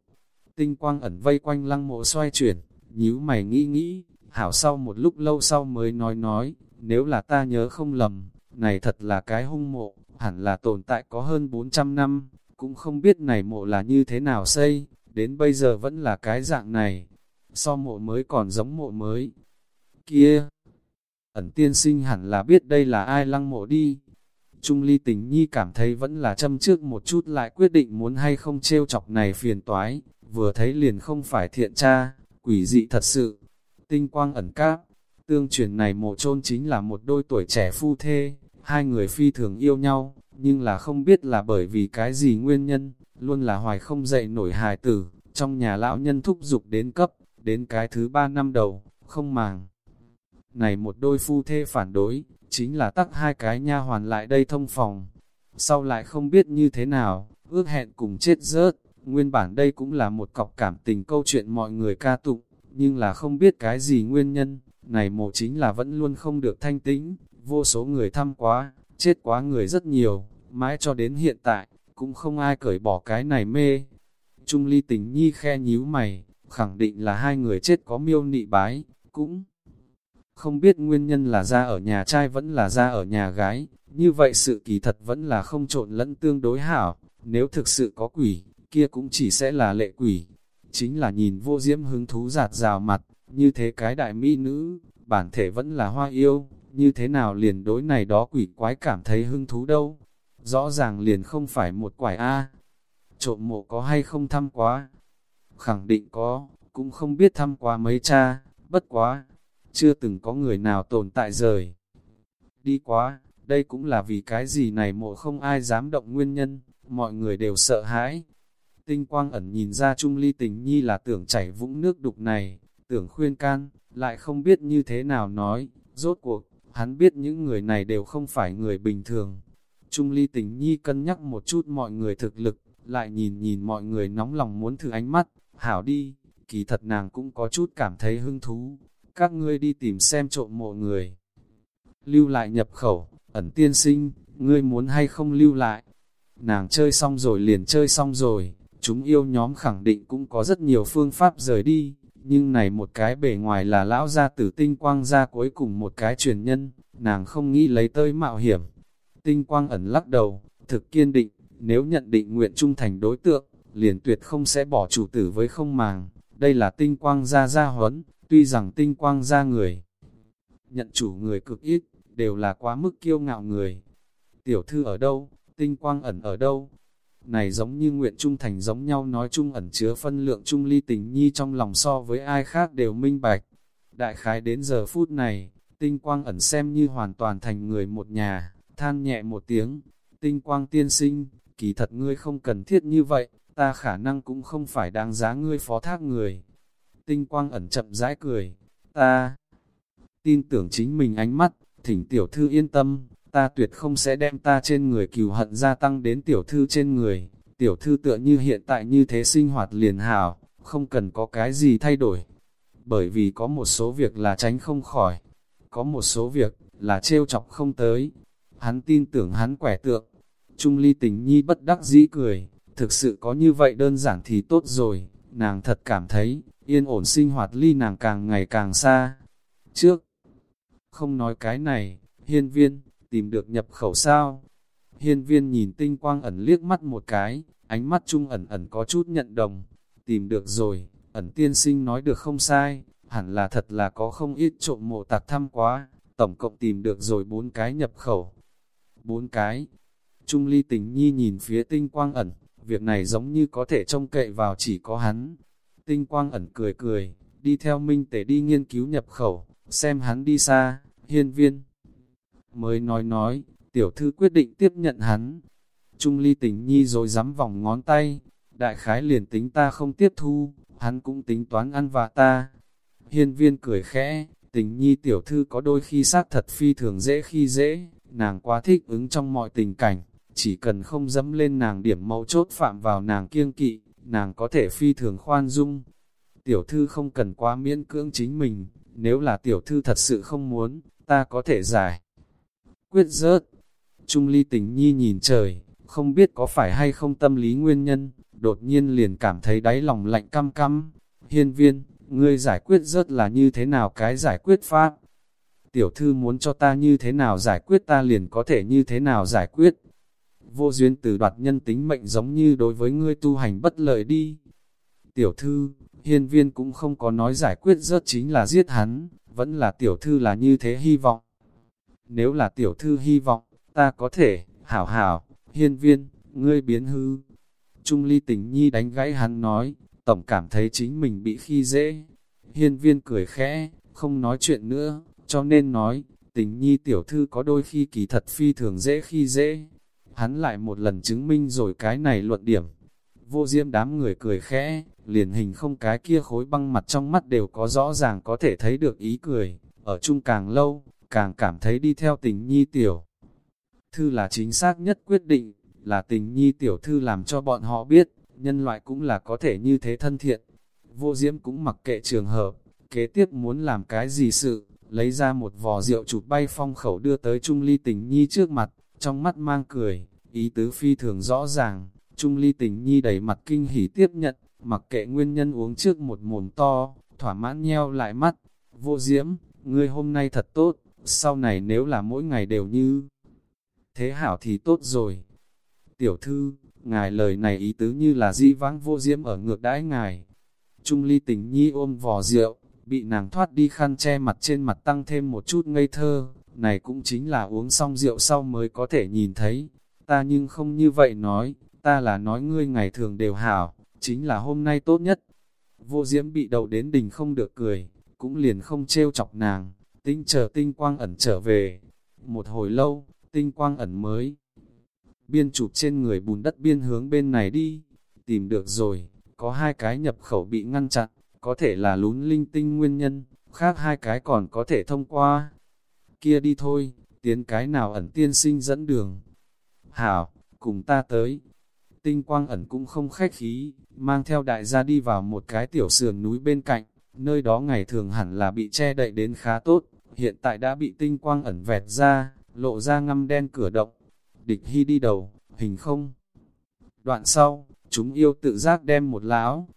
Tinh quang ẩn vây quanh lăng mộ xoay chuyển, nhíu mày nghĩ nghĩ, hảo sau một lúc lâu sau mới nói nói, nếu là ta nhớ không lầm, này thật là cái hung mộ, hẳn là tồn tại có hơn 400 năm, cũng không biết này mộ là như thế nào xây, đến bây giờ vẫn là cái dạng này, so mộ mới còn giống mộ mới. Kia, ẩn tiên sinh hẳn là biết đây là ai lăng mộ đi, Trung ly tình nhi cảm thấy vẫn là châm trước một chút lại quyết định muốn hay không trêu chọc này phiền toái, vừa thấy liền không phải thiện tra, quỷ dị thật sự. Tinh quang ẩn cáp, tương truyền này mộ chôn chính là một đôi tuổi trẻ phu thê, hai người phi thường yêu nhau, nhưng là không biết là bởi vì cái gì nguyên nhân, luôn là hoài không dậy nổi hài tử, trong nhà lão nhân thúc dục đến cấp, đến cái thứ ba năm đầu, không màng. Này một đôi phu thê phản đối, chính là tắc hai cái nha hoàn lại đây thông phòng. Sau lại không biết như thế nào, ước hẹn cùng chết rớt, nguyên bản đây cũng là một cọc cảm tình câu chuyện mọi người ca tụng, nhưng là không biết cái gì nguyên nhân, này mộ chính là vẫn luôn không được thanh tĩnh, vô số người thăm quá, chết quá người rất nhiều, mãi cho đến hiện tại, cũng không ai cởi bỏ cái này mê. Trung ly tình nhi khe nhíu mày, khẳng định là hai người chết có miêu nị bái, cũng không biết nguyên nhân là ra ở nhà trai vẫn là ra ở nhà gái, như vậy sự kỳ thật vẫn là không trộn lẫn tương đối hảo, nếu thực sự có quỷ, kia cũng chỉ sẽ là lệ quỷ. Chính là nhìn vô diễm hứng thú giạt rào mặt, như thế cái đại mỹ nữ, bản thể vẫn là hoa yêu, như thế nào liền đối này đó quỷ quái cảm thấy hứng thú đâu. Rõ ràng liền không phải một quải A. Trộm mộ có hay không thăm quá? Khẳng định có, cũng không biết thăm quá mấy cha, bất quá, chưa từng có người nào tồn tại rời. Đi quá, đây cũng là vì cái gì này mộ không ai dám động nguyên nhân, mọi người đều sợ hãi. Tinh quang ẩn nhìn ra Trung Ly tình nhi là tưởng chảy vũng nước đục này, tưởng khuyên can, lại không biết như thế nào nói, Rốt cuộc, hắn biết những người này đều không phải người bình thường. Trung ly tình nhi cân nhắc một chút mọi người thực lực, lại nhìn nhìn mọi người nóng lòng muốn thử ánh mắt, hảo đi, kỳ thật nàng cũng có chút cảm thấy hứng thú. Các ngươi đi tìm xem trộm mộ người. Lưu lại nhập khẩu, ẩn tiên sinh, ngươi muốn hay không lưu lại. Nàng chơi xong rồi liền chơi xong rồi, chúng yêu nhóm khẳng định cũng có rất nhiều phương pháp rời đi, nhưng này một cái bề ngoài là lão gia tử tinh quang gia cuối cùng một cái truyền nhân, nàng không nghĩ lấy tơi mạo hiểm. Tinh quang ẩn lắc đầu, thực kiên định, nếu nhận định nguyện trung thành đối tượng, liền tuyệt không sẽ bỏ chủ tử với không màng. Đây là tinh quang gia gia huấn, tuy rằng tinh quang gia người, nhận chủ người cực ít, đều là quá mức kiêu ngạo người. Tiểu thư ở đâu, tinh quang ẩn ở đâu, này giống như nguyện trung thành giống nhau nói chung ẩn chứa phân lượng trung ly tình nhi trong lòng so với ai khác đều minh bạch. Đại khái đến giờ phút này, tinh quang ẩn xem như hoàn toàn thành người một nhà, than nhẹ một tiếng, tinh quang tiên sinh, kỳ thật ngươi không cần thiết như vậy, ta khả năng cũng không phải đáng giá ngươi phó thác người. Tinh quang ẩn chậm rãi cười, ta tin tưởng chính mình ánh mắt, thỉnh tiểu thư yên tâm, ta tuyệt không sẽ đem ta trên người cừu hận gia tăng đến tiểu thư trên người. Tiểu thư tựa như hiện tại như thế sinh hoạt liền hảo, không cần có cái gì thay đổi. Bởi vì có một số việc là tránh không khỏi, có một số việc là trêu chọc không tới. Hắn tin tưởng hắn quẻ tượng. Trung ly tình nhi bất đắc dĩ cười, thực sự có như vậy đơn giản thì tốt rồi. Nàng thật cảm thấy, yên ổn sinh hoạt ly nàng càng ngày càng xa. Trước, không nói cái này, hiên viên, tìm được nhập khẩu sao? Hiên viên nhìn tinh quang ẩn liếc mắt một cái, ánh mắt trung ẩn ẩn có chút nhận đồng. Tìm được rồi, ẩn tiên sinh nói được không sai, hẳn là thật là có không ít trộm mộ tạc thăm quá, tổng cộng tìm được rồi bốn cái nhập khẩu. Bốn cái. Trung ly tình nhi nhìn phía tinh quang ẩn, việc này giống như có thể trông cậy vào chỉ có hắn. Tinh quang ẩn cười cười, đi theo minh tể đi nghiên cứu nhập khẩu, xem hắn đi xa, hiên viên mới nói nói, tiểu thư quyết định tiếp nhận hắn. Trung ly tình nhi rồi dám vòng ngón tay, đại khái liền tính ta không tiếp thu, hắn cũng tính toán ăn vạ ta. Hiên viên cười khẽ, tình nhi tiểu thư có đôi khi sát thật phi thường dễ khi dễ, nàng quá thích ứng trong mọi tình cảnh, chỉ cần không dẫm lên nàng điểm mấu chốt phạm vào nàng kiêng kỵ, nàng có thể phi thường khoan dung. Tiểu thư không cần quá miễn cưỡng chính mình, nếu là tiểu thư thật sự không muốn, ta có thể giải quyết rớt. Trung ly tình nhi nhìn trời, không biết có phải hay không tâm lý nguyên nhân, đột nhiên liền cảm thấy đáy lòng lạnh căm căm. Hiên viên, ngươi giải quyết rớt là như thế nào cái giải quyết pháp? Tiểu thư muốn cho ta như thế nào giải quyết ta liền có thể như thế nào giải quyết? Vô duyên từ đoạt nhân tính mệnh giống như đối với ngươi tu hành bất lợi đi. Tiểu thư, hiên viên cũng không có nói giải quyết rớt chính là giết hắn, vẫn là tiểu thư là như thế hy vọng. Nếu là tiểu thư hy vọng, ta có thể, hảo hảo, hiên viên, ngươi biến hư. Trung ly tình nhi đánh gãy hắn nói, tổng cảm thấy chính mình bị khi dễ. Hiên viên cười khẽ, không nói chuyện nữa, cho nên nói, tình nhi tiểu thư có đôi khi kỳ thật phi thường dễ khi dễ. Hắn lại một lần chứng minh rồi cái này luận điểm. Vô diêm đám người cười khẽ, liền hình không cái kia khối băng mặt trong mắt đều có rõ ràng có thể thấy được ý cười. Ở chung càng lâu, càng cảm thấy đi theo tình nhi tiểu. Thư là chính xác nhất quyết định, là tình nhi tiểu thư làm cho bọn họ biết, nhân loại cũng là có thể như thế thân thiện. Vô diễm cũng mặc kệ trường hợp, kế tiếp muốn làm cái gì sự, lấy ra một vò rượu chụp bay phong khẩu đưa tới Trung Ly tình nhi trước mặt, trong mắt mang cười, ý tứ phi thường rõ ràng. Trung Ly tình nhi đẩy mặt kinh hỉ tiếp nhận, mặc kệ nguyên nhân uống trước một mồm to, thỏa mãn nheo lại mắt. Vô diễm, ngươi hôm nay thật tốt, sau này nếu là mỗi ngày đều như thế hảo thì tốt rồi. Tiểu thư, ngài lời này ý tứ như là di vãng vô diễm ở ngược đãi ngài. Trung ly tình nhi ôm vò rượu, bị nàng thoát đi khăn che mặt trên mặt tăng thêm một chút ngây thơ, này cũng chính là uống xong rượu sau mới có thể nhìn thấy. Ta nhưng không như vậy nói, ta là nói ngươi ngày thường đều hảo, chính là hôm nay tốt nhất. Vô diễm bị đầu đến đỉnh không được cười, cũng liền không trêu chọc nàng tinh chờ tinh quang ẩn trở về. Một hồi lâu, tinh quang ẩn mới. Biên chụp trên người bùn đất biên hướng bên này đi. Tìm được rồi, có hai cái nhập khẩu bị ngăn chặn, có thể là lún linh tinh nguyên nhân, khác hai cái còn có thể thông qua. kia đi thôi, tiến cái nào ẩn tiên sinh dẫn đường. Hảo, cùng ta tới. Tinh quang ẩn cũng không khách khí, mang theo đại gia đi vào một cái tiểu sườn núi bên cạnh, nơi đó ngày thường hẳn là bị che đậy đến khá tốt, hiện tại đã bị tinh quang ẩn vẹt ra, lộ ra ngăm đen cửa động. Địch hy đi đầu, hình không. Đoạn sau, chúng yêu tự giác đem một lão,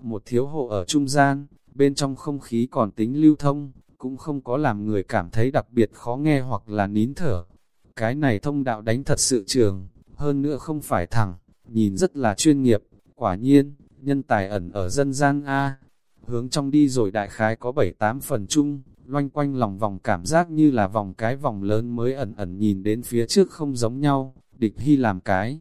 một thiếu hộ ở trung gian, bên trong không khí còn tính lưu thông, cũng không có làm người cảm thấy đặc biệt khó nghe hoặc là nín thở. Cái này thông đạo đánh thật sự trường, hơn nữa không phải thẳng, nhìn rất là chuyên nghiệp, quả nhiên, nhân tài ẩn ở dân gian A. Hướng trong đi rồi đại khái có 7-8 phần chung, loanh quanh lòng vòng cảm giác như là vòng cái vòng lớn mới ẩn ẩn nhìn đến phía trước không giống nhau, địch hy làm cái.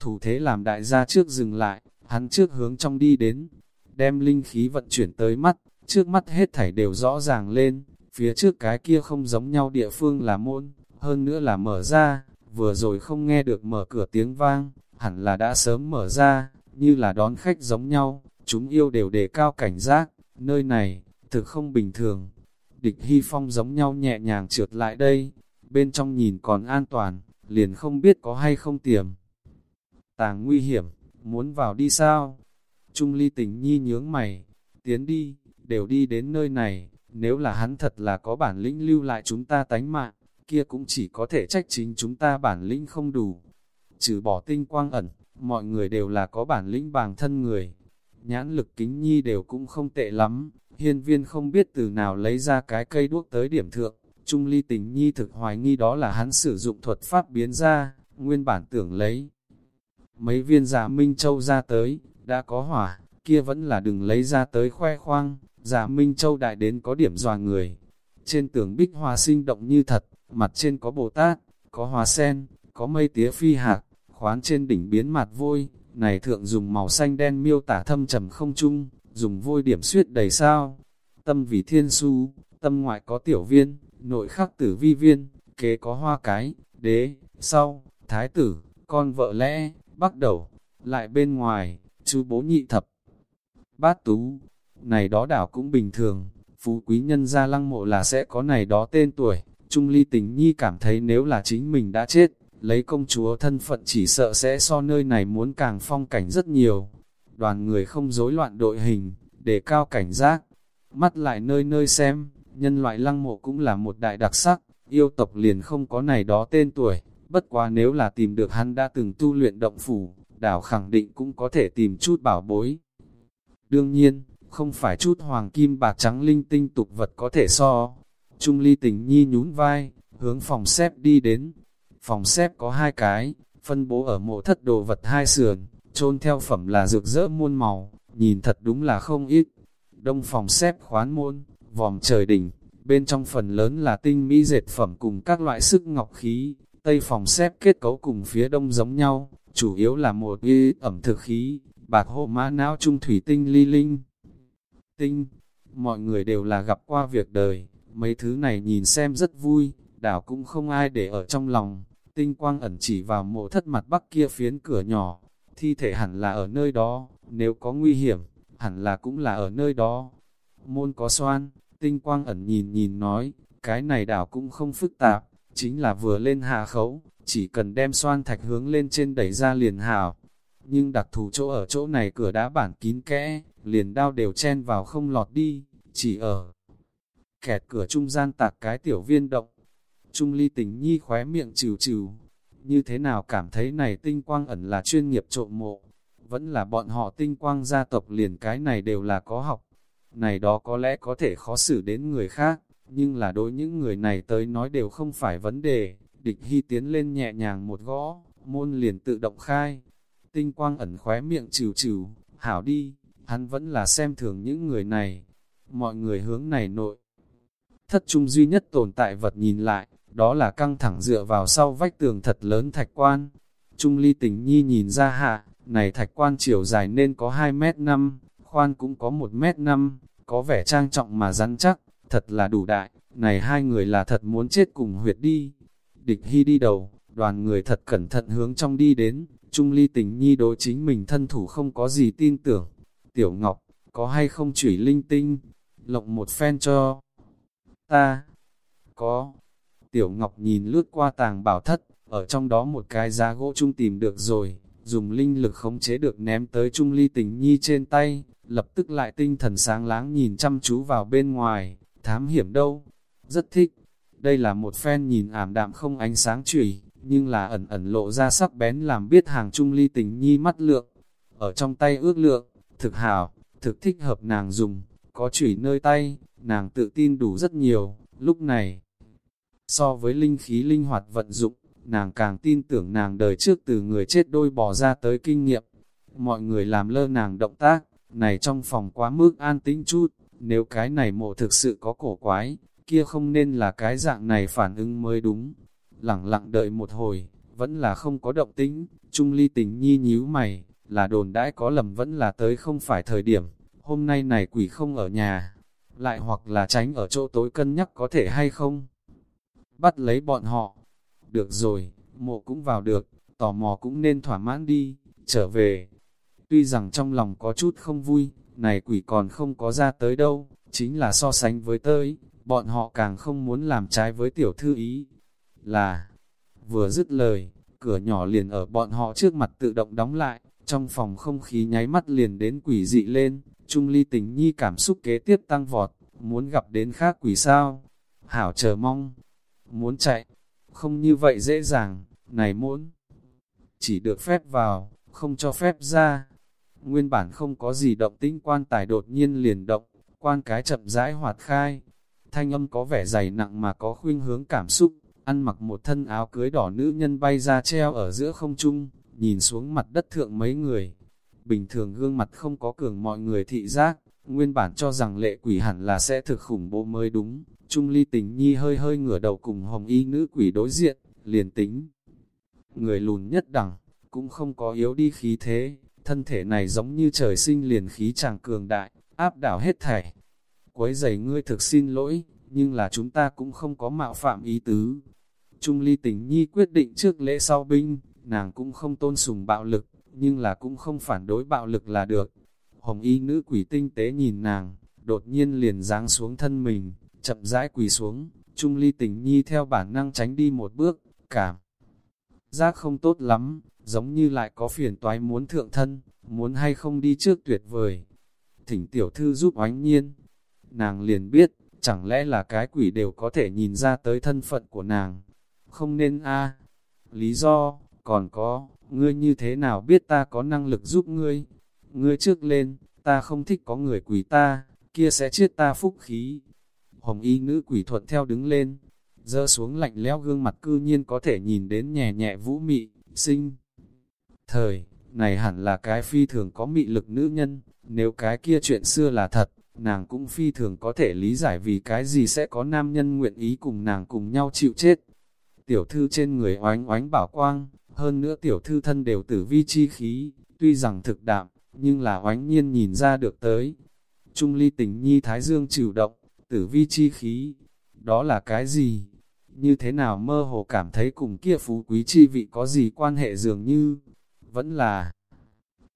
Thủ thế làm đại gia trước dừng lại, hắn trước hướng trong đi đến, đem linh khí vận chuyển tới mắt, trước mắt hết thảy đều rõ ràng lên, phía trước cái kia không giống nhau địa phương là môn, hơn nữa là mở ra, vừa rồi không nghe được mở cửa tiếng vang, hẳn là đã sớm mở ra, như là đón khách giống nhau, chúng yêu đều đề cao cảnh giác, nơi này, thực không bình thường. Địch Hy Phong giống nhau nhẹ nhàng trượt lại đây, bên trong nhìn còn an toàn, liền không biết có hay không tiềm. Tàng nguy hiểm, muốn vào đi sao? Trung ly tình nhi nhướng mày, tiến đi, đều đi đến nơi này, nếu là hắn thật là có bản lĩnh lưu lại chúng ta tánh mạng, kia cũng chỉ có thể trách chính chúng ta bản lĩnh không đủ. Trừ bỏ tinh quang ẩn, mọi người đều là có bản lĩnh bằng thân người. Nhãn lực kính nhi đều cũng không tệ lắm, hiên viên không biết từ nào lấy ra cái cây đuốc tới điểm thượng. Trung ly tình nhi thực hoài nghi đó là hắn sử dụng thuật pháp biến ra, nguyên bản tưởng lấy. Mấy viên giả Minh Châu ra tới, đã có hỏa, kia vẫn là đừng lấy ra tới khoe khoang, giả Minh Châu đại đến có điểm dòa người. Trên tường bích hoa sinh động như thật, mặt trên có Bồ Tát, có hoa sen, có mây tía phi hạc, khoán trên đỉnh biến mặt vôi, này thượng dùng màu xanh đen miêu tả thâm trầm không chung, dùng vôi điểm suyết đầy sao. Tâm vì thiên su, tâm ngoại có tiểu viên, nội khắc tử vi viên, kế có hoa cái, đế, sau, thái tử, con vợ lẽ, bắt đầu, lại bên ngoài, chú bố nhị thập. Bát tú, này đó đảo cũng bình thường, phú quý nhân gia lăng mộ là sẽ có này đó tên tuổi, Trung ly tình nhi cảm thấy nếu là chính mình đã chết, lấy công chúa thân phận chỉ sợ sẽ so nơi này muốn càng phong cảnh rất nhiều. Đoàn người không rối loạn đội hình, để cao cảnh giác, mắt lại nơi nơi xem, nhân loại lăng mộ cũng là một đại đặc sắc, yêu tộc liền không có này đó tên tuổi, bất quá nếu là tìm được hắn đã từng tu luyện động phủ, đảo khẳng định cũng có thể tìm chút bảo bối. Đương nhiên, không phải chút hoàng kim bạc trắng linh tinh tục vật có thể so. Trung ly tình nhi nhún vai, hướng phòng xếp đi đến. Phòng xếp có hai cái, phân bố ở mộ thất đồ vật hai sườn, trôn theo phẩm là rực rỡ muôn màu, nhìn thật đúng là không ít. Đông phòng xếp khoán môn, vòm trời đỉnh, bên trong phần lớn là tinh mỹ dệt phẩm cùng các loại sức ngọc khí, tây phòng xếp kết cấu cùng phía đông giống nhau, chủ yếu là một y ẩm thực khí, bạc hộ mã não trung thủy tinh ly linh. Tinh, mọi người đều là gặp qua việc đời, mấy thứ này nhìn xem rất vui, đảo cũng không ai để ở trong lòng. Tinh quang ẩn chỉ vào mộ thất mặt bắc kia phiến cửa nhỏ, thi thể hẳn là ở nơi đó, nếu có nguy hiểm, hẳn là cũng là ở nơi đó. Môn có xoan, tinh quang ẩn nhìn nhìn nói, cái này đảo cũng không phức tạp, chính là vừa lên hạ khấu, chỉ cần đem xoan thạch hướng lên trên đẩy ra liền hảo. Nhưng đặc thù chỗ ở chỗ này cửa đá bản kín kẽ, liền đao đều chen vào không lọt đi, chỉ ở kẹt cửa trung gian tạc cái tiểu viên động. Trung ly tình nhi khóe miệng trừ trừ, như thế nào cảm thấy này tinh quang ẩn là chuyên nghiệp trộm mộ, vẫn là bọn họ tinh quang gia tộc liền cái này đều là có học. Này đó có lẽ có thể khó xử đến người khác, nhưng là đối những người này tới nói đều không phải vấn đề. Địch Hy tiến lên nhẹ nhàng một gõ, môn liền tự động khai. Tinh quang ẩn khóe miệng trừ trừ, hảo đi, hắn vẫn là xem thường những người này. Mọi người hướng này nội. Thất trung duy nhất tồn tại vật nhìn lại, đó là căng thẳng dựa vào sau vách tường thật lớn thạch quan. Trung ly tình nhi nhìn ra hạ, này thạch quan chiều dài nên có 2 mét 5, khoan cũng có 1 mét 5, có vẻ trang trọng mà rắn chắc, thật là đủ đại, này hai người là thật muốn chết cùng huyệt đi. Địch Hy đi đầu, đoàn người thật cẩn thận hướng trong đi đến, Trung Ly tình nhi đối chính mình thân thủ không có gì tin tưởng. Tiểu Ngọc, có hay không chủy linh tinh, lộng một phen cho ta. có. Tiểu Ngọc nhìn lướt qua tàng bảo thất, ở trong đó một cái giá gỗ chung tìm được rồi, dùng linh lực khống chế được ném tới Trung Ly Tình Nhi trên tay, lập tức lại tinh thần sáng láng nhìn chăm chú vào bên ngoài, thám hiểm đâu. Rất thích, đây là một phen nhìn ảm đạm không ánh sáng chủy, nhưng là ẩn ẩn lộ ra sắc bén làm biết hàng Trung Ly Tình Nhi mắt lượng. Ở trong tay ước lượng, thực hảo, thực thích hợp nàng dùng, có chủy nơi tay, nàng tự tin đủ rất nhiều, lúc này. So với linh khí linh hoạt vận dụng, nàng càng tin tưởng nàng đời trước từ người chết đôi bỏ ra tới kinh nghiệm. Mọi người làm lơ nàng động tác, này trong phòng quá mức an tĩnh chút, nếu cái này mộ thực sự có cổ quái, kia không nên là cái dạng này phản ứng mới đúng. Lặng lặng đợi một hồi, vẫn là không có động tĩnh, Trung Ly tình nhi nhíu mày, là đồn đãi có lầm vẫn là tới không phải thời điểm, hôm nay này quỷ không ở nhà, lại hoặc là tránh ở chỗ tối cân nhắc có thể hay không. Bắt lấy bọn họ, được rồi, mộ cũng vào được, tò mò cũng nên thỏa mãn đi, trở về. Tuy rằng trong lòng có chút không vui, này quỷ còn không có ra tới đâu, chính là so sánh với tới, bọn họ càng không muốn làm trái với tiểu thư ý. Là, vừa dứt lời, cửa nhỏ liền ở bọn họ trước mặt tự động đóng lại, trong phòng không khí nháy mắt liền đến quỷ dị lên, Trung ly tình nhi cảm xúc kế tiếp tăng vọt, muốn gặp đến khác quỷ sao. Hảo chờ mong, muốn chạy, không như vậy dễ dàng, này muốn. Chỉ được phép vào, không cho phép ra. Nguyên bản không có gì động tĩnh quan tài đột nhiên liền động, quan cái chậm rãi hoạt khai. Thanh âm có vẻ dày nặng mà có khuynh hướng cảm xúc, ăn mặc một thân áo cưới đỏ nữ nhân bay ra treo ở giữa không trung, nhìn xuống mặt đất thượng mấy người. Bình thường gương mặt không có cường mọi người thị giác, nguyên bản cho rằng lệ quỷ hẳn là sẽ thực khủng bố mới đúng. Trung ly tình nhi hơi hơi ngửa đầu cùng hồng y nữ quỷ đối diện, liền tính. Người lùn nhất đẳng, cũng không có yếu đi khí thế, thân thể này giống như trời sinh liền khí chàng cường đại, áp đảo hết thảy. Quấy giày ngươi thực xin lỗi, nhưng là chúng ta cũng không có mạo phạm ý tứ. Trung ly tình nhi quyết định trước lễ sau binh, nàng cũng không tôn sùng bạo lực, nhưng là cũng không phản đối bạo lực là được. Hồng y nữ quỷ tinh tế nhìn nàng, đột nhiên liền giáng xuống thân mình, chậm rãi quỳ xuống, Trung ly tình nhi theo bản năng tránh đi một bước, cảm. Giác không tốt lắm, giống như lại có phiền toái muốn thượng thân, muốn hay không đi trước tuyệt vời. Thỉnh tiểu thư giúp oánh nhiên. Nàng liền biết, chẳng lẽ là cái quỷ đều có thể nhìn ra tới thân phận của nàng. Không nên a Lý do, còn có, ngươi như thế nào biết ta có năng lực giúp ngươi? Ngươi trước lên, ta không thích có người quỷ ta, kia sẽ chết ta phúc khí. Hồng y nữ quỷ thuận theo đứng lên, dơ xuống lạnh lẽo gương mặt cư nhiên có thể nhìn đến nhẹ nhẹ vũ mị, sinh. Thời, này hẳn là cái phi thường có mị lực nữ nhân, nếu cái kia chuyện xưa là thật, nàng cũng phi thường có thể lý giải vì cái gì sẽ có nam nhân nguyện ý cùng nàng cùng nhau chịu chết. Tiểu thư trên người oánh oánh bảo quang, hơn nữa tiểu thư thân đều tử vi chi khí, tuy rằng thực đạm, nhưng là oánh nhiên nhìn ra được tới. Trung ly tình nhi thái dương chịu động, tử vi chi khí, đó là cái gì? Như thế nào mơ hồ cảm thấy cùng kia phú quý chi vị có gì quan hệ dường như, vẫn là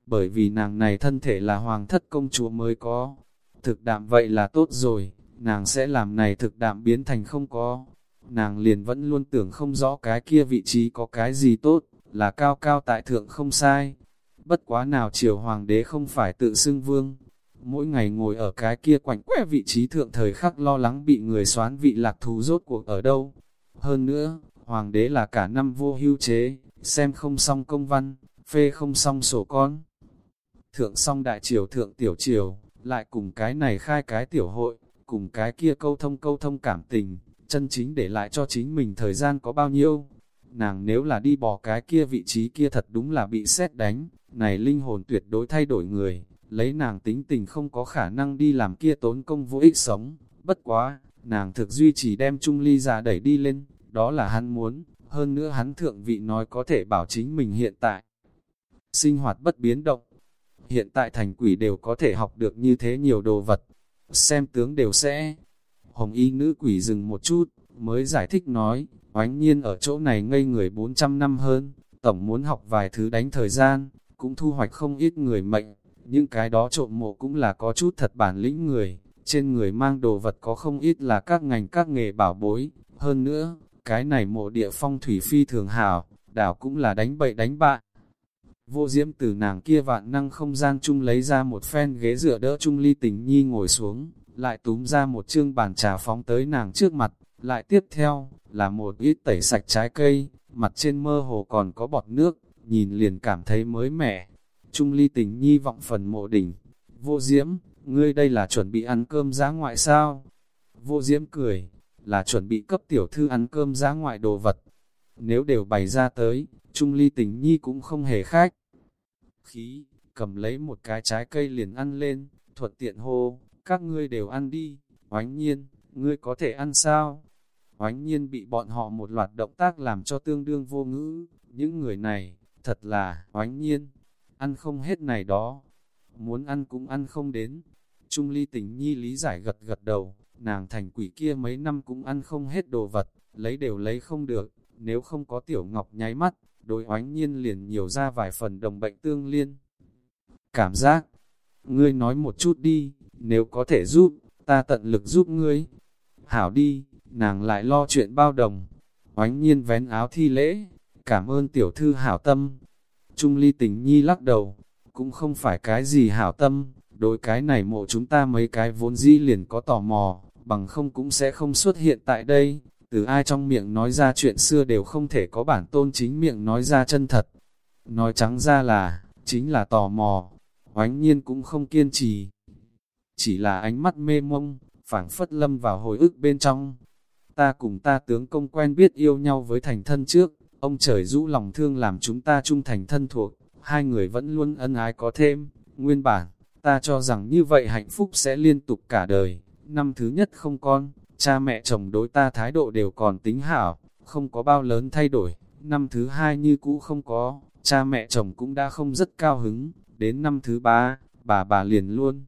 bởi vì nàng này thân thể là hoàng thất công chúa mới có. Thực đạm vậy là tốt rồi, nàng sẽ làm này thực đạm biến thành không có. Nàng liền vẫn luôn tưởng không rõ cái kia vị trí có cái gì tốt, là cao cao tại thượng không sai. Bất quá nào triều hoàng đế không phải tự xưng vương, mỗi ngày ngồi ở cái kia quạnh quẽ vị trí thượng thời khắc lo lắng bị người xoán vị lạc thú rốt cuộc ở đâu. Hơn nữa, hoàng đế là cả năm vô hưu chế, xem không xong công văn, phê không xong sổ con. Thượng xong đại triều thượng tiểu triều, lại cùng cái này khai cái tiểu hội, cùng cái kia câu thông câu thông cảm tình, chân chính để lại cho chính mình thời gian có bao nhiêu. Nàng nếu là đi bỏ cái kia vị trí kia thật đúng là bị xét đánh, này linh hồn tuyệt đối thay đổi người, lấy nàng tính tình không có khả năng đi làm kia tốn công vô ích sống, bất quá, nàng thực duy chỉ đem Trung Ly ra đẩy đi lên, đó là hắn muốn, hơn nữa hắn thượng vị nói có thể bảo chính mình hiện tại. Sinh hoạt bất biến động, hiện tại thành quỷ đều có thể học được như thế nhiều đồ vật, xem tướng đều sẽ. Hồng y nữ quỷ dừng một chút, mới giải thích nói, oánh nhiên ở chỗ này ngây người 400 năm hơn, tổng muốn học vài thứ đánh thời gian, cũng thu hoạch không ít người mệnh, những cái đó trộm mộ cũng là có chút thật bản lĩnh người, trên người mang đồ vật có không ít là các ngành các nghề bảo bối, Hơn nữa, cái này mộ địa phong thủy phi thường hảo, đảo cũng là đánh bậy đánh bạ. Vô diễm từ nàng kia vạn năng không gian chung lấy ra một phen ghế dựa đỡ chung ly tình nhi ngồi xuống, lại túm ra một chương bàn trà phóng tới nàng trước mặt, lại tiếp theo, là một ít tẩy sạch trái cây, mặt trên mơ hồ còn có bọt nước, nhìn liền cảm thấy mới mẻ. Trung ly tình nhi vọng phần mộ đỉnh, vô diễm, ngươi đây là chuẩn bị ăn cơm giá ngoại sao? Vô diễm cười, là chuẩn bị cấp tiểu thư ăn cơm giá ngoại đồ vật. Nếu đều bày ra tới, Trung ly tình nhi cũng không hề khách. Khí, cầm lấy một cái trái cây liền ăn lên, thuận tiện hô, các ngươi đều ăn đi, oánh nhiên, ngươi có thể ăn sao? Oánh nhiên bị bọn họ một loạt động tác làm cho tương đương vô ngữ, những người này, thật là, oánh nhiên, ăn không hết này đó, muốn ăn cũng ăn không đến. Trung ly tình nhi lý giải gật gật đầu, nàng thành quỷ kia mấy năm cũng ăn không hết đồ vật, lấy đều lấy không được, nếu không có tiểu ngọc nháy mắt, đối oánh nhiên liền nhiều ra vài phần đồng bệnh tương liên. Cảm giác, ngươi nói một chút đi, nếu có thể giúp, ta tận lực giúp ngươi. Hảo đi, nàng lại lo chuyện bao đồng. Oánh nhiên vén áo thi lễ, cảm ơn tiểu thư hảo tâm. Trung ly tình nhi lắc đầu, cũng không phải cái gì hảo tâm, đối cái này mộ chúng ta mấy cái vốn dĩ liền có tò mò, bằng không cũng sẽ không xuất hiện tại đây. Từ ai trong miệng nói ra chuyện xưa đều không thể có bản tôn chính miệng nói ra chân thật. Nói trắng ra là, chính là tò mò. Oánh nhiên cũng không kiên trì. Chỉ là ánh mắt mê mông, phảng phất lâm vào hồi ức bên trong. Ta cùng ta tướng công quen biết yêu nhau với thành thân trước, ông trời rũ lòng thương làm chúng ta trung thành thân thuộc, hai người vẫn luôn ân ái có thêm, nguyên bản, ta cho rằng như vậy hạnh phúc sẽ liên tục cả đời, năm thứ nhất không con, cha mẹ chồng đối ta thái độ đều còn tính hảo, không có bao lớn thay đổi, năm thứ hai như cũ không có, cha mẹ chồng cũng đã không rất cao hứng, đến năm thứ ba, bà bà liền luôn.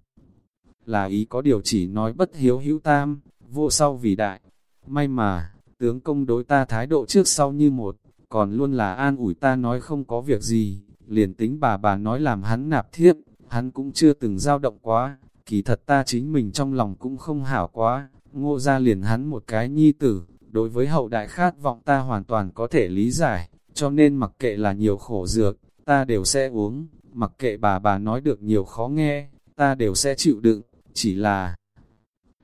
Là ý có điều chỉ nói bất hiếu hữu tam, vô sau vì đại, may mà, tướng công đối ta thái độ trước sau như một, còn luôn là an ủi ta nói không có việc gì, liền tính bà bà nói làm hắn nạp thiếp, hắn cũng chưa từng dao động quá, kỳ thật ta chính mình trong lòng cũng không hảo quá, ngô ra liền hắn một cái nhi tử, đối với hậu đại khát vọng ta hoàn toàn có thể lý giải, cho nên mặc kệ là nhiều khổ dược, ta đều sẽ uống, mặc kệ bà bà nói được nhiều khó nghe, ta đều sẽ chịu đựng, chỉ là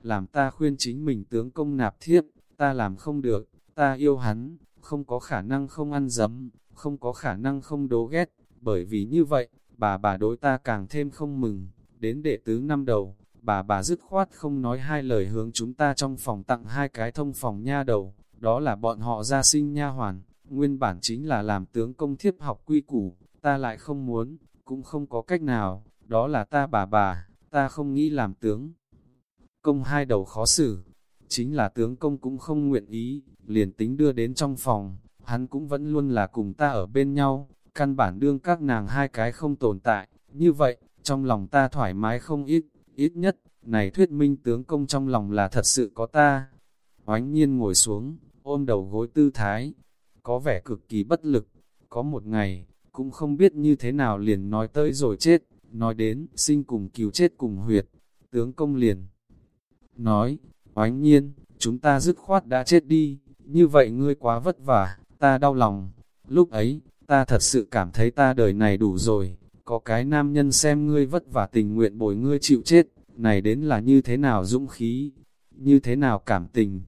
làm ta khuyên chính mình tướng công nạp thiếp, ta làm không được, ta yêu hắn, không có khả năng không ăn dấm, không có khả năng không đố ghét, bởi vì như vậy, bà bà đối ta càng thêm không mừng, đến đệ tứ năm đầu, bà bà dứt khoát không nói hai lời hướng chúng ta trong phòng tặng hai cái thông phòng nha đầu, đó là bọn họ gia sinh nha hoàn, nguyên bản chính là làm tướng công thiếp học quy củ, ta lại không muốn, cũng không có cách nào, đó là ta bà bà, ta không nghĩ làm tướng. Công hai đầu khó xử, chính là tướng công cũng không nguyện ý, liền tính đưa đến trong phòng, hắn cũng vẫn luôn là cùng ta ở bên nhau, căn bản đương các nàng hai cái không tồn tại, như vậy, trong lòng ta thoải mái không ít, ít nhất, này thuyết minh tướng công trong lòng là thật sự có ta. Oánh nhiên ngồi xuống, ôm đầu gối tư thái, có vẻ cực kỳ bất lực, có một ngày, cũng không biết như thế nào liền nói tới rồi chết, nói đến, sinh cùng cứu chết cùng huyệt, tướng công liền. Nói, oánh nhiên, chúng ta dứt khoát đã chết đi, như vậy ngươi quá vất vả, ta đau lòng. Lúc ấy, ta thật sự cảm thấy ta đời này đủ rồi, có cái nam nhân xem ngươi vất vả tình nguyện bồi ngươi chịu chết, này đến là như thế nào dũng khí, như thế nào cảm tình.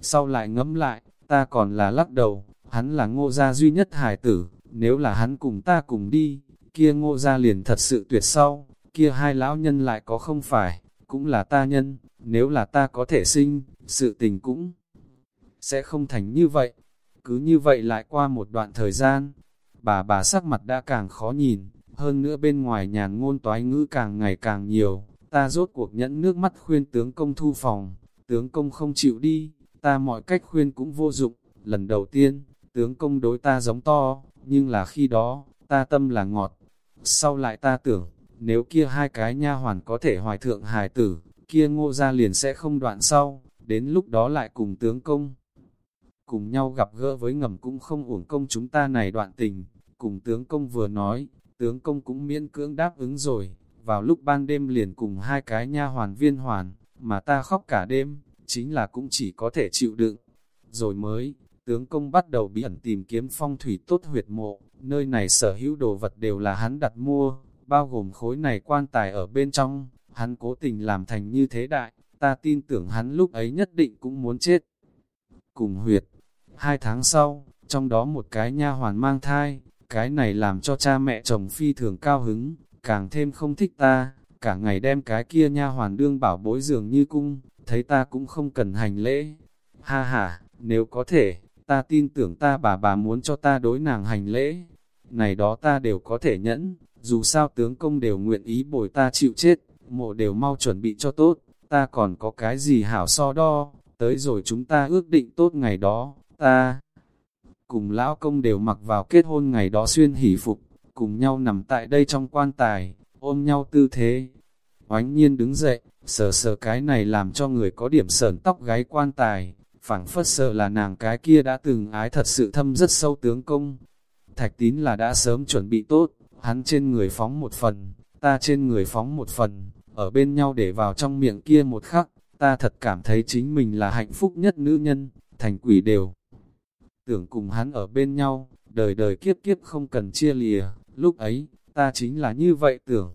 Sau lại ngẫm lại, ta còn là lắc đầu, hắn là ngô gia duy nhất hải tử, nếu là hắn cùng ta cùng đi, kia ngô gia liền thật sự tuyệt sau, kia hai lão nhân lại có không phải, cũng là ta nhân, nếu là ta có thể sinh, sự tình cũng sẽ không thành như vậy. Cứ như vậy lại qua một đoạn thời gian, bà bà sắc mặt đã càng khó nhìn, hơn nữa bên ngoài nhàn ngôn toái ngữ càng ngày càng nhiều, ta rốt cuộc nhẫn nước mắt khuyên tướng công thu phòng, tướng công không chịu đi, ta mọi cách khuyên cũng vô dụng, lần đầu tiên, tướng công đối ta giống to, nhưng là khi đó, ta tâm là ngọt, sau lại ta tưởng, nếu kia hai cái nha hoàn có thể hoài thượng hài tử, kia ngô ra liền sẽ không đoạn sau, đến lúc đó lại cùng tướng công. Cùng nhau gặp gỡ với ngầm cũng không uổng công chúng ta này đoạn tình, cùng tướng công vừa nói, tướng công cũng miễn cưỡng đáp ứng rồi, vào lúc ban đêm liền cùng hai cái nha hoàn viên hoàn, mà ta khóc cả đêm, chính là cũng chỉ có thể chịu đựng. rồi mới, tướng công bắt đầu bí ẩn tìm kiếm phong thủy tốt huyệt mộ, nơi này sở hữu đồ vật đều là hắn đặt mua, bao gồm khối này quan tài ở bên trong, hắn cố tình làm thành như thế đại, ta tin tưởng hắn lúc ấy nhất định cũng muốn chết. Cùng huyệt, hai tháng sau, trong đó một cái nha hoàn mang thai, cái này làm cho cha mẹ chồng phi thường cao hứng, càng thêm không thích ta, cả ngày đem cái kia nha hoàn đương bảo bối dường như cung, thấy ta cũng không cần hành lễ. Ha ha, nếu có thể, ta tin tưởng ta bà bà muốn cho ta đối nàng hành lễ. Này đó ta đều có thể nhẫn, dù sao tướng công đều nguyện ý bồi ta chịu chết, mộ đều mau chuẩn bị cho tốt, ta còn có cái gì hảo so đo, tới rồi chúng ta ước định tốt ngày đó, ta cùng lão công đều mặc vào kết hôn ngày đó xuyên hỷ phục, cùng nhau nằm tại đây trong quan tài, ôm nhau tư thế. Oánh nhiên đứng dậy, sờ sờ cái này làm cho người có điểm sờn tóc gáy quan tài, phảng phất sợ là nàng cái kia đã từng ái thật sự thâm rất sâu tướng công. Thạch tín là đã sớm chuẩn bị tốt, hắn trên người phóng một phần, ta trên người phóng một phần, ở bên nhau để vào trong miệng kia một khắc, ta thật cảm thấy chính mình là hạnh phúc nhất nữ nhân, thành quỷ đều. Tưởng cùng hắn ở bên nhau, đời đời kiếp kiếp không cần chia lìa, lúc ấy, ta chính là như vậy tưởng.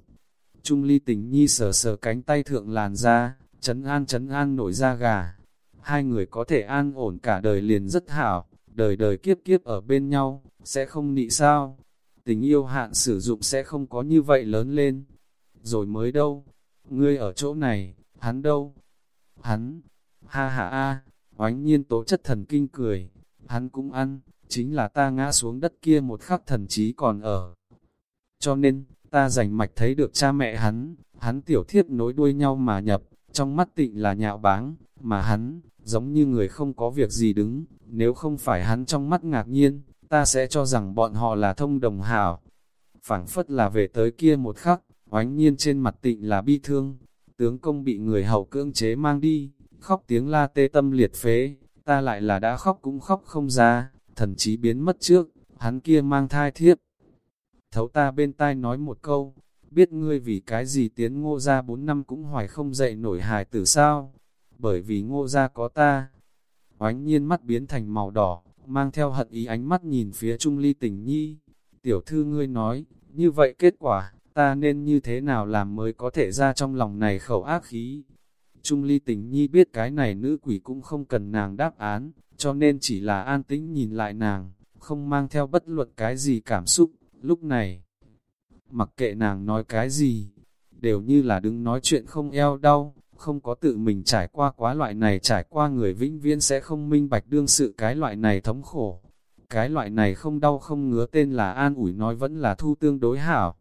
Trung ly tình nhi sờ sờ cánh tay thượng làn ra, chấn an chấn an nổi ra gà. Hai người có thể an ổn cả đời liền rất hảo, đời đời kiếp kiếp ở bên nhau, sẽ không nị sao. Tình yêu hạn sử dụng sẽ không có như vậy lớn lên. Rồi mới đâu, ngươi ở chỗ này, hắn đâu? Hắn, ha ha a, oánh nhiên tố chất thần kinh cười, hắn cũng ăn, chính là ta ngã xuống đất kia một khắc thần trí còn ở. Cho nên, ta rành mạch thấy được cha mẹ hắn, hắn tiểu thiết nối đuôi nhau mà nhập, trong mắt tịnh là nhạo báng, mà hắn, giống như người không có việc gì đứng, nếu không phải hắn trong mắt ngạc nhiên, ta sẽ cho rằng bọn họ là thông đồng hảo. phảng phất là về tới kia một khắc, oánh nhiên trên mặt tịnh là bi thương, tướng công bị người hậu cưỡng chế mang đi, khóc tiếng la tê tâm liệt phế, ta lại là đã khóc cũng khóc không ra, thần chí biến mất trước, hắn kia mang thai thiếp. Thấu ta bên tai nói một câu, biết ngươi vì cái gì tiến ngô ra bốn năm cũng hoài không dậy nổi hài tử sao, bởi vì ngô ra có ta. Oánh nhiên mắt biến thành màu đỏ, mang theo hận ý ánh mắt nhìn phía Trung Ly tình nhi. Tiểu thư ngươi nói, như vậy kết quả, ta nên như thế nào làm mới có thể ra trong lòng này khẩu ác khí. Trung ly tình nhi biết cái này nữ quỷ cũng không cần nàng đáp án, cho nên chỉ là an tĩnh nhìn lại nàng, không mang theo bất luận cái gì cảm xúc, lúc này. Mặc kệ nàng nói cái gì, đều như là đứng nói chuyện không eo đau, không có tự mình trải qua quá loại này trải qua người vĩnh viễn sẽ không minh bạch đương sự cái loại này thống khổ. Cái loại này không đau không ngứa tên là an ủi nói vẫn là thu tương đối hảo,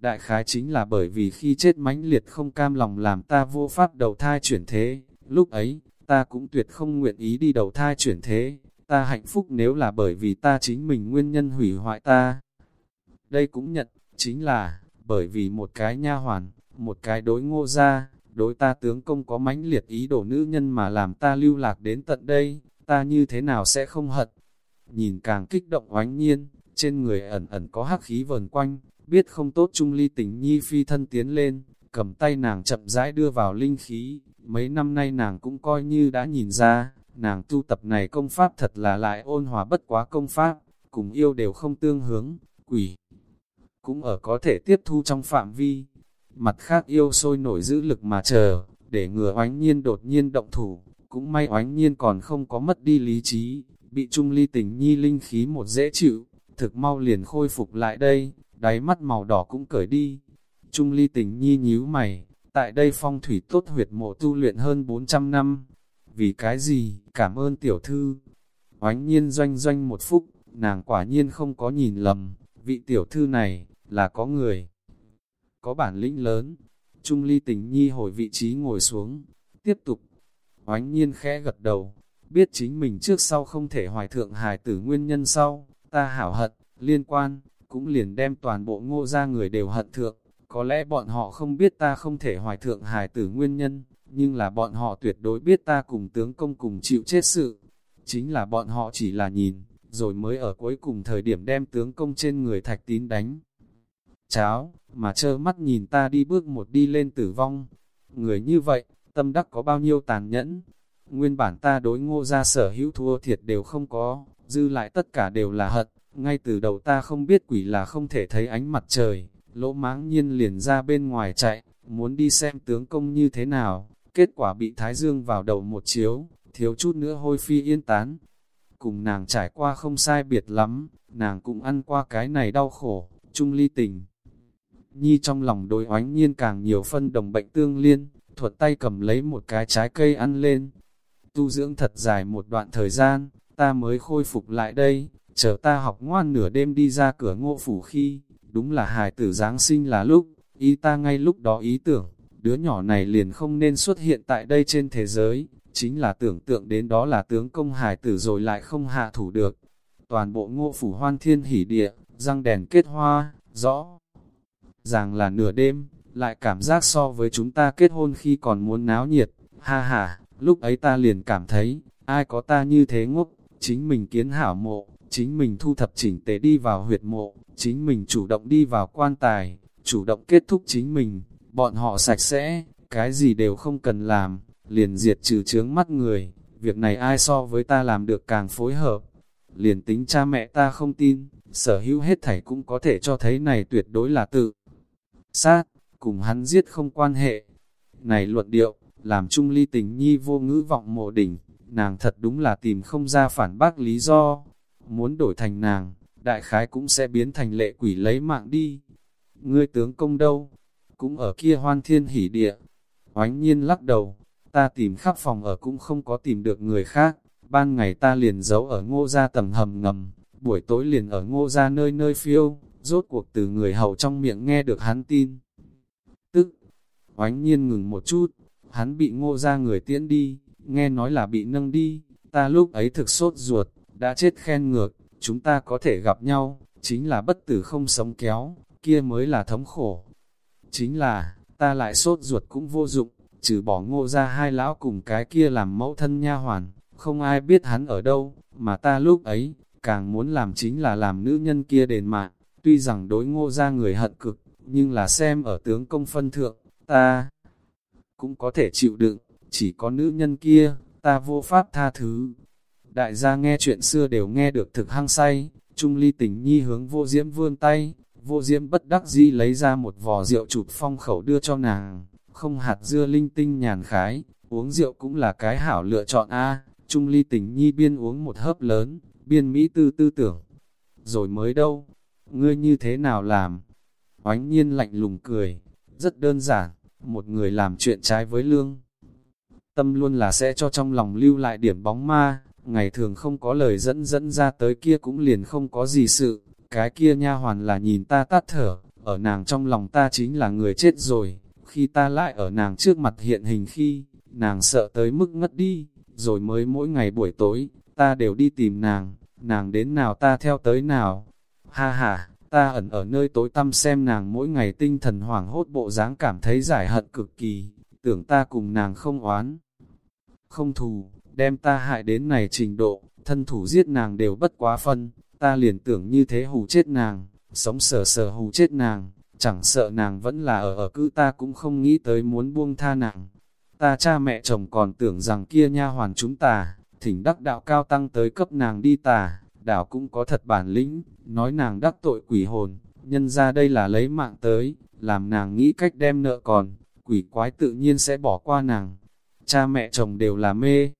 Đại khái chính là bởi vì khi chết mãnh liệt không cam lòng làm ta vô pháp đầu thai chuyển thế, lúc ấy, ta cũng tuyệt không nguyện ý đi đầu thai chuyển thế, ta hạnh phúc nếu là bởi vì ta chính mình nguyên nhân hủy hoại ta. Đây cũng nhận, chính là, bởi vì một cái nha hoàn, một cái đối ngô ra, đối ta tướng công có mãnh liệt ý đồ nữ nhân mà làm ta lưu lạc đến tận đây, ta như thế nào sẽ không hận. Nhìn càng kích động oánh nhiên, trên người ẩn ẩn có hắc khí vờn quanh, biết không tốt Trung Ly tình nhi phi thân tiến lên, cầm tay nàng chậm rãi đưa vào linh khí, mấy năm nay nàng cũng coi như đã nhìn ra, nàng tu tập này công pháp thật là lại ôn hòa bất quá công pháp, cùng yêu đều không tương hướng, quỷ cũng ở có thể tiếp thu trong phạm vi. Mặt khác yêu sôi nổi giữ lực mà chờ, để ngừa oánh nhiên đột nhiên động thủ, cũng may oánh nhiên còn không có mất đi lý trí, bị trung ly tình nhi linh khí một dễ chịu, thực mau liền khôi phục lại đây, đáy mắt màu đỏ cũng cởi đi. Trung ly tình nhi nhíu mày, tại đây phong thủy tốt huyệt mộ tu luyện hơn 400 năm. Vì cái gì, cảm ơn tiểu thư. Oánh nhiên doanh doanh một phút, nàng quả nhiên không có nhìn lầm, vị tiểu thư này, là có người. Có bản lĩnh lớn, Trung ly tình nhi hồi vị trí ngồi xuống, tiếp tục. Oánh nhiên khẽ gật đầu, biết chính mình trước sau không thể hoài thượng hài tử nguyên nhân sau, ta hảo hận, liên quan, cũng liền đem toàn bộ ngô ra người đều hận thượng. Có lẽ bọn họ không biết ta không thể hoài thượng hài tử nguyên nhân, nhưng là bọn họ tuyệt đối biết ta cùng tướng công cùng chịu chết sự. Chính là bọn họ chỉ là nhìn, rồi mới ở cuối cùng thời điểm đem tướng công trên người thạch tín đánh. Cháo, mà trơ mắt nhìn ta đi bước một đi lên tử vong. Người như vậy, tâm đắc có bao nhiêu tàn nhẫn. nguyên bản ta đối ngô ra sở hữu thua thiệt đều không có, dư lại tất cả đều là hận, ngay từ đầu ta không biết quỷ là không thể thấy ánh mặt trời, lỗ máng nhiên liền ra bên ngoài chạy, muốn đi xem tướng công như thế nào, kết quả bị Thái Dương vào đầu một chiếu, thiếu chút nữa hôi phi yên tán. Cùng nàng trải qua không sai biệt lắm, nàng cũng ăn qua cái này đau khổ, chung ly tình. Nhi trong lòng đối oánh nhiên càng nhiều phân đồng bệnh tương liên, thuật tay cầm lấy một cái trái cây ăn lên. Tu dưỡng thật dài một đoạn thời gian, ta mới khôi phục lại đây, chờ ta học ngoan nửa đêm đi ra cửa ngộ phủ khi, đúng là hài tử Giáng sinh là lúc, ý ta ngay lúc đó ý tưởng, đứa nhỏ này liền không nên xuất hiện tại đây trên thế giới, chính là tưởng tượng đến đó là tướng công hài tử rồi lại không hạ thủ được. Toàn bộ ngộ phủ hoan thiên hỉ địa, răng đèn kết hoa, rõ ràng là nửa đêm, lại cảm giác so với chúng ta kết hôn khi còn muốn náo nhiệt, ha ha, lúc ấy ta liền cảm thấy, ai có ta như thế ngốc, chính mình kiến hảo mộ, chính mình thu thập chỉnh tế đi vào huyệt mộ, chính mình chủ động đi vào quan tài, chủ động kết thúc chính mình, bọn họ sạch sẽ, cái gì đều không cần làm, liền diệt trừ chướng mắt người, việc này ai so với ta làm được càng phối hợp. Liền tính cha mẹ ta không tin, sở hữu hết thảy cũng có thể cho thấy này tuyệt đối là tự. Sát, cùng hắn giết không quan hệ. Này luận điệu, làm chung ly tình nhi vô ngữ vọng mộ đỉnh, nàng thật đúng là tìm không ra phản bác lý do. Muốn đổi thành nàng, đại khái cũng sẽ biến thành lệ quỷ lấy mạng đi. Ngươi tướng công đâu? Cũng ở kia hoan thiên hỉ địa. Oánh nhiên lắc đầu, ta tìm khắp phòng ở cũng không có tìm được người khác. Ban ngày ta liền giấu ở ngô gia tầng hầm ngầm, buổi tối liền ở ngô gia nơi nơi phiêu, rốt cuộc từ người hầu trong miệng nghe được hắn tin. Tức, oánh nhiên ngừng một chút, hắn bị ngô gia người tiễn đi, nghe nói là bị nâng đi, ta lúc ấy thực sốt ruột, đã chết khen ngược, chúng ta có thể gặp nhau, chính là bất tử không sống kéo, kia mới là thống khổ. Chính là, ta lại sốt ruột cũng vô dụng, trừ bỏ ngô ra hai lão cùng cái kia làm mẫu thân nha hoàn, không ai biết hắn ở đâu, mà ta lúc ấy, càng muốn làm chính là làm nữ nhân kia đền mạng, tuy rằng đối ngô ra người hận cực, nhưng là xem ở tướng công phân thượng, ta cũng có thể chịu đựng, chỉ có nữ nhân kia, ta vô pháp tha thứ. Đại gia nghe chuyện xưa đều nghe được thực hăng say, Trung ly tình nhi hướng vô diễm vươn tay, vô diễm bất đắc dĩ lấy ra một vò rượu chụp phong khẩu đưa cho nàng, không hạt dưa linh tinh nhàn khái, uống rượu cũng là cái hảo lựa chọn a Trung ly tình nhi biên uống một hớp lớn, biên Mỹ tư tư tưởng. Rồi mới đâu, ngươi như thế nào làm? Oánh nhiên lạnh lùng cười, rất đơn giản, một người làm chuyện trái với lương. Tâm luôn là sẽ cho trong lòng lưu lại điểm bóng ma, ngày thường không có lời dẫn dẫn ra tới kia cũng liền không có gì sự, cái kia nha hoàn là nhìn ta tắt thở, ở nàng trong lòng ta chính là người chết rồi, khi ta lại ở nàng trước mặt hiện hình khi, nàng sợ tới mức ngất đi, rồi mới mỗi ngày buổi tối, ta đều đi tìm nàng, nàng đến nào ta theo tới nào. Ha ha, ta ẩn ở nơi tối tăm xem nàng mỗi ngày tinh thần hoảng hốt bộ dáng cảm thấy giải hận cực kỳ, tưởng ta cùng nàng không oán, không thù, đem ta hại đến này trình độ, thân thủ giết nàng đều bất quá phân, ta liền tưởng như thế hù chết nàng, sống sờ sờ hù chết nàng, chẳng sợ nàng vẫn là ở ở cứ ta cũng không nghĩ tới muốn buông tha nàng. Ta cha mẹ chồng còn tưởng rằng kia nha hoàn chúng ta, thỉnh đắc đạo cao tăng tới cấp nàng đi tà, đảo cũng có thật bản lĩnh, nói nàng đắc tội quỷ hồn, nhân ra đây là lấy mạng tới, làm nàng nghĩ cách đem nợ còn, quỷ quái tự nhiên sẽ bỏ qua nàng. Cha mẹ chồng đều là mê,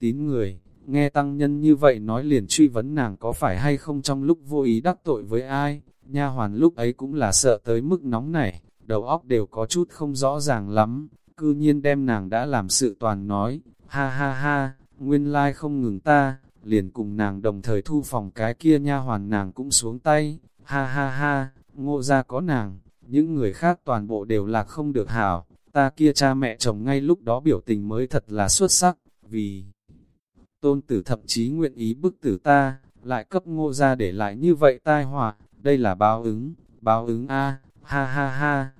tín người, nghe tăng nhân như vậy nói liền truy vấn nàng có phải hay không trong lúc vô ý đắc tội với ai, nha hoàn lúc ấy cũng là sợ tới mức nóng này đầu óc đều có chút không rõ ràng lắm, cư nhiên đem nàng đã làm sự toàn nói, ha ha ha, nguyên lai like không ngừng ta, liền cùng nàng đồng thời thu phòng cái kia nha hoàn nàng cũng xuống tay, ha ha ha, ngộ ra có nàng, những người khác toàn bộ đều là không được hảo, ta kia cha mẹ chồng ngay lúc đó biểu tình mới thật là xuất sắc, vì tôn tử thậm chí nguyện ý bức tử ta, lại cấp ngô ra để lại như vậy tai họa, đây là báo ứng, báo ứng a ha ha ha.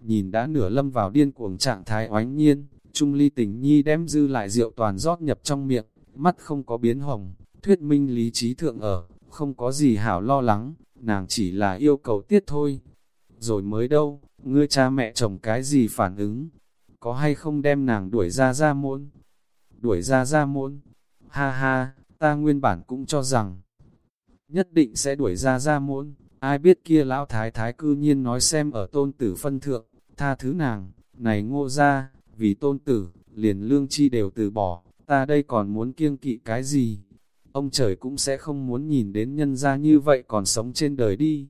Nhìn đã nửa lâm vào điên cuồng trạng thái oánh nhiên, Trung ly tình nhi đem dư lại rượu toàn rót nhập trong miệng, mắt không có biến hồng, thuyết minh lý trí thượng ở, không có gì hảo lo lắng, nàng chỉ là yêu cầu tiết thôi. Rồi mới đâu, ngươi cha mẹ chồng cái gì phản ứng, có hay không đem nàng đuổi ra ra môn. đuổi ra ra môn. Ha ha, ta nguyên bản cũng cho rằng, nhất định sẽ đuổi ra ra Muốn. ai biết kia lão thái thái cư nhiên nói xem ở tôn tử phân thượng, tha thứ nàng, này ngô ra, vì tôn tử, liền lương chi đều từ bỏ, ta đây còn muốn kiêng kỵ cái gì? Ông trời cũng sẽ không muốn nhìn đến nhân ra như vậy còn sống trên đời đi.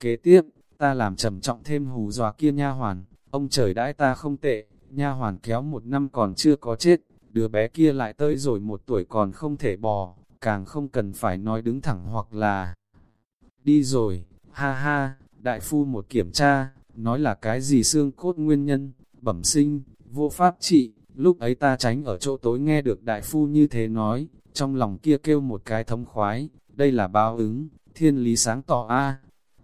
Kế tiếp, ta làm trầm trọng thêm hù dọa kia nha hoàn, ông trời đãi ta không tệ, nha hoàn kéo một năm còn chưa có chết, đứa bé kia lại tới rồi một tuổi còn không thể bò, càng không cần phải nói đứng thẳng hoặc là đi rồi, ha ha, đại phu một kiểm tra, nói là cái gì xương cốt nguyên nhân, bẩm sinh, vô pháp trị, lúc ấy ta tránh ở chỗ tối nghe được đại phu như thế nói, trong lòng kia kêu một cái thống khoái, đây là báo ứng, thiên lý sáng tỏ a.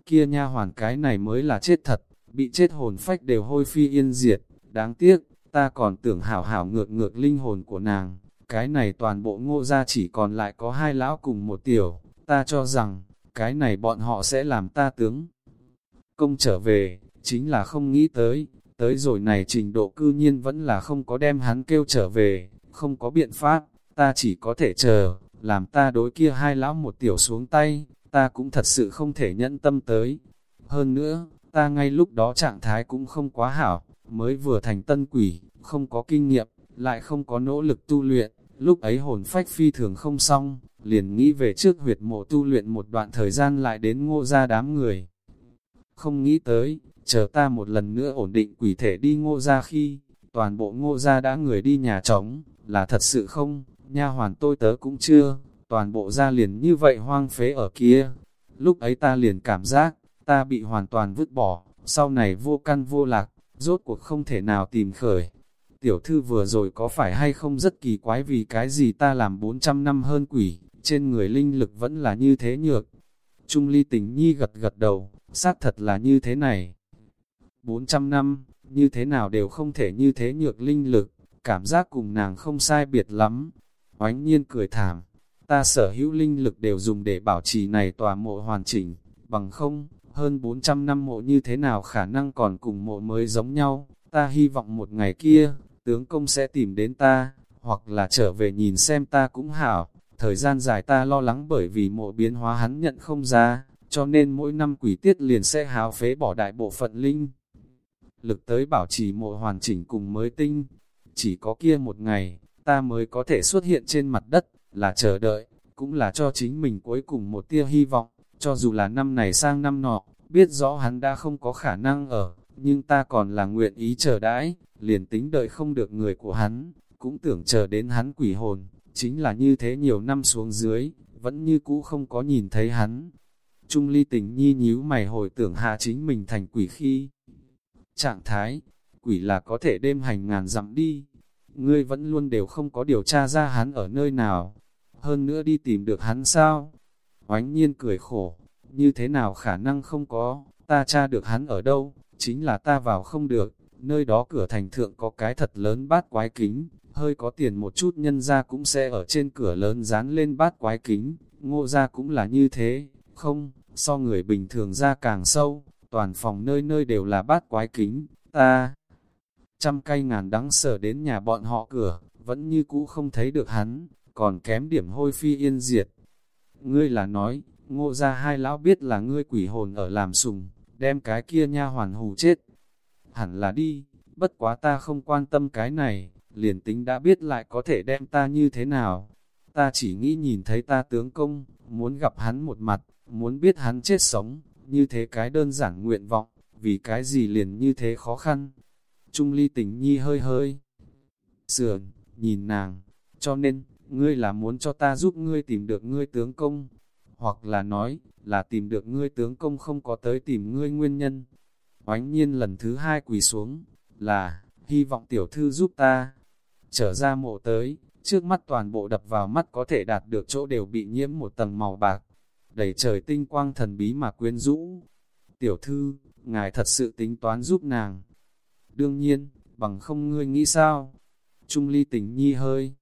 Kia nha hoàn cái này mới là chết thật, bị chết hồn phách đều hôi phi yên diệt, đáng tiếc, ta còn tưởng hảo hảo ngược ngược linh hồn của nàng, cái này toàn bộ ngô gia chỉ còn lại có hai lão cùng một tiểu, ta cho rằng, cái này bọn họ sẽ làm ta tướng. Công trở về, chính là không nghĩ tới, tới rồi này trình độ cư nhiên vẫn là không có đem hắn kêu trở về, không có biện pháp, ta chỉ có thể chờ, làm ta đối kia hai lão một tiểu xuống tay, ta cũng thật sự không thể nhẫn tâm tới. Hơn nữa, ta ngay lúc đó trạng thái cũng không quá hảo, mới vừa thành tân quỷ, không có kinh nghiệm, lại không có nỗ lực tu luyện, lúc ấy hồn phách phi thường không xong, liền nghĩ về trước huyệt mộ tu luyện một đoạn thời gian lại đến ngô ra đám người. Không nghĩ tới, chờ ta một lần nữa ổn định quỷ thể đi ngô ra khi, toàn bộ ngô ra đã người đi nhà trống, là thật sự không, nha hoàn tôi tớ cũng chưa, toàn bộ ra liền như vậy hoang phế ở kia. Lúc ấy ta liền cảm giác, ta bị hoàn toàn vứt bỏ, sau này vô căn vô lạc, rốt cuộc không thể nào tìm khởi. Tiểu thư vừa rồi có phải hay không rất kỳ quái vì cái gì ta làm 400 năm hơn quỷ, trên người linh lực vẫn là như thế nhược. Trung ly tình nhi gật gật đầu, xác thật là như thế này. 400 năm, như thế nào đều không thể như thế nhược linh lực, cảm giác cùng nàng không sai biệt lắm. Oánh nhiên cười thảm, ta sở hữu linh lực đều dùng để bảo trì này tòa mộ hoàn chỉnh, bằng không, hơn 400 năm mộ như thế nào khả năng còn cùng mộ mới giống nhau, ta hy vọng một ngày kia, tướng công sẽ tìm đến ta, hoặc là trở về nhìn xem ta cũng hảo, thời gian dài ta lo lắng bởi vì mộ biến hóa hắn nhận không ra, cho nên mỗi năm quỷ tiết liền sẽ hào phế bỏ đại bộ phận linh. Lực tới bảo trì mộ hoàn chỉnh cùng mới tinh, chỉ có kia một ngày, ta mới có thể xuất hiện trên mặt đất, là chờ đợi, cũng là cho chính mình cuối cùng một tia hy vọng, cho dù là năm này sang năm nọ, biết rõ hắn đã không có khả năng ở, nhưng ta còn là nguyện ý chờ đãi, liền tính đợi không được người của hắn, cũng tưởng chờ đến hắn quỷ hồn, chính là như thế nhiều năm xuống dưới, vẫn như cũ không có nhìn thấy hắn. Trung ly tình nhi nhíu mày hồi tưởng hạ chính mình thành quỷ khi. Trạng thái, quỷ là có thể đêm hành ngàn dặm đi, ngươi vẫn luôn đều không có điều tra ra hắn ở nơi nào, hơn nữa đi tìm được hắn sao? Oánh nhiên cười khổ, như thế nào khả năng không có, ta tra được hắn ở đâu, chính là ta vào không được, nơi đó cửa thành thượng có cái thật lớn bát quái kính, hơi có tiền một chút nhân ra cũng sẽ ở trên cửa lớn dán lên bát quái kính, ngô ra cũng là như thế, không, so người bình thường ra càng sâu, toàn phòng nơi nơi đều là bát quái kính, ta trăm cây ngàn đắng sở đến nhà bọn họ cửa, vẫn như cũ không thấy được hắn, còn kém điểm hôi phi yên diệt. Ngươi là nói, ngô ra hai lão biết là ngươi quỷ hồn ở làm sùng, đem cái kia nha hoàn hù chết. Hẳn là đi, bất quá ta không quan tâm cái này, liền tính đã biết lại có thể đem ta như thế nào. Ta chỉ nghĩ nhìn thấy ta tướng công, muốn gặp hắn một mặt, muốn biết hắn chết sống, như thế cái đơn giản nguyện vọng, vì cái gì liền như thế khó khăn. Trung ly tình nhi hơi hơi. Sườn, nhìn nàng, cho nên, ngươi là muốn cho ta giúp ngươi tìm được ngươi tướng công, hoặc là nói, là tìm được ngươi tướng công không có tới tìm ngươi nguyên nhân. Oánh nhiên lần thứ hai quỳ xuống, là, hy vọng tiểu thư giúp ta. Trở ra mộ tới, trước mắt toàn bộ đập vào mắt có thể đạt được chỗ đều bị nhiễm một tầng màu bạc, đầy trời tinh quang thần bí mà quyến rũ. Tiểu thư, ngài thật sự tính toán giúp nàng. Đương nhiên, bằng không ngươi nghĩ sao? Trung ly tình nhi hơi,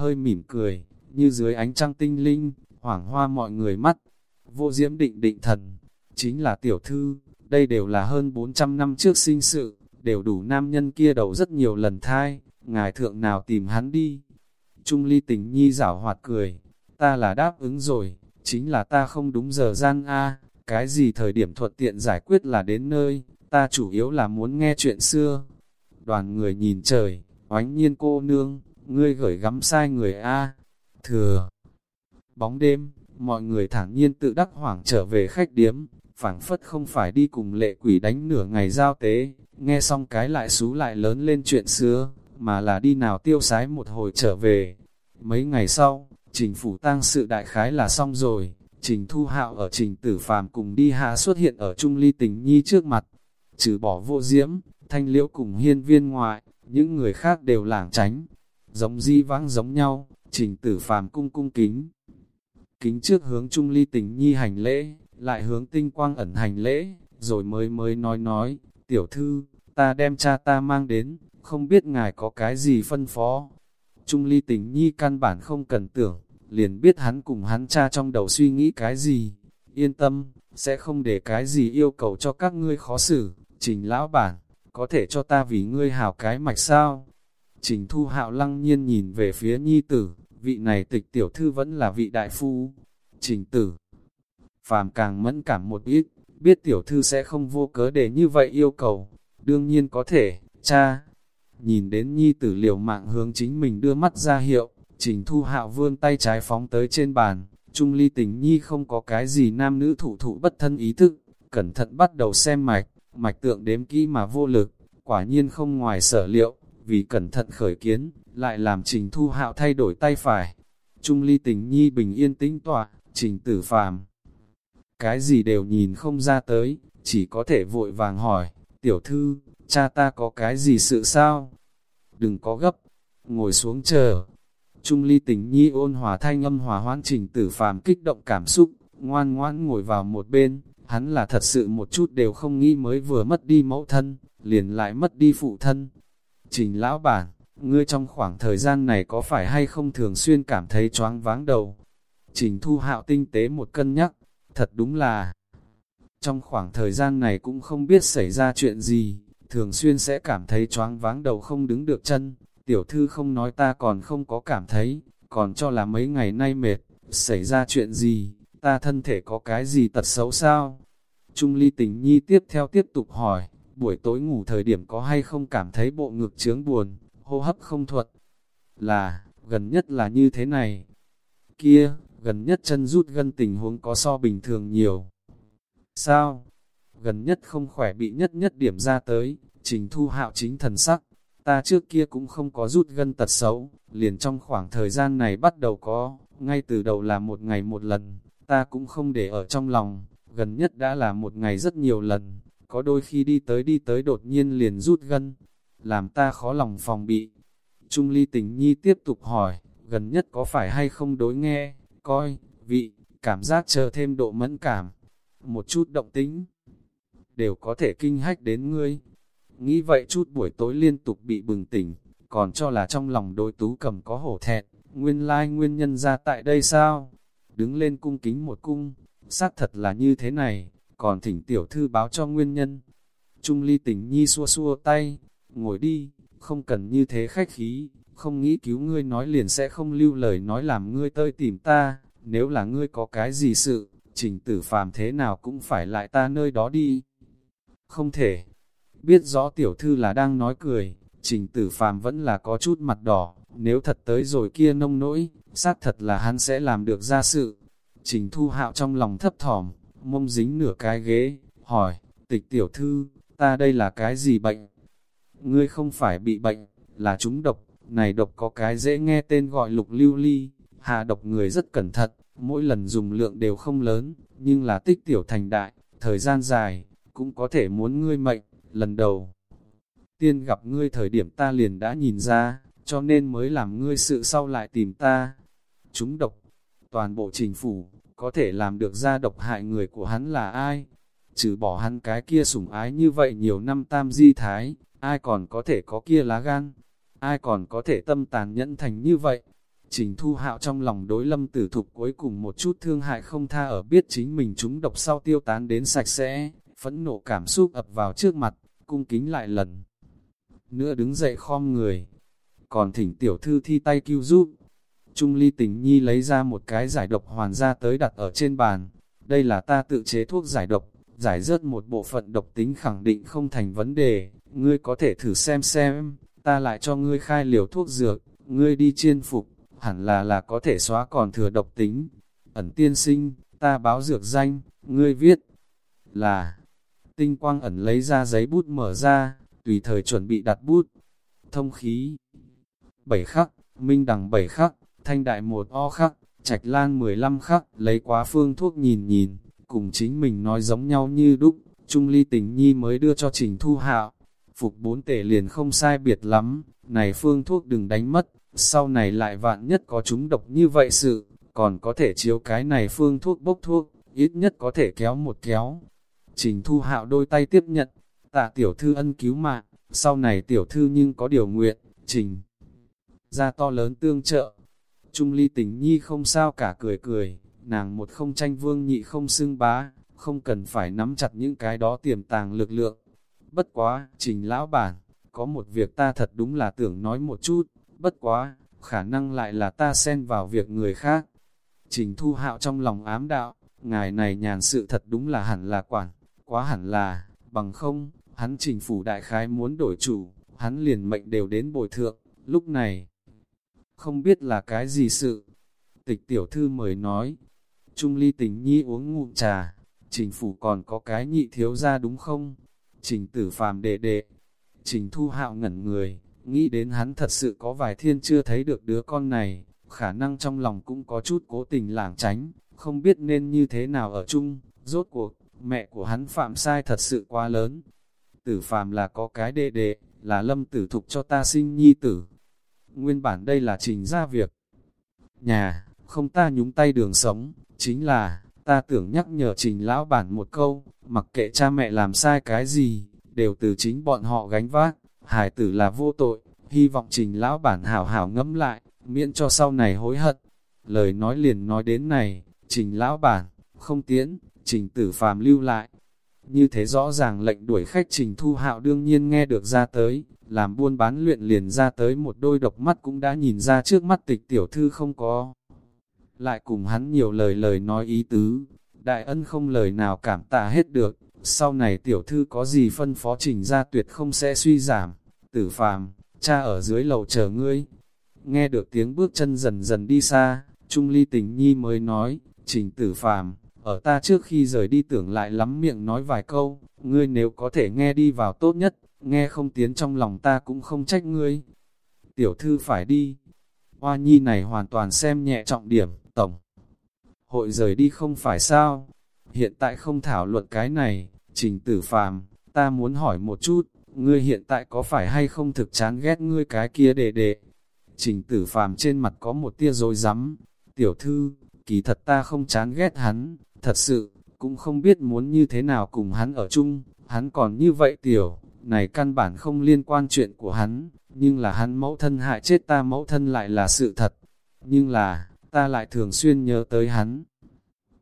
hơi mỉm cười, như dưới ánh trăng tinh linh, hoảng hoa mọi người mắt. Vô diễm định định thần, chính là tiểu thư, đây đều là hơn 400 năm trước sinh sự, đều đủ nam nhân kia đầu rất nhiều lần thai, ngài thượng nào tìm hắn đi, Trung ly tình nhi giảo hoạt cười, ta là đáp ứng rồi, chính là ta không đúng giờ gian A, cái gì thời điểm thuận tiện giải quyết là đến nơi, ta chủ yếu là muốn nghe chuyện xưa. Đoàn người nhìn trời, oánh nhiên cô nương, ngươi gửi gắm sai người A. Thừa, bóng đêm, mọi người thản nhiên tự đắc hoảng trở về khách điếm, phảng phất không phải đi cùng lệ quỷ đánh nửa ngày giao tế, nghe xong cái lại xú lại lớn lên chuyện xưa, mà là đi nào tiêu sái một hồi trở về. Mấy ngày sau, trình phủ tang sự đại khái là xong rồi, trình thu hạo ở trình tử phàm cùng đi hạ xuất hiện ở trung ly tình nhi trước mặt, trừ bỏ vô diễm, thanh liễu cùng hiên viên ngoại, những người khác đều lảng tránh, giống di vãng giống nhau, trình tử phàm cung cung kính. Kính trước hướng trung ly tình nhi hành lễ, lại hướng tinh quang ẩn hành lễ, rồi mới mới nói nói, tiểu thư, ta đem cha ta mang đến, không biết ngài có cái gì phân phó. Trung ly tình nhi căn bản không cần tưởng, liền biết hắn cùng hắn cha trong đầu suy nghĩ cái gì. Yên tâm, sẽ không để cái gì yêu cầu cho các ngươi khó xử. Trình lão bản, có thể cho ta vì ngươi hảo cái mạch sao? Trình thu hạo lăng nhiên nhìn về phía nhi tử, vị này tịch tiểu thư vẫn là vị đại phu. Trình tử, phàm càng mẫn cảm một ít, biết tiểu thư sẽ không vô cớ để như vậy yêu cầu. Đương nhiên có thể, cha. Nhìn đến nhi tử liều mạng hướng chính mình đưa mắt ra hiệu, trình thu hạo vươn tay trái phóng tới trên bàn. Trung ly tình nhi không có cái gì nam nữ thủ thụ bất thân ý thức, cẩn thận bắt đầu xem mạch, mạch tượng đếm kỹ mà vô lực, quả nhiên không ngoài sở liệu, vì cẩn thận khởi kiến, lại làm trình thu hạo thay đổi tay phải. Trung ly tình nhi bình yên tĩnh tọa, trình tử phàm. Cái gì đều nhìn không ra tới, chỉ có thể vội vàng hỏi, tiểu thư, cha ta có cái gì sự sao? Đừng có gấp, ngồi xuống chờ. Trung ly tình nhi ôn hòa thanh âm hòa hoan trình tử phàm kích động cảm xúc, ngoan ngoãn ngồi vào một bên, hắn là thật sự một chút đều không nghĩ mới vừa mất đi mẫu thân, liền lại mất đi phụ thân. Trình lão bản, ngươi trong khoảng thời gian này có phải hay không thường xuyên cảm thấy choáng váng đầu? Trình thu hạo tinh tế một cân nhắc, thật đúng là trong khoảng thời gian này cũng không biết xảy ra chuyện gì, thường xuyên sẽ cảm thấy choáng váng đầu không đứng được chân, tiểu thư không nói ta còn không có cảm thấy, còn cho là mấy ngày nay mệt, xảy ra chuyện gì, ta thân thể có cái gì tật xấu sao? Trung ly tình nhi tiếp theo tiếp tục hỏi, buổi tối ngủ thời điểm có hay không cảm thấy bộ ngực chướng buồn, hô hấp không thuật? Là, gần nhất là như thế này. Kia, gần nhất chân rút gân tình huống có so bình thường nhiều. Sao? Gần nhất không khỏe bị nhất nhất điểm ra tới, trình thu hạo chính thần sắc. Ta trước kia cũng không có rút gân tật xấu, liền trong khoảng thời gian này bắt đầu có, ngay từ đầu là một ngày một lần, ta cũng không để ở trong lòng, gần nhất đã là một ngày rất nhiều lần, có đôi khi đi tới đi tới đột nhiên liền rút gân, làm ta khó lòng phòng bị. Trung ly tình nhi tiếp tục hỏi, gần nhất có phải hay không đối nghe, coi, vị, cảm giác chờ thêm độ mẫn cảm, một chút động tính, đều có thể kinh hách đến ngươi. Nghĩ vậy chút buổi tối liên tục bị bừng tỉnh, còn cho là trong lòng đôi tú cầm có hổ thẹn, nguyên lai nguyên nhân ra tại đây sao? Đứng lên cung kính một cung, xác thật là như thế này, còn thỉnh tiểu thư báo cho nguyên nhân. Trung ly tình nhi xua xua tay, ngồi đi, không cần như thế khách khí, không nghĩ cứu ngươi nói liền sẽ không lưu lời nói làm ngươi tơi tìm ta, nếu là ngươi có cái gì sự, trình tử phàm thế nào cũng phải lại ta nơi đó đi. Không thể, biết rõ tiểu thư là đang nói cười, trình tử phàm vẫn là có chút mặt đỏ, nếu thật tới rồi kia nông nỗi, xác thật là hắn sẽ làm được ra sự. Trình thu hạo trong lòng thấp thỏm, mông dính nửa cái ghế, hỏi, tịch tiểu thư, ta đây là cái gì bệnh? Ngươi không phải bị bệnh, là chúng độc, này độc có cái dễ nghe tên gọi lục lưu ly, hạ độc người rất cẩn thận, mỗi lần dùng lượng đều không lớn, nhưng là tích tiểu thành đại, thời gian dài, cũng có thể muốn ngươi mệnh, lần đầu. Tiên gặp ngươi thời điểm ta liền đã nhìn ra, cho nên mới làm ngươi sự sau lại tìm ta. Chúng độc, toàn bộ trình phủ, có thể làm được ra độc hại người của hắn là ai? Trừ bỏ hắn cái kia sủng ái như vậy nhiều năm tam di thái, ai còn có thể có kia lá gan? Ai còn có thể tâm tàn nhẫn thành như vậy? Trình thu hạo trong lòng đối lâm tử thục cuối cùng một chút thương hại không tha ở biết chính mình chúng độc sau tiêu tán đến sạch sẽ, phẫn nộ cảm xúc ập vào trước mặt, cung kính lại lần. Nữa đứng dậy khom người, còn thỉnh tiểu thư thi tay cứu giúp, Trung ly tình nhi lấy ra một cái giải độc hoàn ra tới đặt ở trên bàn. Đây là ta tự chế thuốc giải độc, giải rớt một bộ phận độc tính khẳng định không thành vấn đề. Ngươi có thể thử xem xem, ta lại cho ngươi khai liều thuốc dược, ngươi đi chiên phục, hẳn là là có thể xóa còn thừa độc tính. Ẩn tiên sinh, ta báo dược danh, ngươi viết là tinh quang ẩn lấy ra giấy bút mở ra, tùy thời chuẩn bị đặt bút. Thông khí bảy khắc, minh đằng bảy khắc, thanh đại một o khắc, trạch lan 15 khắc, lấy quá phương thuốc nhìn nhìn, cùng chính mình nói giống nhau như đúc, Trung ly tình nhi mới đưa cho trình thu hạo. Phục bốn tể liền không sai biệt lắm, này phương thuốc đừng đánh mất, sau này lại vạn nhất có chúng độc như vậy sự, còn có thể chiếu cái này phương thuốc bốc thuốc, ít nhất có thể kéo một kéo. Trình thu hạo đôi tay tiếp nhận, tạ tiểu thư ân cứu mạng, sau này tiểu thư nhưng có điều nguyện, trình ra to lớn tương trợ. Trung ly tình nhi không sao cả cười cười, nàng một không tranh vương nhị không xưng bá, không cần phải nắm chặt những cái đó tiềm tàng lực lượng. Bất quá, trình lão bản, có một việc ta thật đúng là tưởng nói một chút, bất quá, khả năng lại là ta xen vào việc người khác. Trình thu hạo trong lòng ám đạo, ngài này nhàn sự thật đúng là hẳn là quản, quá hẳn là, bằng không, hắn trình phủ đại khái muốn đổi chủ, hắn liền mệnh đều đến bồi thượng, lúc này, không biết là cái gì sự. Tịch tiểu thư mời nói, Trung ly tình nhi uống ngụm trà, trình phủ còn có cái nhị thiếu ra đúng không? Trình tử phàm đệ đệ, trình thu hạo ngẩn người, nghĩ đến hắn thật sự có vài thiên chưa thấy được đứa con này, khả năng trong lòng cũng có chút cố tình lảng tránh, không biết nên như thế nào ở chung, rốt cuộc, mẹ của hắn phạm sai thật sự quá lớn. Tử phàm là có cái đệ đệ, là lâm tử thục cho ta sinh nhi tử, Nguyên bản đây là trình ra việc. Nhà, không ta nhúng tay đường sống, chính là, ta tưởng nhắc nhở trình lão bản một câu, mặc kệ cha mẹ làm sai cái gì, đều từ chính bọn họ gánh vác, hải tử là vô tội, hy vọng trình lão bản hảo hảo ngẫm lại, miễn cho sau này hối hận. Lời nói liền nói đến này, trình lão bản, không tiễn, trình tử phàm lưu lại. Như thế rõ ràng lệnh đuổi khách trình thu hạo đương nhiên nghe được ra tới, làm buôn bán luyện liền ra tới một đôi độc mắt cũng đã nhìn ra trước mắt tịch tiểu thư không có. Lại cùng hắn nhiều lời lời nói ý tứ, đại ân không lời nào cảm tạ hết được, sau này tiểu thư có gì phân phó trình ra tuyệt không sẽ suy giảm, tử phàm, cha ở dưới lầu chờ ngươi. Nghe được tiếng bước chân dần dần đi xa, Trung Ly tình nhi mới nói, trình tử phàm, ở ta trước khi rời đi tưởng lại lắm miệng nói vài câu, ngươi nếu có thể nghe đi vào tốt nhất, nghe không tiến trong lòng ta cũng không trách ngươi. Tiểu thư phải đi. Hoa nhi này hoàn toàn xem nhẹ trọng điểm, tổng. Hội rời đi không phải sao? Hiện tại không thảo luận cái này, trình tử phàm, ta muốn hỏi một chút, ngươi hiện tại có phải hay không thực chán ghét ngươi cái kia đệ đệ? Trình tử phàm trên mặt có một tia rồi rắm tiểu thư, kỳ thật ta không chán ghét hắn, thật sự, cũng không biết muốn như thế nào cùng hắn ở chung, hắn còn như vậy tiểu, này căn bản không liên quan chuyện của hắn, nhưng là hắn mẫu thân hại chết ta mẫu thân lại là sự thật. Nhưng là, ta lại thường xuyên nhớ tới hắn.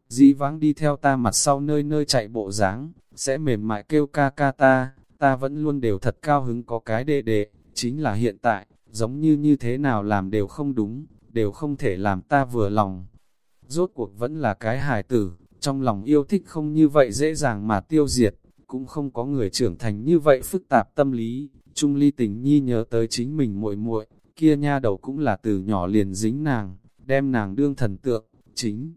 Dĩ vãng đi theo ta mặt sau nơi nơi chạy bộ dáng sẽ mềm mại kêu ca ca ta, ta vẫn luôn đều thật cao hứng có cái đệ đệ, chính là hiện tại, giống như như thế nào làm đều không đúng, đều không thể làm ta vừa lòng. Rốt cuộc vẫn là cái hài tử, trong lòng yêu thích không như vậy dễ dàng mà tiêu diệt, cũng không có người trưởng thành như vậy phức tạp tâm lý. Trung ly tình nhi nhớ tới chính mình muội muội kia nha đầu cũng là từ nhỏ liền dính nàng, đem nàng đương thần tượng, chính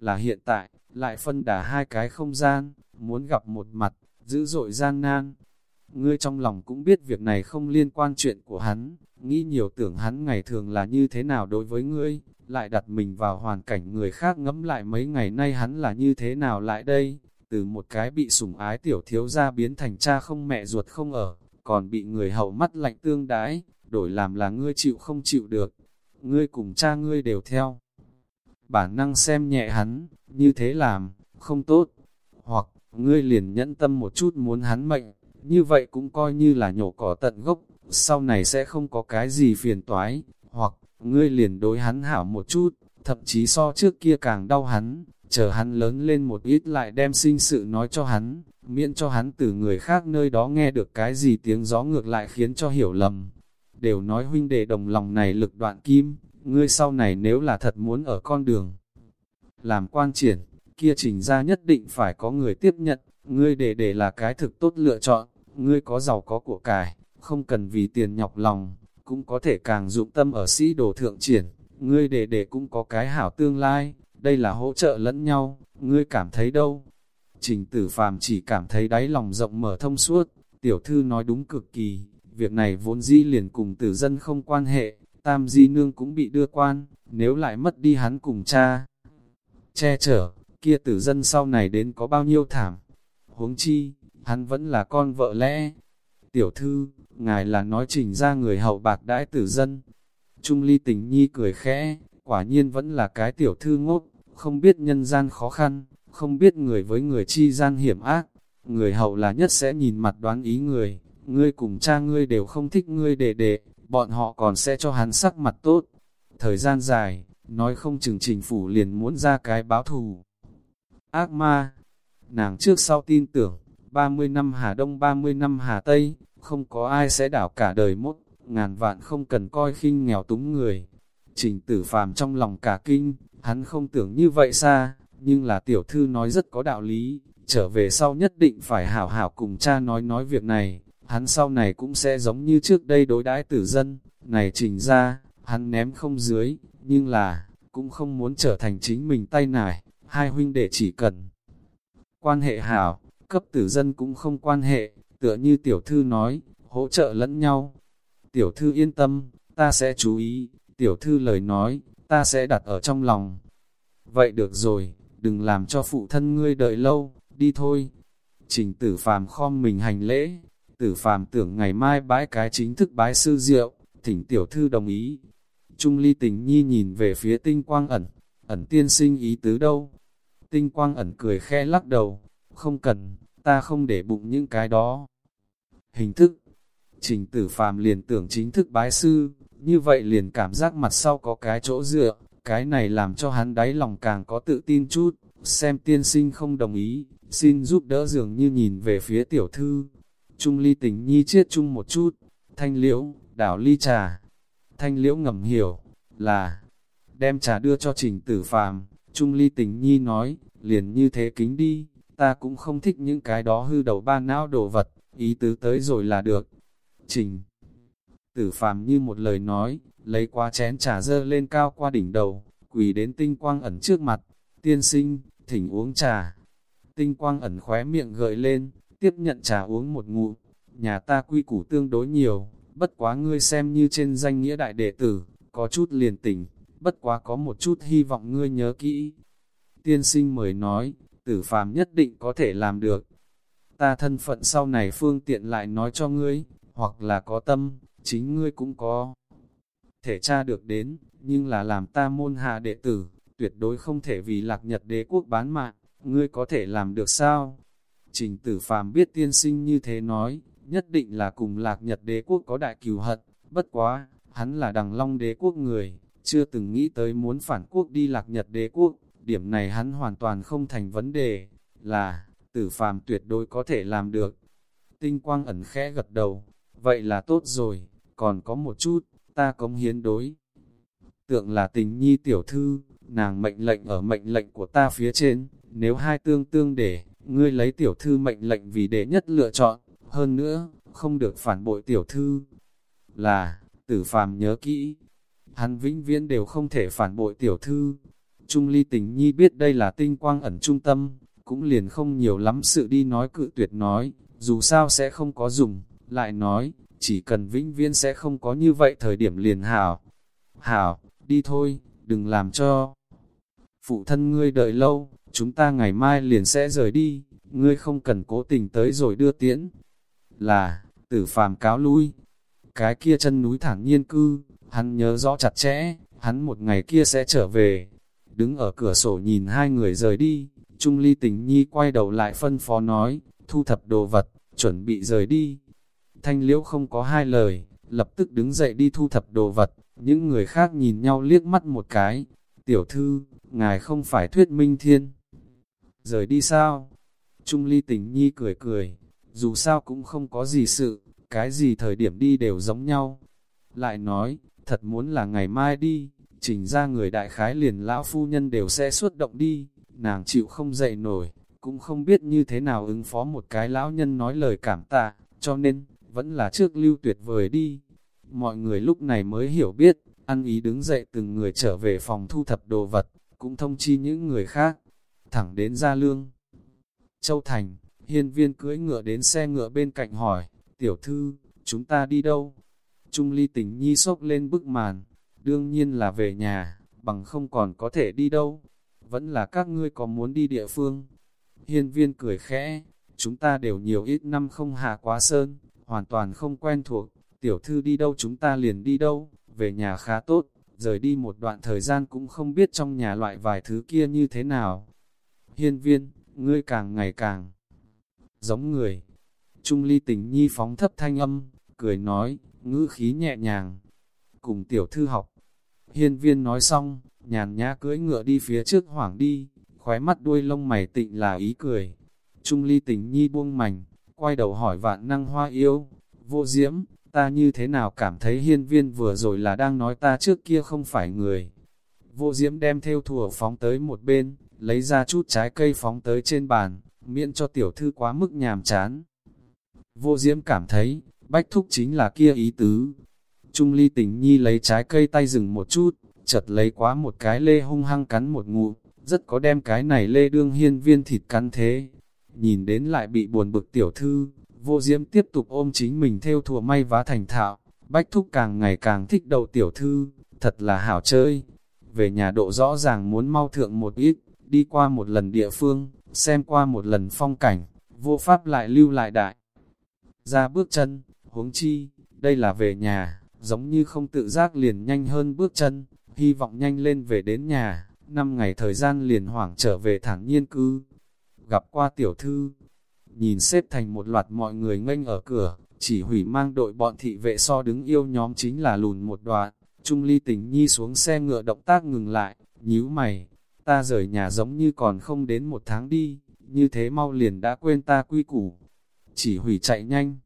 là hiện tại, lại phân đà hai cái không gian, muốn gặp một mặt, dữ dội gian nan. Ngươi trong lòng cũng biết việc này không liên quan chuyện của hắn, nghĩ nhiều tưởng hắn ngày thường là như thế nào đối với ngươi, lại đặt mình vào hoàn cảnh người khác ngẫm lại mấy ngày nay hắn là như thế nào lại đây, từ một cái bị sủng ái tiểu thiếu gia biến thành cha không mẹ ruột không ở, còn bị người hậu mắt lạnh tương đái, đổi làm là ngươi chịu không chịu được, ngươi cùng cha ngươi đều theo. Bản năng xem nhẹ hắn, như thế làm, không tốt, hoặc, ngươi liền nhẫn tâm một chút muốn hắn mệnh, như vậy cũng coi như là nhổ cỏ tận gốc, sau này sẽ không có cái gì phiền toái, hoặc, ngươi liền đối hắn hảo một chút, thậm chí so trước kia càng đau hắn, chờ hắn lớn lên một ít lại đem sinh sự nói cho hắn, miễn cho hắn từ người khác nơi đó nghe được cái gì tiếng gió ngược lại khiến cho hiểu lầm. Đều nói huynh đệ đồng lòng này lực đoạn kim, ngươi sau này nếu là thật muốn ở con đường làm quan triển, kia trình ra nhất định phải có người tiếp nhận, ngươi để để là cái thực tốt lựa chọn, ngươi có giàu có của cải, không cần vì tiền nhọc lòng, cũng có thể càng dụng tâm ở sĩ đồ thượng triển, ngươi để để cũng có cái hảo tương lai, đây là hỗ trợ lẫn nhau, ngươi cảm thấy đâu? Trình tử phàm chỉ cảm thấy đáy lòng rộng mở thông suốt, tiểu thư nói đúng cực kỳ, việc này vốn dĩ liền cùng tử dân không quan hệ, tam di nương cũng bị đưa quan, nếu lại mất đi hắn cùng cha. Che chở, kia tử dân sau này đến có bao nhiêu thảm. Huống chi, hắn vẫn là con vợ lẽ. Tiểu thư, ngài là nói trình ra người hậu bạc đãi tử dân. Trung ly tình nhi cười khẽ, quả nhiên vẫn là cái tiểu thư ngốc, không biết nhân gian khó khăn, không biết người với người chi gian hiểm ác. Người hậu là nhất sẽ nhìn mặt đoán ý người, ngươi cùng cha ngươi đều không thích ngươi đệ đệ, bọn họ còn sẽ cho hắn sắc mặt tốt. Thời gian dài, nói không chừng trình phủ liền muốn ra cái báo thù. Ác ma, nàng trước sau tin tưởng, 30 năm Hà Đông 30 năm Hà Tây, không có ai sẽ đảo cả đời mốt, ngàn vạn không cần coi khinh nghèo túng người. Trình tử phàm trong lòng cả kinh, hắn không tưởng như vậy xa, nhưng là tiểu thư nói rất có đạo lý, trở về sau nhất định phải hảo hảo cùng cha nói nói việc này, hắn sau này cũng sẽ giống như trước đây đối đãi tử dân, này trình ra, hắn ném không dưới, nhưng là, cũng không muốn trở thành chính mình tay nải, hai huynh đệ chỉ cần. Quan hệ hảo, cấp tử dân cũng không quan hệ, tựa như tiểu thư nói, hỗ trợ lẫn nhau. Tiểu thư yên tâm, ta sẽ chú ý, tiểu thư lời nói, ta sẽ đặt ở trong lòng. Vậy được rồi, đừng làm cho phụ thân ngươi đợi lâu, đi thôi. Trình tử phàm khom mình hành lễ, tử phàm tưởng ngày mai bái cái chính thức bái sư diệu, thỉnh tiểu thư đồng ý. Trung ly tình nhi nhìn về phía tinh quang ẩn, ẩn tiên sinh ý tứ đâu. Tinh quang ẩn cười khe lắc đầu, không cần, ta không để bụng những cái đó. Hình thức, trình tử phàm liền tưởng chính thức bái sư, như vậy liền cảm giác mặt sau có cái chỗ dựa, cái này làm cho hắn đáy lòng càng có tự tin chút, xem tiên sinh không đồng ý, xin giúp đỡ dường như nhìn về phía tiểu thư. Trung ly tình nhi chết chung một chút, thanh liễu, đảo ly trà. Thanh liễu ngầm hiểu, là, đem trà đưa cho trình tử phàm, Trung ly tình nhi nói, liền như thế kính đi, ta cũng không thích những cái đó hư đầu ba não đồ vật, ý tứ tới rồi là được. Trình tử phàm như một lời nói, lấy qua chén trà dơ lên cao qua đỉnh đầu, quỳ đến tinh quang ẩn trước mặt, tiên sinh, thỉnh uống trà. Tinh quang ẩn khóe miệng gợi lên, tiếp nhận trà uống một ngụm, nhà ta quy củ tương đối nhiều, bất quá ngươi xem như trên danh nghĩa đại đệ tử, có chút liền tỉnh, bất quá có một chút hy vọng ngươi nhớ kỹ. Tiên sinh mời nói, tử phàm nhất định có thể làm được. Ta thân phận sau này phương tiện lại nói cho ngươi, hoặc là có tâm, chính ngươi cũng có. Thể tra được đến, nhưng là làm ta môn hạ đệ tử, tuyệt đối không thể vì lạc nhật đế quốc bán mạng, ngươi có thể làm được sao? Trình tử phàm biết tiên sinh như thế nói, nhất định là cùng lạc nhật đế quốc có đại cừu hận, bất quá, hắn là đằng long đế quốc người, chưa từng nghĩ tới muốn phản quốc đi lạc nhật đế quốc, điểm này hắn hoàn toàn không thành vấn đề, là, tử phàm tuyệt đối có thể làm được. Tinh quang ẩn khẽ gật đầu, vậy là tốt rồi, còn có một chút, ta cống hiến đối. Tượng là tình nhi tiểu thư, nàng mệnh lệnh ở mệnh lệnh của ta phía trên, nếu hai tương tương để, ngươi lấy tiểu thư mệnh lệnh vì đệ nhất lựa chọn, hơn nữa, không được phản bội tiểu thư. Là, tử phàm nhớ kỹ, hắn vĩnh viễn đều không thể phản bội tiểu thư. Trung ly tình nhi biết đây là tinh quang ẩn trung tâm, cũng liền không nhiều lắm sự đi nói cự tuyệt nói, dù sao sẽ không có dùng, lại nói, chỉ cần vĩnh viễn sẽ không có như vậy thời điểm liền hảo. Hảo, đi thôi, đừng làm cho. Phụ thân ngươi đợi lâu, chúng ta ngày mai liền sẽ rời đi, ngươi không cần cố tình tới rồi đưa tiễn. Là, tử phàm cáo lui, cái kia chân núi thẳng nhiên cư, hắn nhớ rõ chặt chẽ, hắn một ngày kia sẽ trở về. Đứng ở cửa sổ nhìn hai người rời đi, Trung Ly tình nhi quay đầu lại phân phó nói, thu thập đồ vật, chuẩn bị rời đi. Thanh liễu không có hai lời, lập tức đứng dậy đi thu thập đồ vật, những người khác nhìn nhau liếc mắt một cái. Tiểu thư, ngài không phải thuyết minh thiên. Rời đi sao? Trung ly tình nhi cười cười, dù sao cũng không có gì sự, cái gì thời điểm đi đều giống nhau. Lại nói, thật muốn là ngày mai đi, trình ra người đại khái liền lão phu nhân đều sẽ xuất động đi, nàng chịu không dậy nổi, cũng không biết như thế nào ứng phó một cái lão nhân nói lời cảm tạ, cho nên, vẫn là trước lưu tuyệt vời đi. Mọi người lúc này mới hiểu biết, ăn ý đứng dậy từng người trở về phòng thu thập đồ vật, cũng thông chi những người khác, thẳng đến gia lương. Châu Thành, hiên viên cưỡi ngựa đến xe ngựa bên cạnh hỏi, tiểu thư, chúng ta đi đâu? Trung ly tình nhi sốc lên bức màn, đương nhiên là về nhà, bằng không còn có thể đi đâu. Vẫn là các ngươi có muốn đi địa phương. Hiên viên cười khẽ, chúng ta đều nhiều ít năm không hạ quá sơn, hoàn toàn không quen thuộc, tiểu thư đi đâu chúng ta liền đi đâu, về nhà khá tốt, rời đi một đoạn thời gian cũng không biết trong nhà loại vài thứ kia như thế nào. Hiên viên, ngươi càng ngày càng giống người. Trung ly tình nhi phóng thấp thanh âm, cười nói, ngữ khí nhẹ nhàng. Cùng tiểu thư học. Hiên viên nói xong, nhàn nhã cưỡi ngựa đi phía trước hoảng đi, khóe mắt đuôi lông mày tịnh là ý cười. Trung ly tình nhi buông mảnh, quay đầu hỏi vạn năng hoa yêu, vô diễm, ta như thế nào cảm thấy hiên viên vừa rồi là đang nói ta trước kia không phải người. Vô diễm đem theo thùa phóng tới một bên, lấy ra chút trái cây phóng tới trên bàn, miễn cho tiểu thư quá mức nhàm chán. Vô diễm cảm thấy, bách thúc chính là kia ý tứ. Trung ly tình nhi lấy trái cây tay dừng một chút, chợt lấy quá một cái lê hung hăng cắn một ngụ, rất có đem cái này lê đương hiên viên thịt cắn thế. Nhìn đến lại bị buồn bực tiểu thư, vô diễm tiếp tục ôm chính mình theo thùa may vá thành thạo, bách thúc càng ngày càng thích đầu tiểu thư, thật là hảo chơi. Về nhà độ rõ ràng muốn mau thượng một ít, đi qua một lần địa phương, xem qua một lần phong cảnh, vô pháp lại lưu lại đại. Ra bước chân, huống chi, đây là về nhà, giống như không tự giác liền nhanh hơn bước chân, hy vọng nhanh lên về đến nhà, năm ngày thời gian liền hoảng trở về thẳng nhiên cư. Gặp qua tiểu thư, nhìn xếp thành một loạt mọi người nghênh ở cửa, chỉ hủy mang đội bọn thị vệ so đứng yêu nhóm chính là lùn một đoạn, Trung ly tình nhi xuống xe ngựa động tác ngừng lại, nhíu mày, ta rời nhà giống như còn không đến một tháng đi, như thế mau liền đã quên ta quy củ. Chỉ hủy chạy nhanh.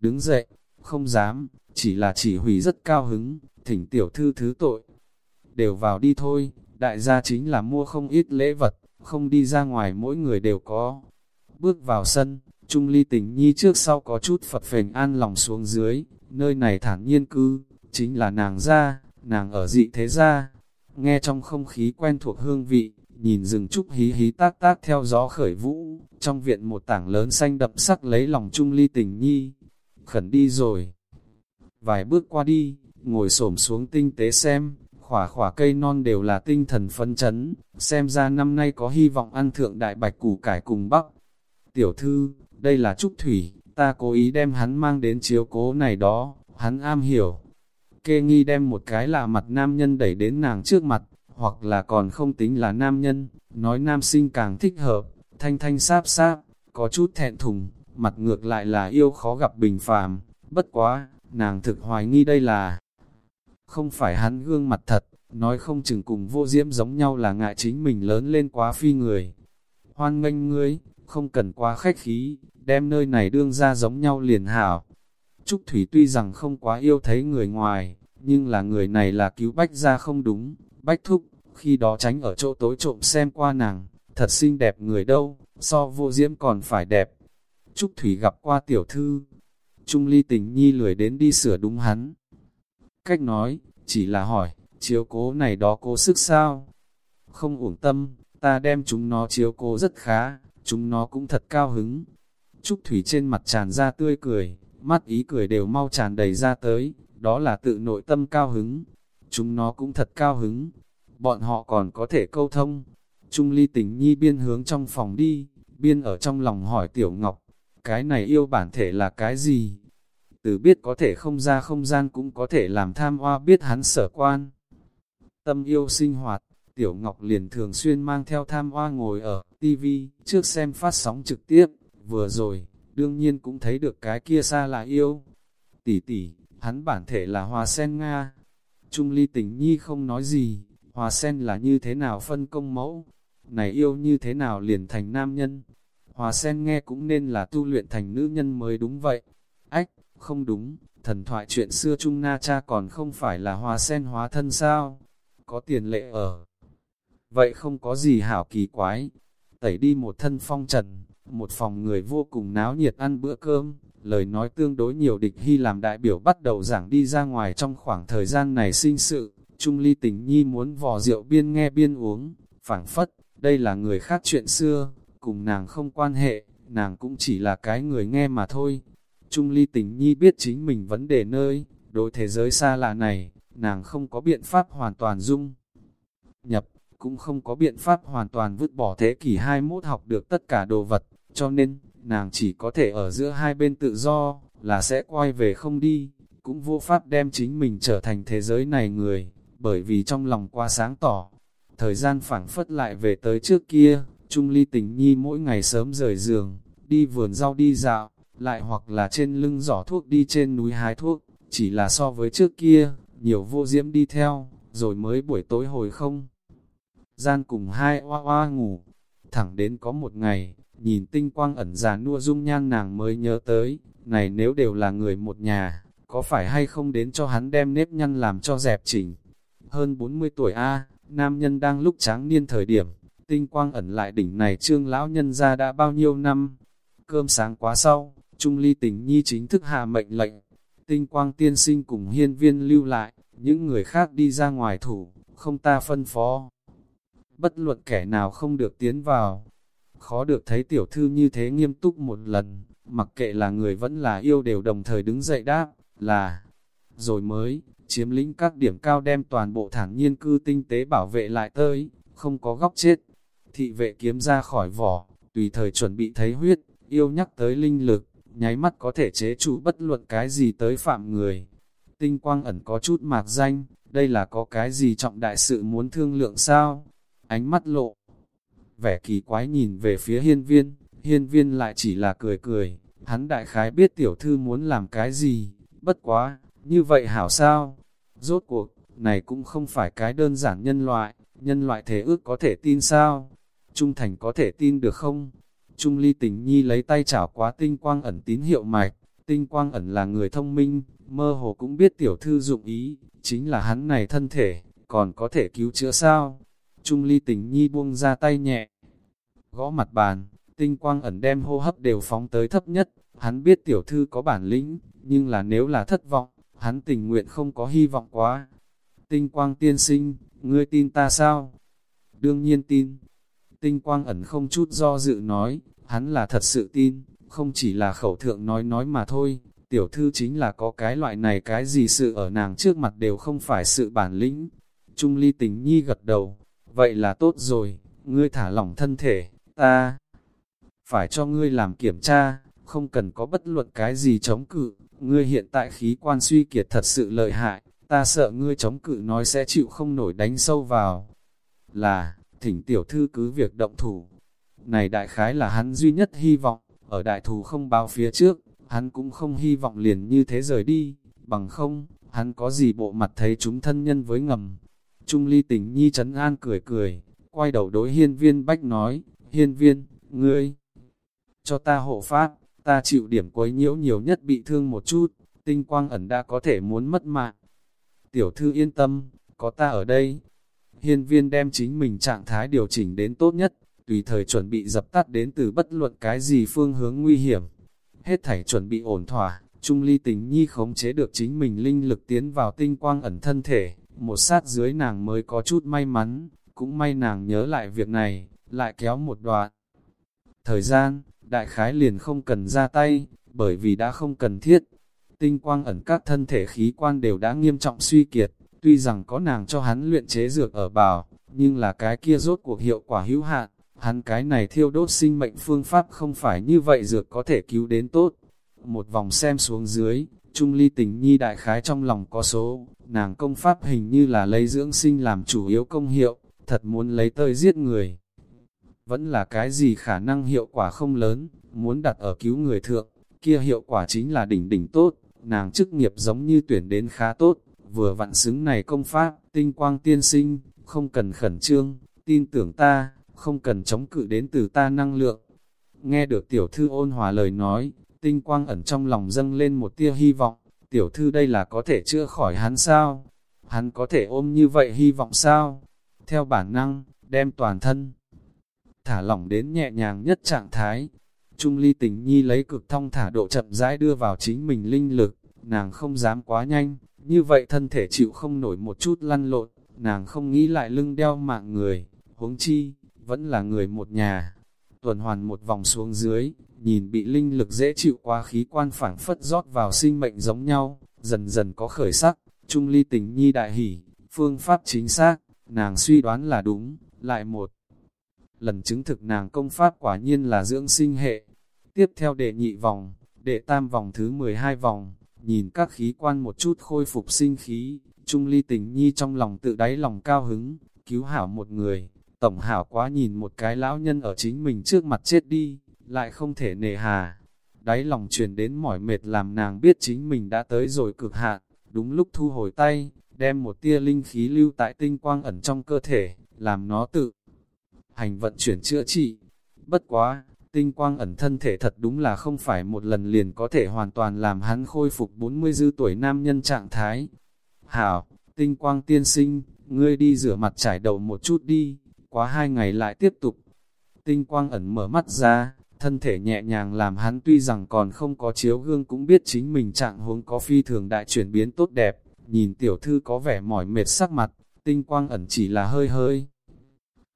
Đứng dậy, không dám, chỉ là chỉ hủy rất cao hứng, thỉnh tiểu thư thứ tội. Đều vào đi thôi, đại gia chính là mua không ít lễ vật, không đi ra ngoài mỗi người đều có. Bước vào sân, Trung ly tình nhi trước sau có chút phật phềnh an lòng xuống dưới, nơi này thản nhiên cư, chính là nàng ra, nàng ở dị thế gia, nghe trong không khí quen thuộc hương vị, nhìn rừng trúc hí hí tác tác theo gió khởi vũ, trong viện một tảng lớn xanh đậm sắc lấy lòng trung ly tình nhi, khẩn đi rồi. Vài bước qua đi, ngồi xổm xuống tinh tế xem, khỏa khỏa cây non đều là tinh thần phấn chấn, xem ra năm nay có hy vọng ăn thượng đại bạch củ cải cùng bắc. Tiểu thư, đây là trúc thủy, ta cố ý đem hắn mang đến chiếu cố này đó, hắn am hiểu, Kê nghi đem một cái lạ mặt nam nhân đẩy đến nàng trước mặt, hoặc là còn không tính là nam nhân, nói nam sinh càng thích hợp, thanh thanh sáp sáp, có chút thẹn thùng, mặt ngược lại là yêu khó gặp bình phàm, bất quá, nàng thực hoài nghi đây là không phải hắn gương mặt thật, nói không chừng cùng vô diễm giống nhau là ngại chính mình lớn lên quá phi người. Hoan nghênh ngươi, không cần quá khách khí, đem nơi này đương ra giống nhau liền hảo, Trúc Thủy tuy rằng không quá yêu thấy người ngoài, nhưng là người này là cứu Bách ra không đúng. Bách Thúc, khi đó tránh ở chỗ tối trộm xem qua nàng, thật xinh đẹp người đâu, so vô diễm còn phải đẹp. Trúc Thủy gặp qua tiểu thư, Trung ly tình nhi lười đến đi sửa đúng hắn. Cách nói, chỉ là hỏi, chiếu cố này đó cố sức sao? Không uổng tâm, ta đem chúng nó chiếu cố rất khá, chúng nó cũng thật cao hứng. Trúc Thủy trên mặt tràn ra tươi cười, mắt ý cười đều mau tràn đầy ra tới, đó là tự nội tâm cao hứng. Chúng nó cũng thật cao hứng, bọn họ còn có thể câu thông. Trung ly tình nhi biên hướng trong phòng đi, biên ở trong lòng hỏi Tiểu Ngọc, cái này yêu bản thể là cái gì? Từ biết có thể không ra không gian cũng có thể làm tham hoa biết hắn sở quan. Tâm yêu sinh hoạt, Tiểu Ngọc liền thường xuyên mang theo tham hoa ngồi ở TV trước xem phát sóng trực tiếp, vừa rồi, đương nhiên cũng thấy được cái kia xa là yêu. Tỷ tỷ, hắn bản thể là hoa sen Nga. Trung ly tình nhi không nói gì, hoa sen là như thế nào phân công mẫu, này yêu như thế nào liền thành nam nhân. Hòa sen nghe cũng nên là tu luyện thành nữ nhân mới đúng vậy. Ách, không đúng, thần thoại chuyện xưa Trung Na Cha còn không phải là hoa sen hóa thân sao? có tiền lệ ở. Vậy không có gì hảo kỳ quái, tẩy đi một thân phong trần, một phòng người vô cùng náo nhiệt ăn bữa cơm, lời nói tương đối nhiều địch hy làm đại biểu bắt đầu giảng đi ra ngoài trong khoảng thời gian này sinh sự, Trung Ly tình nhi muốn vò rượu biên nghe biên uống, phảng phất, đây là người khác chuyện xưa, cùng nàng không quan hệ, nàng cũng chỉ là cái người nghe mà thôi. Trung Ly tình nhi biết chính mình vấn đề nơi, đối thế giới xa lạ này, nàng không có biện pháp hoàn toàn dung. Nhập, cũng không có biện pháp hoàn toàn vứt bỏ thế kỷ 21 học được tất cả đồ vật, cho nên, nàng chỉ có thể ở giữa hai bên tự do, là sẽ quay về không đi, cũng vô pháp đem chính mình trở thành thế giới này người, bởi vì trong lòng quá sáng tỏ. Thời gian phảng phất lại về tới trước kia, Trung Ly tình nhi mỗi ngày sớm rời giường, đi vườn rau đi dạo, lại hoặc là trên lưng giỏ thuốc đi trên núi hái thuốc, chỉ là so với trước kia, nhiều vô diễm đi theo, rồi mới buổi tối hồi không. Gian cùng hai oa oa ngủ, thẳng đến có một ngày, nhìn tinh quang ẩn già nua dung nhan nàng mới nhớ tới, này nếu đều là người một nhà, có phải hay không đến cho hắn đem nếp nhăn làm cho dẹp chỉnh. Hơn 40 tuổi A, nam nhân đang lúc tráng niên thời điểm, tinh quang ẩn lại đỉnh này trương lão nhân ra đã bao nhiêu năm. Cơm sáng quá sau, Trung Ly tình nhi chính thức hạ mệnh lệnh, tinh quang tiên sinh cùng hiên viên lưu lại, những người khác đi ra ngoài thủ, không ta phân phó. Bất luận kẻ nào không được tiến vào, khó được thấy tiểu thư như thế nghiêm túc một lần, mặc kệ là người vẫn là yêu đều đồng thời đứng dậy đáp, là, rồi mới, chiếm lĩnh các điểm cao đem toàn bộ thản nhiên cư tinh tế bảo vệ lại tới, không có góc chết. Thị vệ kiếm ra khỏi vỏ, tùy thời chuẩn bị thấy huyết, yêu nhắc tới linh lực, nháy mắt có thể chế trụ bất luận cái gì tới phạm người. Tinh quang ẩn có chút mạc danh, đây là có cái gì trọng đại sự muốn thương lượng sao? Ánh mắt lộ, vẻ kỳ quái nhìn về phía hiên viên, hiên viên lại chỉ là cười cười, hắn đại khái biết tiểu thư muốn làm cái gì, bất quá, như vậy hảo sao? Rốt cuộc, này cũng không phải cái đơn giản nhân loại, nhân loại thế ước có thể tin sao? Trung thành có thể tin được không? Trung ly tình nhi lấy tay chảo quá tinh quang ẩn tín hiệu mạch, tinh quang ẩn là người thông minh, mơ hồ cũng biết tiểu thư dụng ý, chính là hắn này thân thể, còn có thể cứu chữa sao? Trung ly tình nhi buông ra tay nhẹ, gõ mặt bàn, tinh quang ẩn đem hô hấp đều phóng tới thấp nhất, hắn biết tiểu thư có bản lĩnh, nhưng là nếu là thất vọng, hắn tình nguyện không có hy vọng quá. Tinh quang tiên sinh, ngươi tin ta sao? Đương nhiên tin. Tinh quang ẩn không chút do dự nói, hắn là thật sự tin, không chỉ là khẩu thượng nói nói mà thôi, tiểu thư chính là có cái loại này cái gì sự ở nàng trước mặt đều không phải sự bản lĩnh. Trung ly tình nhi gật đầu, vậy là tốt rồi, ngươi thả lỏng thân thể, ta phải cho ngươi làm kiểm tra, không cần có bất luận cái gì chống cự, ngươi hiện tại khí quan suy kiệt thật sự lợi hại, ta sợ ngươi chống cự nói sẽ chịu không nổi đánh sâu vào. Là, thỉnh tiểu thư cứ việc động thủ. Này đại khái là hắn duy nhất hy vọng, ở đại thù không báo phía trước, hắn cũng không hy vọng liền như thế rời đi, bằng không, hắn có gì bộ mặt thấy chúng thân nhân với ngầm. Trung ly tình nhi trấn an cười cười, quay đầu đối hiên viên bách nói, hiên viên, ngươi, cho ta hộ pháp, ta chịu điểm quấy nhiễu nhiều nhất bị thương một chút, tinh quang ẩn đã có thể muốn mất mạng. Tiểu thư yên tâm, có ta ở đây. Hiên viên đem chính mình trạng thái điều chỉnh đến tốt nhất, tùy thời chuẩn bị dập tắt đến từ bất luận cái gì phương hướng nguy hiểm. Hết thảy chuẩn bị ổn thỏa, Trung ly tình nhi khống chế được chính mình linh lực tiến vào tinh quang ẩn thân thể, một sát dưới nàng mới có chút may mắn, cũng may nàng nhớ lại việc này, lại kéo một đoạn. Thời gian, đại khái liền không cần ra tay, bởi vì đã không cần thiết. Tinh quang ẩn các thân thể khí quan đều đã nghiêm trọng suy kiệt, tuy rằng có nàng cho hắn luyện chế dược ở bào, nhưng là cái kia rốt cuộc hiệu quả hữu hạn, hắn cái này thiêu đốt sinh mệnh phương pháp không phải như vậy dược có thể cứu đến tốt. Một vòng xem xuống dưới, Trung ly tình nhi đại khái trong lòng có số, nàng công pháp hình như là lấy dưỡng sinh làm chủ yếu công hiệu, thật muốn lấy tơi giết người. Vẫn là cái gì khả năng hiệu quả không lớn, muốn đặt ở cứu người thượng, kia hiệu quả chính là đỉnh đỉnh tốt, nàng chức nghiệp giống như tuyển đến khá tốt, vừa vặn xứng này công pháp, tinh quang tiên sinh, không cần khẩn trương, tin tưởng ta, không cần chống cự đến từ ta năng lượng. Nghe được tiểu thư ôn hòa lời nói, tinh quang ẩn trong lòng dâng lên một tia hy vọng, tiểu thư đây là có thể chữa khỏi hắn sao? hắn có thể ôm như vậy hy vọng sao? Theo bản năng, đem toàn thân, thả lỏng đến nhẹ nhàng nhất trạng thái. Trung ly tình nhi lấy cực thông thả độ chậm rãi đưa vào chính mình linh lực, nàng không dám quá nhanh, như vậy thân thể chịu không nổi một chút lăn lộn, nàng không nghĩ lại lưng đeo mạng người, huống chi, vẫn là người một nhà. Tuần hoàn một vòng xuống dưới, nhìn bị linh lực dễ chịu qua khí quan phảng phất rót vào sinh mệnh giống nhau, dần dần có khởi sắc, trung ly tình nhi đại hỷ, phương pháp chính xác, nàng suy đoán là đúng, lại một. Lần chứng thực nàng công pháp quả nhiên là dưỡng sinh hệ. Tiếp theo đệ nhị vòng, đệ tam vòng thứ 12 vòng, nhìn các khí quan một chút khôi phục sinh khí, trung ly tình nhi trong lòng tự đáy lòng cao hứng, cứu hảo một người, tổng hảo quá nhìn một cái lão nhân ở chính mình trước mặt chết đi, lại không thể nề hà. Đáy lòng truyền đến mỏi mệt làm nàng biết chính mình đã tới rồi cực hạn, đúng lúc thu hồi tay, đem một tia linh khí lưu tại tinh quang ẩn trong cơ thể, làm nó tự hành vận chuyển chữa trị. Bất quá, tinh quang ẩn thân thể thật đúng là không phải một lần liền có thể hoàn toàn làm hắn khôi phục 40 dư tuổi nam nhân trạng thái. Hảo, tinh quang tiên sinh, ngươi đi rửa mặt trải đầu một chút đi, quá hai ngày lại tiếp tục. Tinh quang ẩn mở mắt ra, thân thể nhẹ nhàng làm hắn tuy rằng còn không có chiếu gương cũng biết chính mình trạng huống có phi thường đại chuyển biến tốt đẹp, nhìn tiểu thư có vẻ mỏi mệt sắc mặt, tinh quang ẩn chỉ là hơi hơi.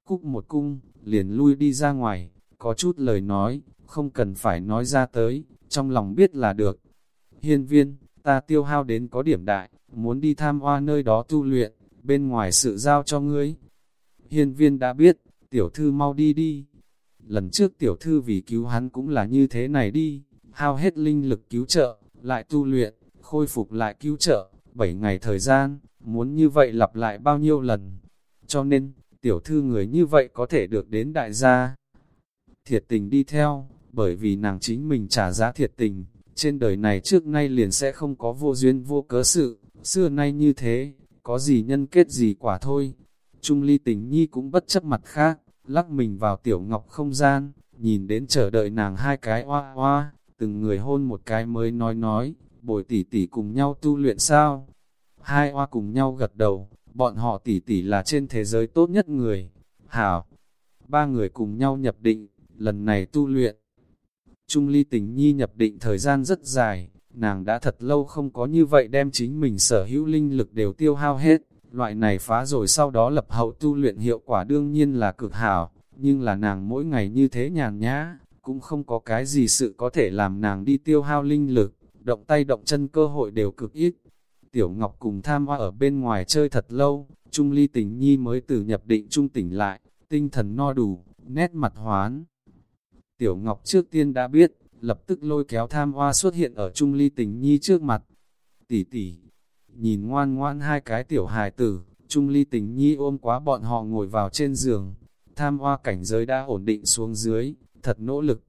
Cúc một cung, liền lui đi ra ngoài, có chút lời nói, không cần phải nói ra tới, trong lòng biết là được. Hiên viên, ta tiêu hao đến có điểm đại, muốn đi tham hoa nơi đó tu luyện, bên ngoài sự giao cho ngươi. Hiên viên đã biết, tiểu thư mau đi đi. Lần trước tiểu thư vì cứu hắn cũng là như thế này đi, hao hết linh lực cứu trợ, lại tu luyện, khôi phục lại cứu trợ, 7 ngày thời gian, muốn như vậy lặp lại bao nhiêu lần. Cho nên, tiểu thư người như vậy có thể được đến đại gia. Thiệt tình đi theo, bởi vì nàng chính mình trả giá thiệt tình, trên đời này trước nay liền sẽ không có vô duyên vô cớ sự, xưa nay như thế, có gì nhân kết gì quả thôi. Trung ly tình nhi cũng bất chấp mặt khác, lắc mình vào tiểu ngọc không gian, nhìn đến chờ đợi nàng hai cái hoa hoa, từng người hôn một cái mới nói nói, bồi tỷ tỷ cùng nhau tu luyện sao. Hai hoa cùng nhau gật đầu, bọn họ tỷ tỷ là trên thế giới tốt nhất người. Hảo, ba người cùng nhau nhập định, lần này tu luyện. Trung ly tình nhi nhập định thời gian rất dài, nàng đã thật lâu không có như vậy đem chính mình sở hữu linh lực đều tiêu hao hết. Loại này phá rồi sau đó lập hậu tu luyện hiệu quả đương nhiên là cực hảo, nhưng là nàng mỗi ngày như thế nhàn nhã, cũng không có cái gì sự có thể làm nàng đi tiêu hao linh lực, động tay động chân cơ hội đều cực ít. Tiểu Ngọc cùng tham hoa ở bên ngoài chơi thật lâu, Trung Ly tình nhi mới từ nhập định trung tỉnh lại, tinh thần no đủ, nét mặt hoán. Tiểu Ngọc trước tiên đã biết, lập tức lôi kéo tham hoa xuất hiện ở Trung Ly tình nhi trước mặt. Tỷ tỷ, nhìn ngoan ngoan hai cái tiểu hài tử, Trung Ly tình nhi ôm quá bọn họ ngồi vào trên giường. Tham hoa cảnh giới đã ổn định xuống dưới, thật nỗ lực.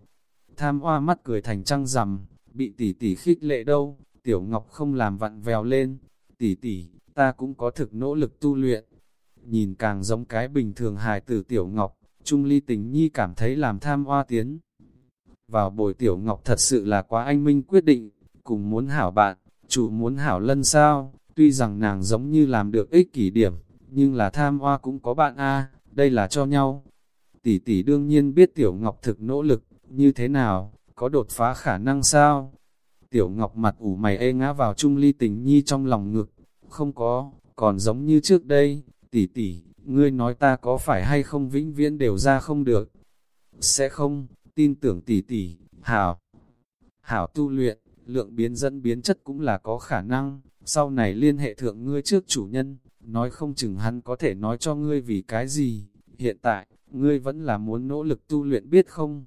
Tham hoa mắt cười thành trăng rằm, bị tỷ tỷ khích lệ đâu, Tiểu Ngọc không làm vặn vèo lên, tỷ tỷ, ta cũng có thực nỗ lực tu luyện. Nhìn càng giống cái bình thường hài tử Tiểu Ngọc, Trung Ly Tình Nhi cảm thấy làm tham hoa tiến. Vào bồi Tiểu Ngọc thật sự là quá anh minh quyết định, cùng muốn hảo bạn, chủ muốn hảo lân sao, tuy rằng nàng giống như làm được ích kỷ điểm, nhưng là tham hoa cũng có bạn a đây là cho nhau. Tỷ tỷ đương nhiên biết Tiểu Ngọc thực nỗ lực, như thế nào, có đột phá khả năng sao? Tiểu Ngọc mặt ủ mày ê ngã vào Trung Ly Tình Nhi trong lòng ngực. Không có, còn giống như trước đây, tỷ tỷ, ngươi nói ta có phải hay không vĩnh viễn đều ra không được. Sẽ không, tin tưởng tỷ tỷ, hảo. Hảo tu luyện, lượng biến dẫn biến chất cũng là có khả năng, sau này liên hệ thượng ngươi trước chủ nhân, nói không chừng hắn có thể nói cho ngươi vì cái gì. Hiện tại, ngươi vẫn là muốn nỗ lực tu luyện biết không?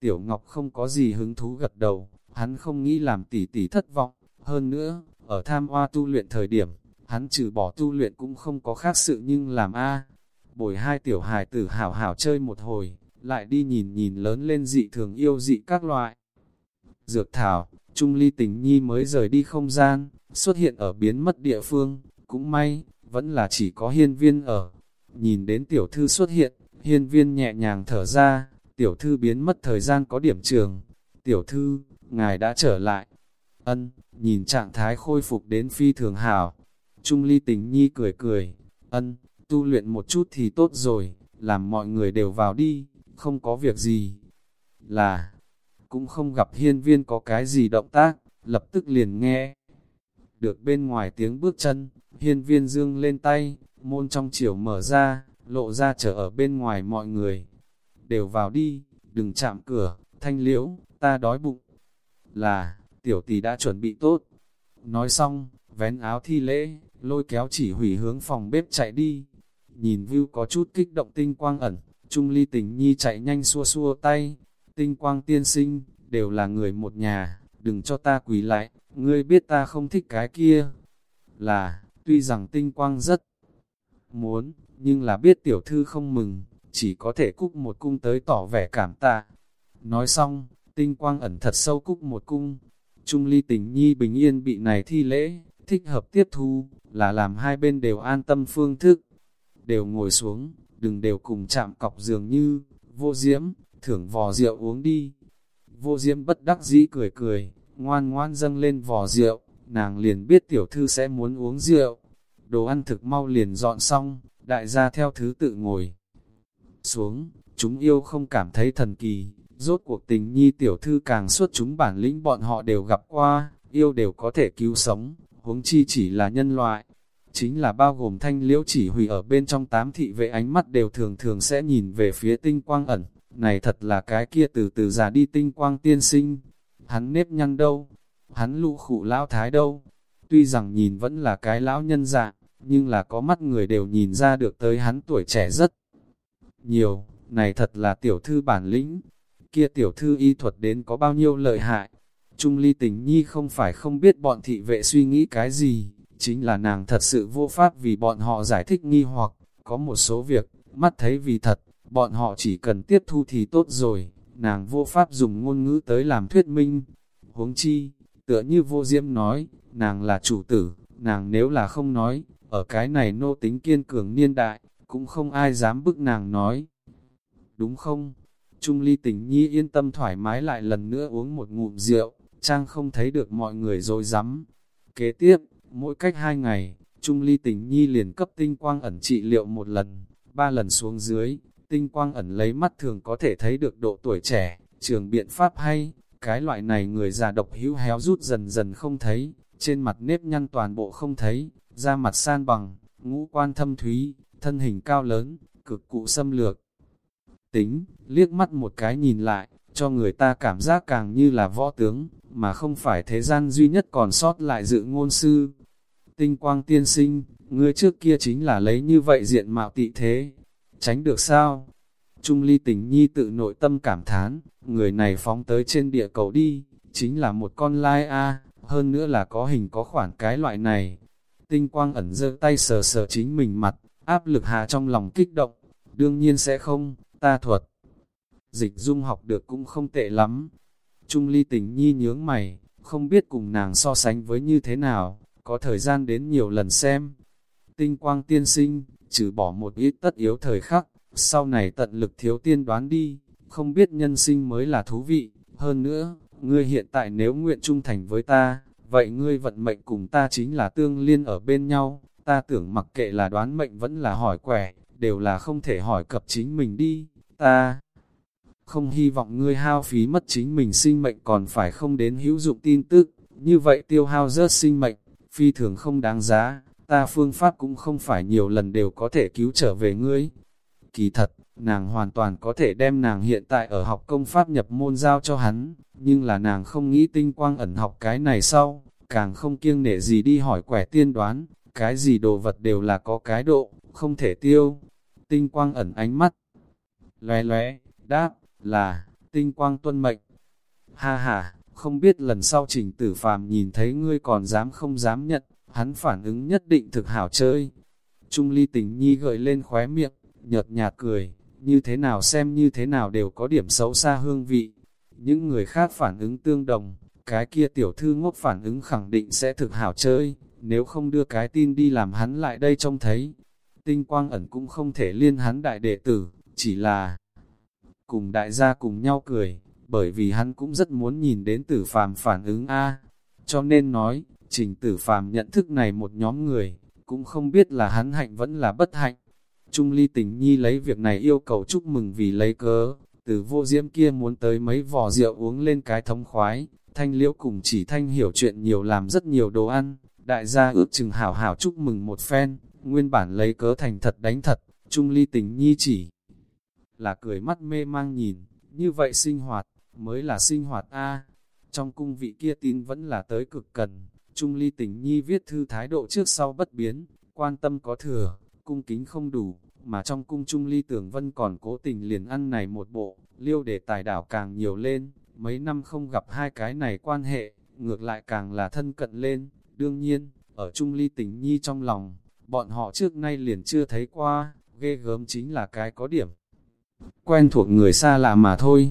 Tiểu Ngọc không có gì hứng thú gật đầu, hắn không nghĩ làm tỷ tỷ thất vọng, hơn nữa, ở tham hoa tu luyện thời điểm, hắn trừ bỏ tu luyện cũng không có khác sự nhưng làm a Bồi hai tiểu hài tử hảo hảo chơi một hồi, lại đi nhìn nhìn lớn lên dị thường yêu dị các loại. Dược thảo, Trung Ly tình nhi mới rời đi không gian, xuất hiện ở biến mất địa phương, cũng may, vẫn là chỉ có hiên viên ở. Nhìn đến tiểu thư xuất hiện, hiên viên nhẹ nhàng thở ra, tiểu thư biến mất thời gian có điểm trường. Tiểu thư, ngài đã trở lại. Ân, nhìn trạng thái khôi phục đến phi thường hảo. Trung ly tình nhi cười cười, ân, tu luyện một chút thì tốt rồi, làm mọi người đều vào đi, không có việc gì. Là, cũng không gặp hiên viên có cái gì động tác, lập tức liền nghe. Được bên ngoài tiếng bước chân, hiên viên dương lên tay, môn trong chiều mở ra, lộ ra trở ở bên ngoài mọi người. Đều vào đi, đừng chạm cửa, thanh liễu, ta đói bụng. Là, tiểu tỷ đã chuẩn bị tốt. Nói xong, vén áo thi lễ, lôi kéo chỉ hủy hướng phòng bếp chạy đi. Nhìn view có chút kích động tinh quang ẩn, Trung ly tình nhi chạy nhanh xua xua tay. Tinh quang tiên sinh, đều là người một nhà, đừng cho ta quỳ lại, ngươi biết ta không thích cái kia. Là, tuy rằng tinh quang rất muốn, nhưng là biết tiểu thư không mừng, chỉ có thể cúc một cung tới tỏ vẻ cảm tạ. Nói xong, tinh quang ẩn thật sâu cúc một cung. Trung ly tình nhi bình yên bị này thi lễ, thích hợp tiếp thu, là làm hai bên đều an tâm phương thức. Đều ngồi xuống, đừng đều cùng chạm cọc dường như, vô diễm, thưởng vò rượu uống đi. Vô diễm bất đắc dĩ cười cười, ngoan ngoan dâng lên vò rượu, nàng liền biết tiểu thư sẽ muốn uống rượu. Đồ ăn thực mau liền dọn xong, đại gia theo thứ tự ngồi. Xuống, chúng yêu không cảm thấy thần kỳ, rốt cuộc tình nhi tiểu thư càng suốt chúng bản lĩnh bọn họ đều gặp qua, yêu đều có thể cứu sống, huống chi chỉ là nhân loại. Chính là bao gồm thanh liễu chỉ hủy ở bên trong tám thị vệ ánh mắt đều thường thường sẽ nhìn về phía tinh quang ẩn, này thật là cái kia từ từ già đi tinh quang tiên sinh, hắn nếp nhăn đâu, hắn lụ khụ lão thái đâu, tuy rằng nhìn vẫn là cái lão nhân dạng, nhưng là có mắt người đều nhìn ra được tới hắn tuổi trẻ rất nhiều, này thật là tiểu thư bản lĩnh, kia tiểu thư y thuật đến có bao nhiêu lợi hại. Trung ly tình nhi không phải không biết bọn thị vệ suy nghĩ cái gì, chính là nàng thật sự vô pháp vì bọn họ giải thích nghi hoặc, có một số việc, mắt thấy vì thật, bọn họ chỉ cần tiếp thu thì tốt rồi, nàng vô pháp dùng ngôn ngữ tới làm thuyết minh. Huống chi, tựa như vô diễm nói, nàng là chủ tử, nàng nếu là không nói, ở cái này nô tính kiên cường niên đại, cũng không ai dám bức nàng nói. Đúng không? Trung ly tình nhi yên tâm thoải mái lại lần nữa uống một ngụm rượu, trang không thấy được mọi người rồi dám. Kế tiếp, mỗi cách hai ngày, Trung ly tình nhi liền cấp tinh quang ẩn trị liệu một lần, ba lần xuống dưới, tinh quang ẩn lấy mắt thường có thể thấy được độ tuổi trẻ, trường biện pháp hay, cái loại này người già độc hữu héo rút dần dần không thấy, trên mặt nếp nhăn toàn bộ không thấy, da mặt san bằng, ngũ quan thâm thúy, thân hình cao lớn, cực cụ xâm lược. Tính, liếc mắt một cái nhìn lại, cho người ta cảm giác càng như là võ tướng, mà không phải thế gian duy nhất còn sót lại dự ngôn sư. Tinh quang tiên sinh, ngươi trước kia chính là lấy như vậy diện mạo tị thế, tránh được sao? Trung ly tình nhi tự nội tâm cảm thán, người này phóng tới trên địa cầu đi, chính là một con lai A, hơn nữa là có hình có khoản cái loại này. Tinh quang ẩn giơ tay sờ sờ chính mình mặt, áp lực hạ trong lòng kích động, đương nhiên sẽ không, ta thuật. Dịch dung học được cũng không tệ lắm. Trung ly tình nhi nhướng mày, không biết cùng nàng so sánh với như thế nào, có thời gian đến nhiều lần xem. Tinh quang tiên sinh, trừ bỏ một ít tất yếu thời khắc, sau này tận lực thiếu tiên đoán đi, không biết nhân sinh mới là thú vị, hơn nữa, ngươi hiện tại nếu nguyện trung thành với ta, vậy ngươi vận mệnh cùng ta chính là tương liên ở bên nhau, ta tưởng mặc kệ là đoán mệnh vẫn là hỏi quẻ, đều là không thể hỏi cập chính mình đi, ta không hy vọng ngươi hao phí mất chính mình sinh mệnh còn phải không đến hữu dụng tin tức, như vậy tiêu hao rớt sinh mệnh, phi thường không đáng giá, ta phương pháp cũng không phải nhiều lần đều có thể cứu trở về ngươi. Kỳ thật, nàng hoàn toàn có thể đem nàng hiện tại ở học công pháp nhập môn giao cho hắn, nhưng là nàng không nghĩ tinh quang ẩn học cái này sau, càng không kiêng nể gì đi hỏi quẻ tiên đoán, cái gì đồ vật đều là có cái độ, không thể tiêu. Tinh quang ẩn ánh mắt, lóe lóe, đáp, là, tinh quang tuân mệnh. Ha ha, không biết lần sau trình tử phàm nhìn thấy ngươi còn dám không dám nhận, hắn phản ứng nhất định thực hảo chơi. Trung ly tình nhi gợi lên khóe miệng, nhợt nhạt cười, như thế nào xem như thế nào đều có điểm xấu xa hương vị. Những người khác phản ứng tương đồng, cái kia tiểu thư ngốc phản ứng khẳng định sẽ thực hảo chơi, nếu không đưa cái tin đi làm hắn lại đây trông thấy. Tinh quang ẩn cũng không thể liên hắn đại đệ tử, chỉ là cùng đại gia cùng nhau cười, bởi vì hắn cũng rất muốn nhìn đến tử phàm phản ứng A. Cho nên nói, trình tử phàm nhận thức này một nhóm người, cũng không biết là hắn hạnh vẫn là bất hạnh. Trung ly tình nhi lấy việc này yêu cầu chúc mừng vì lấy cớ, từ vô diễm kia muốn tới mấy vò rượu uống lên cái thống khoái, thanh liễu cùng chỉ thanh hiểu chuyện nhiều làm rất nhiều đồ ăn, đại gia ước chừng hảo hảo chúc mừng một phen, nguyên bản lấy cớ thành thật đánh thật, trung ly tình nhi chỉ là cười mắt mê mang nhìn, như vậy sinh hoạt, mới là sinh hoạt A. Trong cung vị kia tin vẫn là tới cực cần, trung ly tình nhi viết thư thái độ trước sau bất biến, quan tâm có thừa, cung kính không đủ, mà trong cung trung ly tưởng vân còn cố tình liền ăn này một bộ, liêu để tài đảo càng nhiều lên, mấy năm không gặp hai cái này quan hệ, ngược lại càng là thân cận lên, đương nhiên, ở trung ly tình nhi trong lòng, bọn họ trước nay liền chưa thấy qua, ghê gớm chính là cái có điểm. Quen thuộc người xa lạ mà thôi,